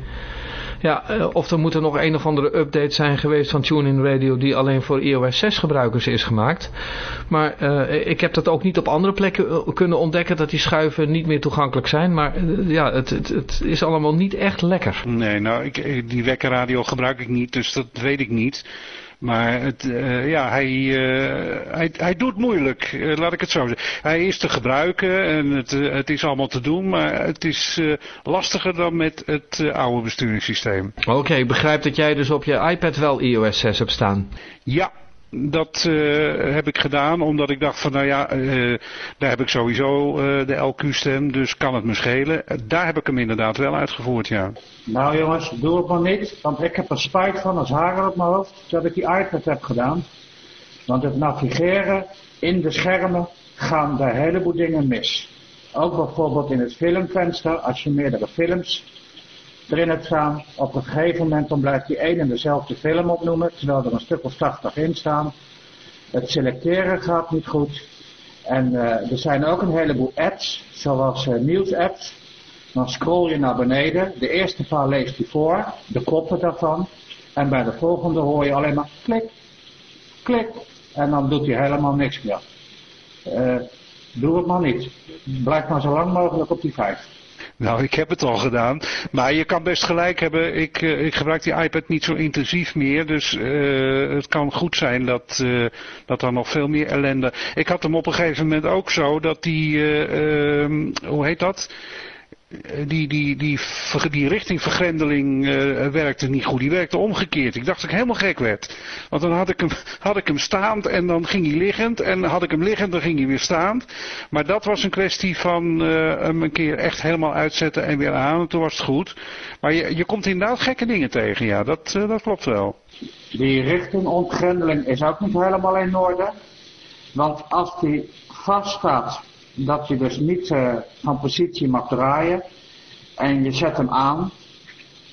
Speaker 6: Ja, of er moet er nog een of andere update zijn geweest van TuneIn Radio die alleen voor iOS 6 gebruikers is gemaakt. Maar uh, ik heb dat ook niet op andere plekken kunnen ontdekken dat die schuiven niet meer toegankelijk zijn. Maar ja, het, het, het, is allemaal niet echt lekker.
Speaker 4: Nee, nou, ik, die wekkerradio gebruik ik niet, dus dat weet ik niet. Maar het, uh, ja, hij, uh, hij, hij doet moeilijk, uh, laat ik het zo zeggen. Hij is te gebruiken en het, het is allemaal te doen, maar het is lastiger dan met het oude besturingssysteem.
Speaker 6: Oké, okay, ik begrijp dat jij dus op je iPad wel iOS 6 hebt staan.
Speaker 4: Ja, dat uh, heb ik gedaan omdat ik dacht van nou ja, uh, daar heb ik sowieso uh, de LQ-stem, dus kan het me schelen. Daar heb ik hem inderdaad wel uitgevoerd, ja.
Speaker 8: Nou jongens, doe het maar niet, want ik heb er spijt van als haren op mijn hoofd dat ik die iPad heb gedaan. Want het navigeren in de schermen gaan daar een heleboel dingen mis. Ook bijvoorbeeld in het filmvenster, als je meerdere films erin hebt staan. Op een gegeven moment dan blijft die één en dezelfde film opnoemen, terwijl er een stuk of 80 in staan. Het selecteren gaat niet goed. En uh, er zijn ook een heleboel apps, zoals uh, nieuwsapps. Dan scroll je naar beneden. De eerste paar leest hij voor, de koppen daarvan. En bij de volgende hoor je alleen maar klik, klik, en dan doet hij helemaal niks meer. Eh, doe het maar niet. Blijf maar zo lang mogelijk op die 5.
Speaker 4: Nou, ik heb het al gedaan. Maar je kan best gelijk hebben. Ik, uh, ik gebruik die iPad niet zo intensief meer. Dus uh, het kan goed zijn dat, uh, dat er nog veel meer ellende... Ik had hem op een gegeven moment ook zo dat die... Ehm, hoe heet dat? Die, die, die, die richtingvergrendeling uh, werkte niet goed. Die werkte omgekeerd. Ik dacht dat ik helemaal gek werd. Want dan had ik hem, had ik hem staand en dan ging hij liggend. En had ik hem liggend, dan ging hij weer staand. Maar dat was een kwestie van uh, hem een keer echt helemaal uitzetten en weer aan. En toen was het goed. Maar je, je komt inderdaad gekke dingen tegen. Ja, dat, dat klopt wel.
Speaker 8: Die richtingontgrendeling is ook niet helemaal in orde. Want als die vaststaat dat je dus niet uh, van positie mag draaien en je zet hem aan,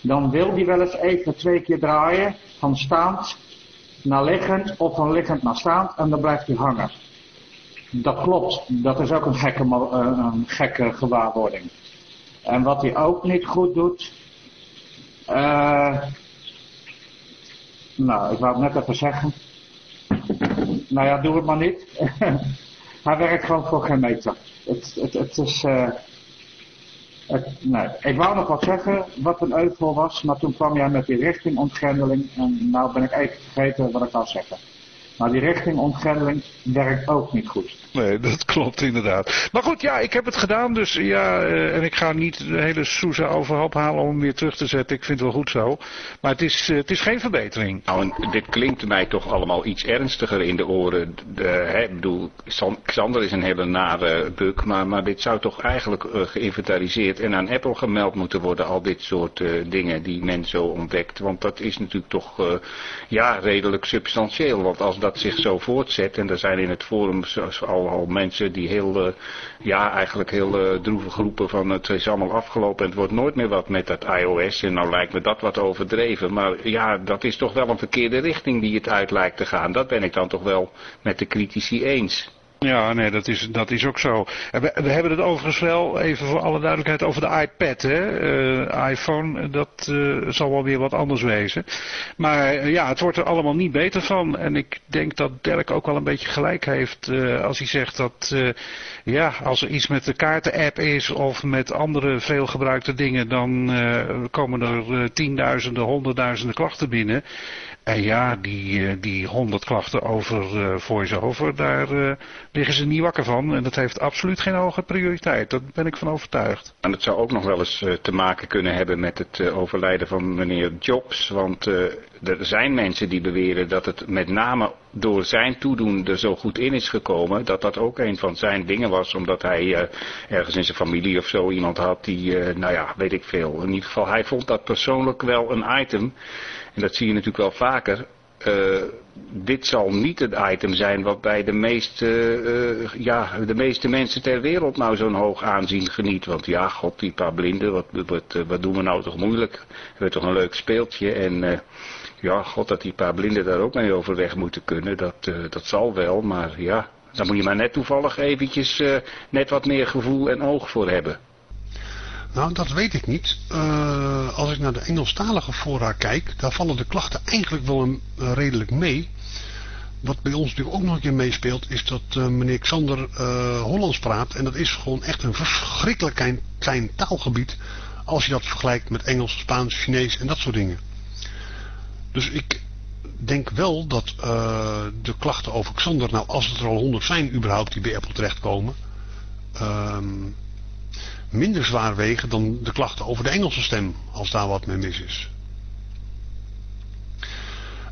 Speaker 8: dan wil die wel eens even twee keer draaien, van staand naar liggend of van liggend naar staand en dan blijft hij hangen. Dat klopt, dat is ook een gekke, uh, een gekke gewaarwording. En wat hij ook niet goed doet, uh, nou, ik wou het net even zeggen. Nou ja, doe het maar niet. Hij werkt gewoon voor geen meter. Het, het, het is... Uh, het, nee. Ik wou nog wat zeggen, wat een euvel was, maar toen kwam jij met die richtingontgrendeling en nou ben ik even vergeten wat ik wou zeggen. Maar die richtingontgrendeling werkt ook niet goed.
Speaker 4: Nee, dat klopt inderdaad. Maar goed, ja, ik heb het gedaan, dus ja, uh, en ik ga niet de hele Sousa overhoop halen om hem weer terug te zetten. Ik vind het wel goed zo. Maar het is, uh, het is geen verbetering.
Speaker 11: Nou, en dit klinkt mij toch allemaal iets ernstiger in de oren. De, hè, ik bedoel, Xander is een hele nare bug, maar, maar dit zou toch eigenlijk uh, geïnventariseerd en aan Apple gemeld moeten worden, al dit soort dingen die men zo ontdekt. Want dat is natuurlijk toch, ja, redelijk substantieel. Want als dat zich zo voortzet, en er zijn in het forum al al, mensen die heel, uh, ja, eigenlijk heel uh, droevig roepen van het is allemaal afgelopen en het wordt nooit meer wat met dat iOS. En nou lijkt me dat wat overdreven. Maar ja, dat is toch wel een verkeerde richting die het uit lijkt te gaan. Dat ben ik dan toch wel met de critici eens.
Speaker 4: Ja, nee, dat is, dat is ook zo. We, we hebben het overigens wel, even voor alle duidelijkheid, over de iPad. Hè? Uh, iPhone, dat uh, zal wel weer wat anders wezen. Maar uh, ja, het wordt er allemaal niet beter van. En ik denk dat Dirk ook wel een beetje gelijk heeft als hij zegt dat, ja, als er iets met de kaarten-app is of met andere veelgebruikte dingen, dan komen er tienduizenden, honderdduizenden klachten binnen. En ja, die, die honderd klachten over voice-over, daar liggen ze niet wakker van. En dat heeft absoluut geen hoge prioriteit. Daar ben ik van overtuigd.
Speaker 11: En het zou ook nog wel eens te maken kunnen hebben met het overlijden van meneer Jobs. Want er zijn mensen die beweren dat het met name door zijn toedoen er zo goed in is gekomen. Dat dat ook een van zijn dingen was. Omdat hij ergens in zijn familie of zo iemand had die, nou ja, weet ik veel. In ieder geval, hij vond dat persoonlijk wel een item. En dat zie je natuurlijk wel vaker. Uh, dit zal niet het item zijn wat bij de meeste, uh, ja, de meeste mensen ter wereld nou zo'n hoog aanzien geniet. Want ja, god, die paar blinden, wat, wat, wat doen we nou toch moeilijk? We hebben toch een leuk speeltje en ja, god, dat die paar blinden daar ook mee overweg moeten kunnen, dat, dat zal wel. Maar ja, dan moet je maar net toevallig eventjes net wat meer gevoel en oog voor hebben.
Speaker 2: Nou, dat weet ik niet. Uh, als ik naar de Engelstalige fora kijk, daar vallen de klachten eigenlijk wel een, uh, redelijk mee. Wat bij ons natuurlijk ook nog een keer meespeelt, is dat uh, meneer Xander Hollands praat. En dat is gewoon echt een verschrikkelijk klein, taalgebied. Als je dat vergelijkt met Engels, Spaans, Chinees en dat soort dingen. Dus ik denk wel dat de klachten over Xander, nou als het er al honderd zijn überhaupt die bij Apple terechtkomen... Um, minder zwaar wegen dan de klachten over de Engelse stem, als daar wat mee mis is.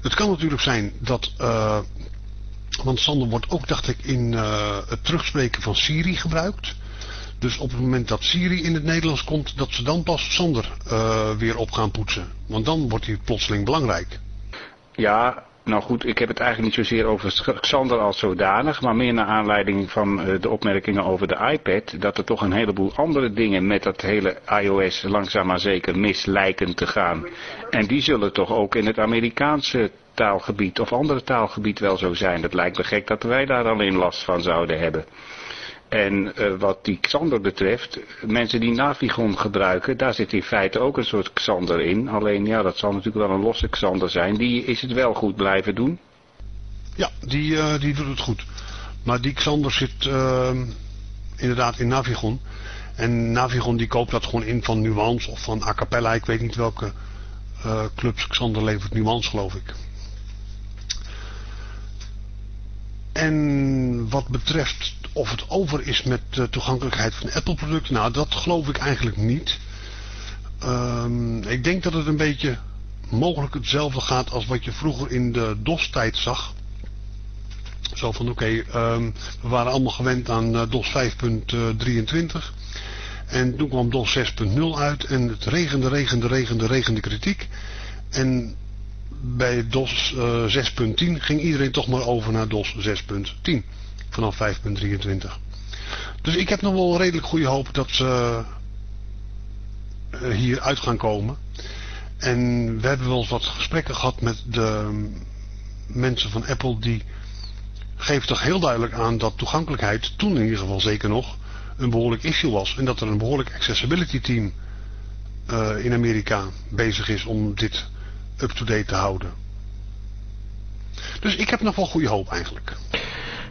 Speaker 2: Het kan natuurlijk zijn dat, uh, want Sander wordt ook, dacht ik, in uh, het terugspreken van Siri gebruikt. Dus op het moment dat Siri in het Nederlands komt, dat ze dan pas Sander uh, weer op gaan poetsen. Want dan wordt hij plotseling belangrijk.
Speaker 11: Ja, nou goed, ik heb het eigenlijk niet zozeer over Xander als zodanig, maar meer naar aanleiding van uh, de opmerkingen over de iPad, dat er toch een heleboel andere dingen met dat hele iOS langzaam maar zeker mis lijken te gaan. En die zullen toch ook in het Amerikaanse taalgebied of andere taalgebied wel zo zijn. Dat lijkt me gek dat wij daar alleen last van zouden hebben. En uh, wat die Xander betreft, mensen die Navigon gebruiken, daar zit in feite ook een soort Xander in. Alleen ja, dat zal natuurlijk wel een losse Xander zijn. Die is het wel goed blijven doen.
Speaker 2: Ja, die, eh, die doet het goed. Maar die Xander zit ehm, inderdaad in Navigon. En Navigon die koopt dat gewoon in van Nuance of van A Cappella. Ik weet niet welke clubs Xander levert. Nuance geloof ik. En wat betreft of het over is met de toegankelijkheid van Apple producten. Nou, dat geloof ik eigenlijk niet. Um, ik denk dat het een beetje mogelijk hetzelfde gaat als wat je vroeger in de DOS-tijd zag. Zo van oké, um, we waren allemaal gewend aan uh, DOS 5.23. En toen kwam DOS 6.0 uit en het regende, regende, regende, regende kritiek. En bij DOS uh, 6.10 ging iedereen toch maar over naar DOS 6.10 vanaf 5.23. Dus ik heb nog wel redelijk goede hoop dat ze uh, hier uit gaan komen. En we hebben wel eens wat gesprekken gehad met de mensen van Apple die geven toch heel duidelijk aan dat toegankelijkheid toen in ieder geval zeker nog een behoorlijk issue was. En dat er een behoorlijk accessibility team uh, in Amerika bezig is om dit up-to-date te houden. Dus ik heb nog wel goede hoop eigenlijk.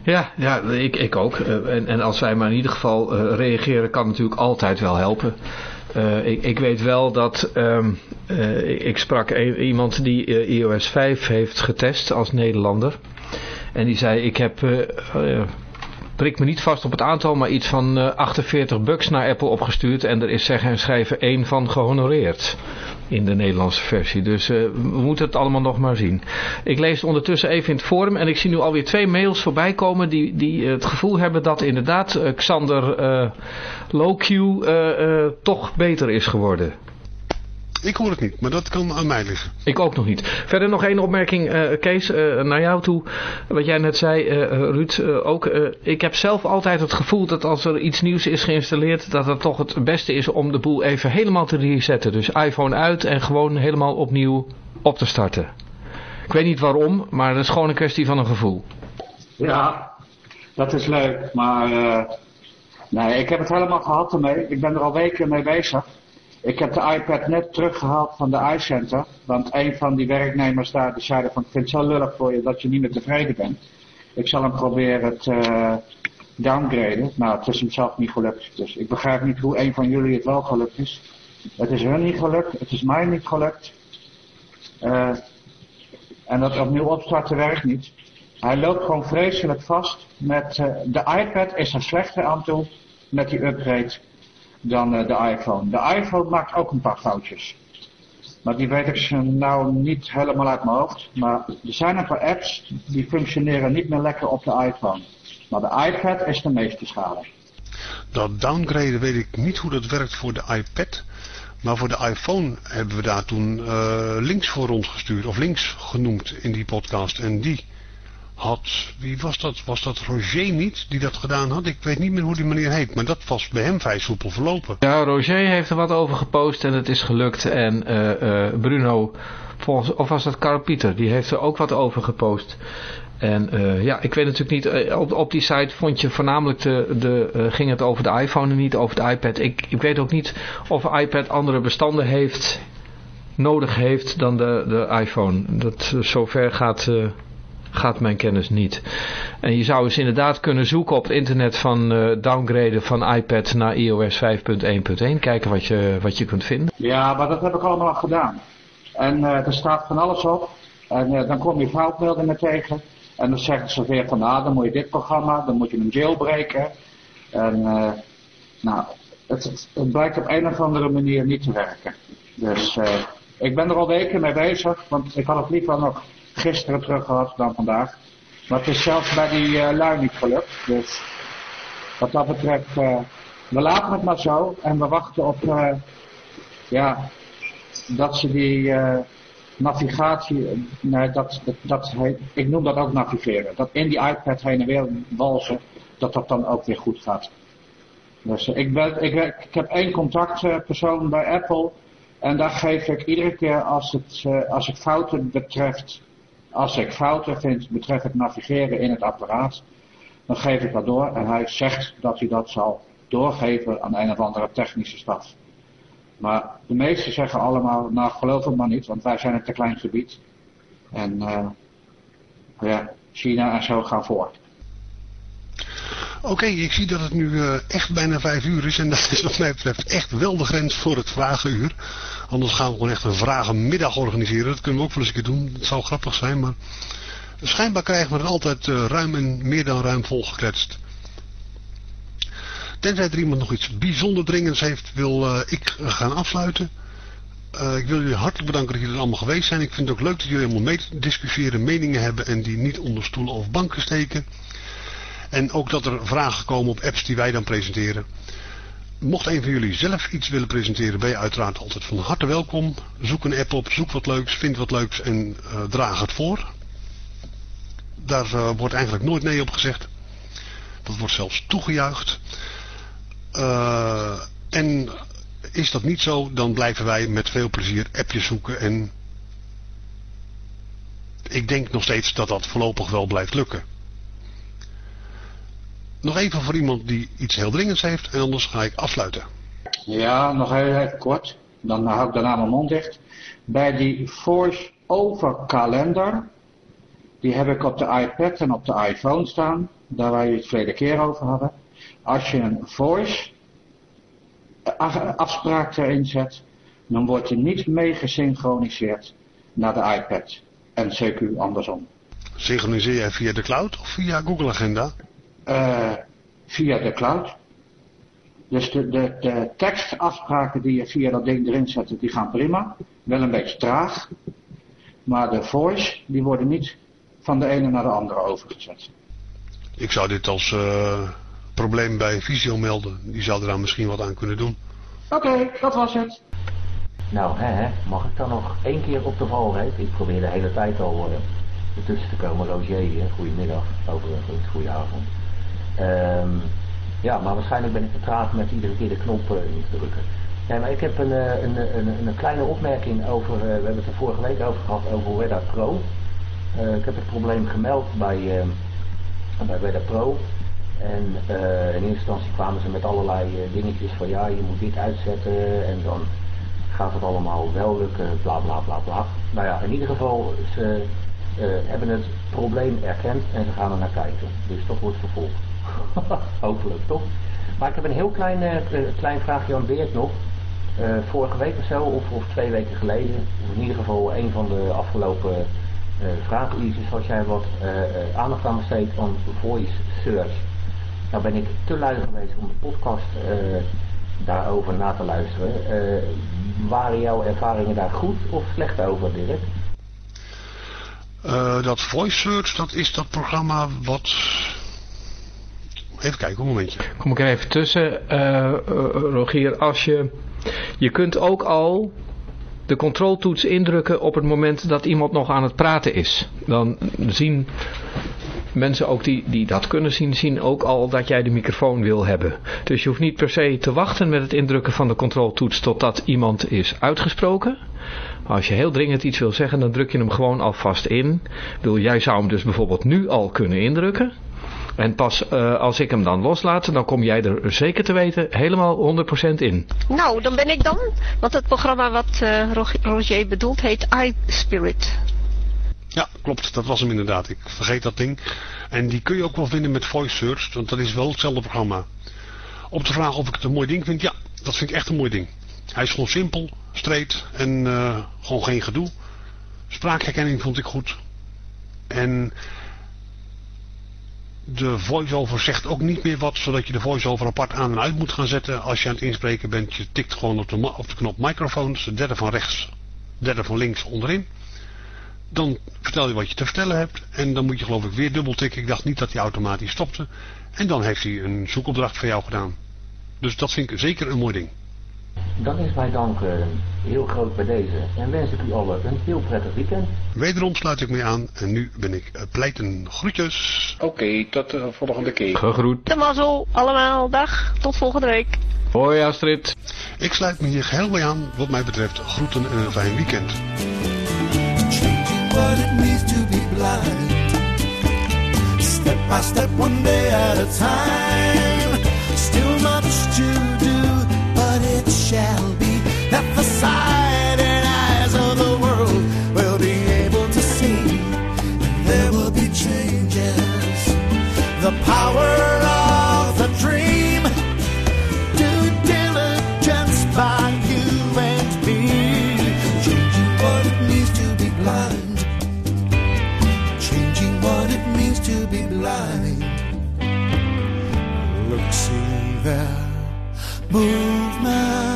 Speaker 6: Ja, ja ik, ik ook. Uh, en, en als wij maar in ieder geval uh, reageren kan natuurlijk altijd wel helpen. Uh, ik, ik, weet wel dat uh, ik sprak een, iemand die iOS 5 heeft getest als Nederlander. En die zei ik heb, prik me niet vast op het aantal, maar iets van 48 bugs naar Apple opgestuurd. En er is zeggen en schrijven één van gehonoreerd in de Nederlandse versie. Dus uh, we moeten het allemaal nog maar zien. Ik lees ondertussen even in het forum en ik zie nu alweer twee mails voorbij komen die, die uh, het gevoel hebben dat inderdaad Xander uh, LowQ toch beter is geworden.
Speaker 2: Ik hoor het niet, maar dat kan aan mij liggen.
Speaker 6: Ik ook nog niet. Verder nog één opmerking, uh, Kees, uh, naar jou toe. Wat jij net zei, uh, Ruud, ook. ik heb zelf altijd het gevoel dat als er iets nieuws is geïnstalleerd, dat het toch het beste is om de boel even helemaal te resetten. Dus iPhone uit en gewoon helemaal opnieuw op te starten. Ik weet niet waarom, maar dat is gewoon een kwestie van een gevoel.
Speaker 8: Ja, dat is leuk, maar nee, ik heb het helemaal gehad ermee. Ik ben er al weken mee bezig. Ik heb de iPad net teruggehaald van de iCenter. Want een van die werknemers daar die zeiden van ik vind het zo lullig voor je dat je niet meer tevreden bent. Ik zal hem proberen te uh, downgraden. Nou, het is hem zelf niet gelukt. Dus ik begrijp niet hoe een van jullie het wel gelukt is. Het is hun niet gelukt. Het is mij niet gelukt. Uh, en dat opnieuw opstarten werkt niet. Hij loopt gewoon vreselijk vast met uh, de iPad is er slechter aan toe met die upgrade dan uh, de iPhone. De iPhone maakt ook een paar foutjes. Maar die weet ik nou niet helemaal uit mijn hoofd. Maar er zijn een paar apps die functioneren niet meer lekker op de iPhone. Maar de iPad is de meeste schade.
Speaker 2: Dat downgraden weet ik niet hoe dat werkt voor de iPad. Maar voor de iPhone hebben we daar toen uh, links voor rondgestuurd. Of links genoemd in die podcast. En die had, wie was dat? Was dat Roger niet die dat gedaan had? Ik weet niet meer hoe die meneer heet, maar dat was bij hem vrij soepel verlopen.
Speaker 6: Ja, Roger heeft er wat over gepost en het is gelukt. En uh, uh, Bruno, volgens, of was dat Carl Pieter, die heeft er ook wat over gepost. En uh, ja, ik weet natuurlijk niet, op, op die site vond je voornamelijk de, de ging het over de iPhone en niet over de iPad. Ik, ik weet ook niet of iPad andere bestanden heeft, nodig heeft dan de, de iPhone. Dat zover gaat gaat mijn kennis niet. En je zou eens inderdaad kunnen zoeken op het internet van uh, downgraden van iPad naar iOS 5.1.1. Kijken wat je, wat je kunt vinden.
Speaker 8: Ja, maar dat heb ik allemaal al gedaan. En uh, er staat van alles op. En uh, dan kom je foutmeldingen tegen. En dan zeggen ze weer van, nou, dan moet je dit programma, dan moet je hem jailbreken. En nou, het, het, het, blijkt op een of andere manier niet te werken. Dus ik ben er al weken mee bezig, want ik had het liever nog gisteren terug gehad dan vandaag. Maar het is zelfs bij die uh, lui niet gelukt. Dus wat dat betreft, uh, we laten het maar zo. En we wachten op, uh, ja, dat ze die navigatie, nee, dat, dat, dat, ik noem dat ook navigeren. Dat in die iPad heen en weer walsen, dat dat dan ook weer goed gaat. Dus ik, ben, ik, ik heb één contactpersoon bij Apple. En daar geef ik iedere keer als het, als het fouten betreft als ik fouten vind betreffend navigeren in het apparaat, dan geef ik dat door en hij zegt dat hij dat zal doorgeven aan een of andere technische staf. Maar de meesten zeggen allemaal, nou geloof het maar niet, want wij zijn een te klein gebied. En uh, ja, China en zo gaan voor.
Speaker 2: Oké, ik zie dat het nu eh, echt bijna vijf uur is. En dat is wat mij betreft echt wel de grens voor het vragenuur. Anders gaan we gewoon echt een vragenmiddag organiseren. Dat kunnen we ook wel eens een keer doen. Het zou grappig zijn, maar... Schijnbaar krijgen we het altijd eh, ruim en meer dan ruim volgekletst. Tenzij er iemand nog iets bijzonder dringends heeft, wil eh, ik gaan afsluiten. ik wil jullie hartelijk bedanken dat jullie er allemaal geweest zijn. Ik vind het ook leuk dat jullie helemaal mee discussiëren, meningen hebben en die niet onder stoelen of banken steken. En ook dat er vragen komen op apps die wij dan presenteren. Mocht een van jullie zelf iets willen presenteren, ben je uiteraard altijd van harte welkom. Zoek een app op, zoek wat leuks, vind wat leuks en uh, draag het voor. Daar uh, wordt eigenlijk nooit nee op gezegd. Dat wordt zelfs toegejuicht. Uh, en is dat niet zo, dan blijven wij met veel plezier appjes zoeken. En ik denk nog steeds dat dat voorlopig wel blijft lukken. Nog even voor iemand die iets heel dringends heeft en anders ga ik afsluiten.
Speaker 8: Ja, nog heel even kort. Dan hou ik daarna mijn mond dicht. Bij die Voice Over Calendar, die heb ik op de iPad en op de iPhone staan. Daar waar je het verleden keer over hadden. Als je een voice afspraak erin zet, dan wordt je niet mee gesynchroniseerd naar de iPad. En CQ andersom.
Speaker 2: Synchroniseer jij via de cloud of via Google Agenda?
Speaker 8: Uh, via de cloud. Dus de, de, de tekstafspraken die je via dat ding erin zet, die gaan prima. Wel een beetje traag. Maar de voice, die worden niet van de ene naar de andere overgezet.
Speaker 2: Ik zou dit als uh, probleem bij Visio melden. Die zou er dan misschien wat aan kunnen doen.
Speaker 8: Oké, dat was het.
Speaker 13: Nou, hè, mag ik dan nog één keer op de valreep? Ik probeer de hele tijd al uh, ertussen te komen. Roger, goedemiddag, overigens, goedenavond. Um, ja, maar waarschijnlijk ben ik te traag met iedere keer de knop uh, in te drukken. Nee, maar ik heb een, een, een, een, een kleine opmerking over, we hebben het er vorige week over gehad, over Wedda Pro. Ik heb het probleem gemeld bij, bij Wedda Pro. En in eerste instantie kwamen ze met allerlei dingetjes van ja, je moet dit uitzetten en dan gaat het allemaal wel lukken, bla bla bla bla. Nou ja, in ieder geval, ze hebben het probleem erkend en ze gaan er naar kijken. Dus dat wordt vervolgd. Hopelijk, toch? Maar ik heb een heel klein, uh, klein vraagje aan Beert nog. Uh, vorige week of zo, of, twee weken geleden, of in ieder geval een van de afgelopen uh, vragenuurtjes, had jij wat aandacht aan besteed aan voice search. Nou ben ik te lui geweest om de podcast daarover na te luisteren. waren jouw ervaringen daar goed of slecht over, Dirk?
Speaker 2: dat voice search, dat is dat programma wat Even kijken, een momentje.
Speaker 6: Kom ik er even tussen, uh, Rogier. Als je, je kunt ook al de controltoets indrukken op het moment dat iemand nog aan het praten is. Dan zien mensen ook die, die dat kunnen zien, zien ook al dat jij de microfoon wil hebben. Dus je hoeft niet per se te wachten met het indrukken van de controltoets totdat iemand is uitgesproken. Als je heel dringend iets wil zeggen, dan druk je hem gewoon alvast in. Wil jij zou hem dus bijvoorbeeld nu al kunnen indrukken. En pas uh, als ik hem dan loslaat, dan kom jij er zeker te weten helemaal 100% in.
Speaker 10: Nou, dan ben ik dan. Want het programma wat uh, Roger bedoelt heet iSpirit.
Speaker 2: Ja, klopt. Dat was hem inderdaad. Ik vergeet dat ding. En die kun je ook wel vinden met Voice Search, want dat is wel hetzelfde programma. Op de vraag of ik het een mooi ding vind, ja, dat vind ik echt een mooi ding. Hij is gewoon simpel, straight en uh, gewoon geen gedoe. Spraakherkenning vond ik goed. En de voice-over zegt ook niet meer wat, zodat je de voice-over apart aan en uit moet gaan zetten. Als je aan het inspreken bent, je tikt gewoon op de, op de knop microfoon, dus de derde van rechts, derde van links onderin. Dan vertel je wat je te vertellen hebt en dan moet je geloof ik weer dubbel tikken. Ik dacht niet dat hij automatisch stopte. En dan heeft hij een zoekopdracht voor jou gedaan. Dus dat vind ik zeker een mooi ding.
Speaker 13: Dan is mijn dank uh, heel groot bij deze en wens ik u allen een heel prettig weekend.
Speaker 2: Wederom sluit ik me aan en nu ben ik uh, pleiten. Groetjes.
Speaker 11: Oké, okay, tot de volgende keer.
Speaker 6: Gegroet.
Speaker 10: De mazzel, allemaal, dag, tot volgende week.
Speaker 6: Hoi Astrid.
Speaker 2: Ik sluit me hier geheel bij aan, wat mij betreft groeten en een fijn weekend. Step by step, one day at a time. Still much to shall be that the sight eyes of the world will be able to see. And there will be changes.
Speaker 14: The power of the dream, due diligence by you and me, changing what it means to be blind, changing what it means to be blind. Look, see there, movement.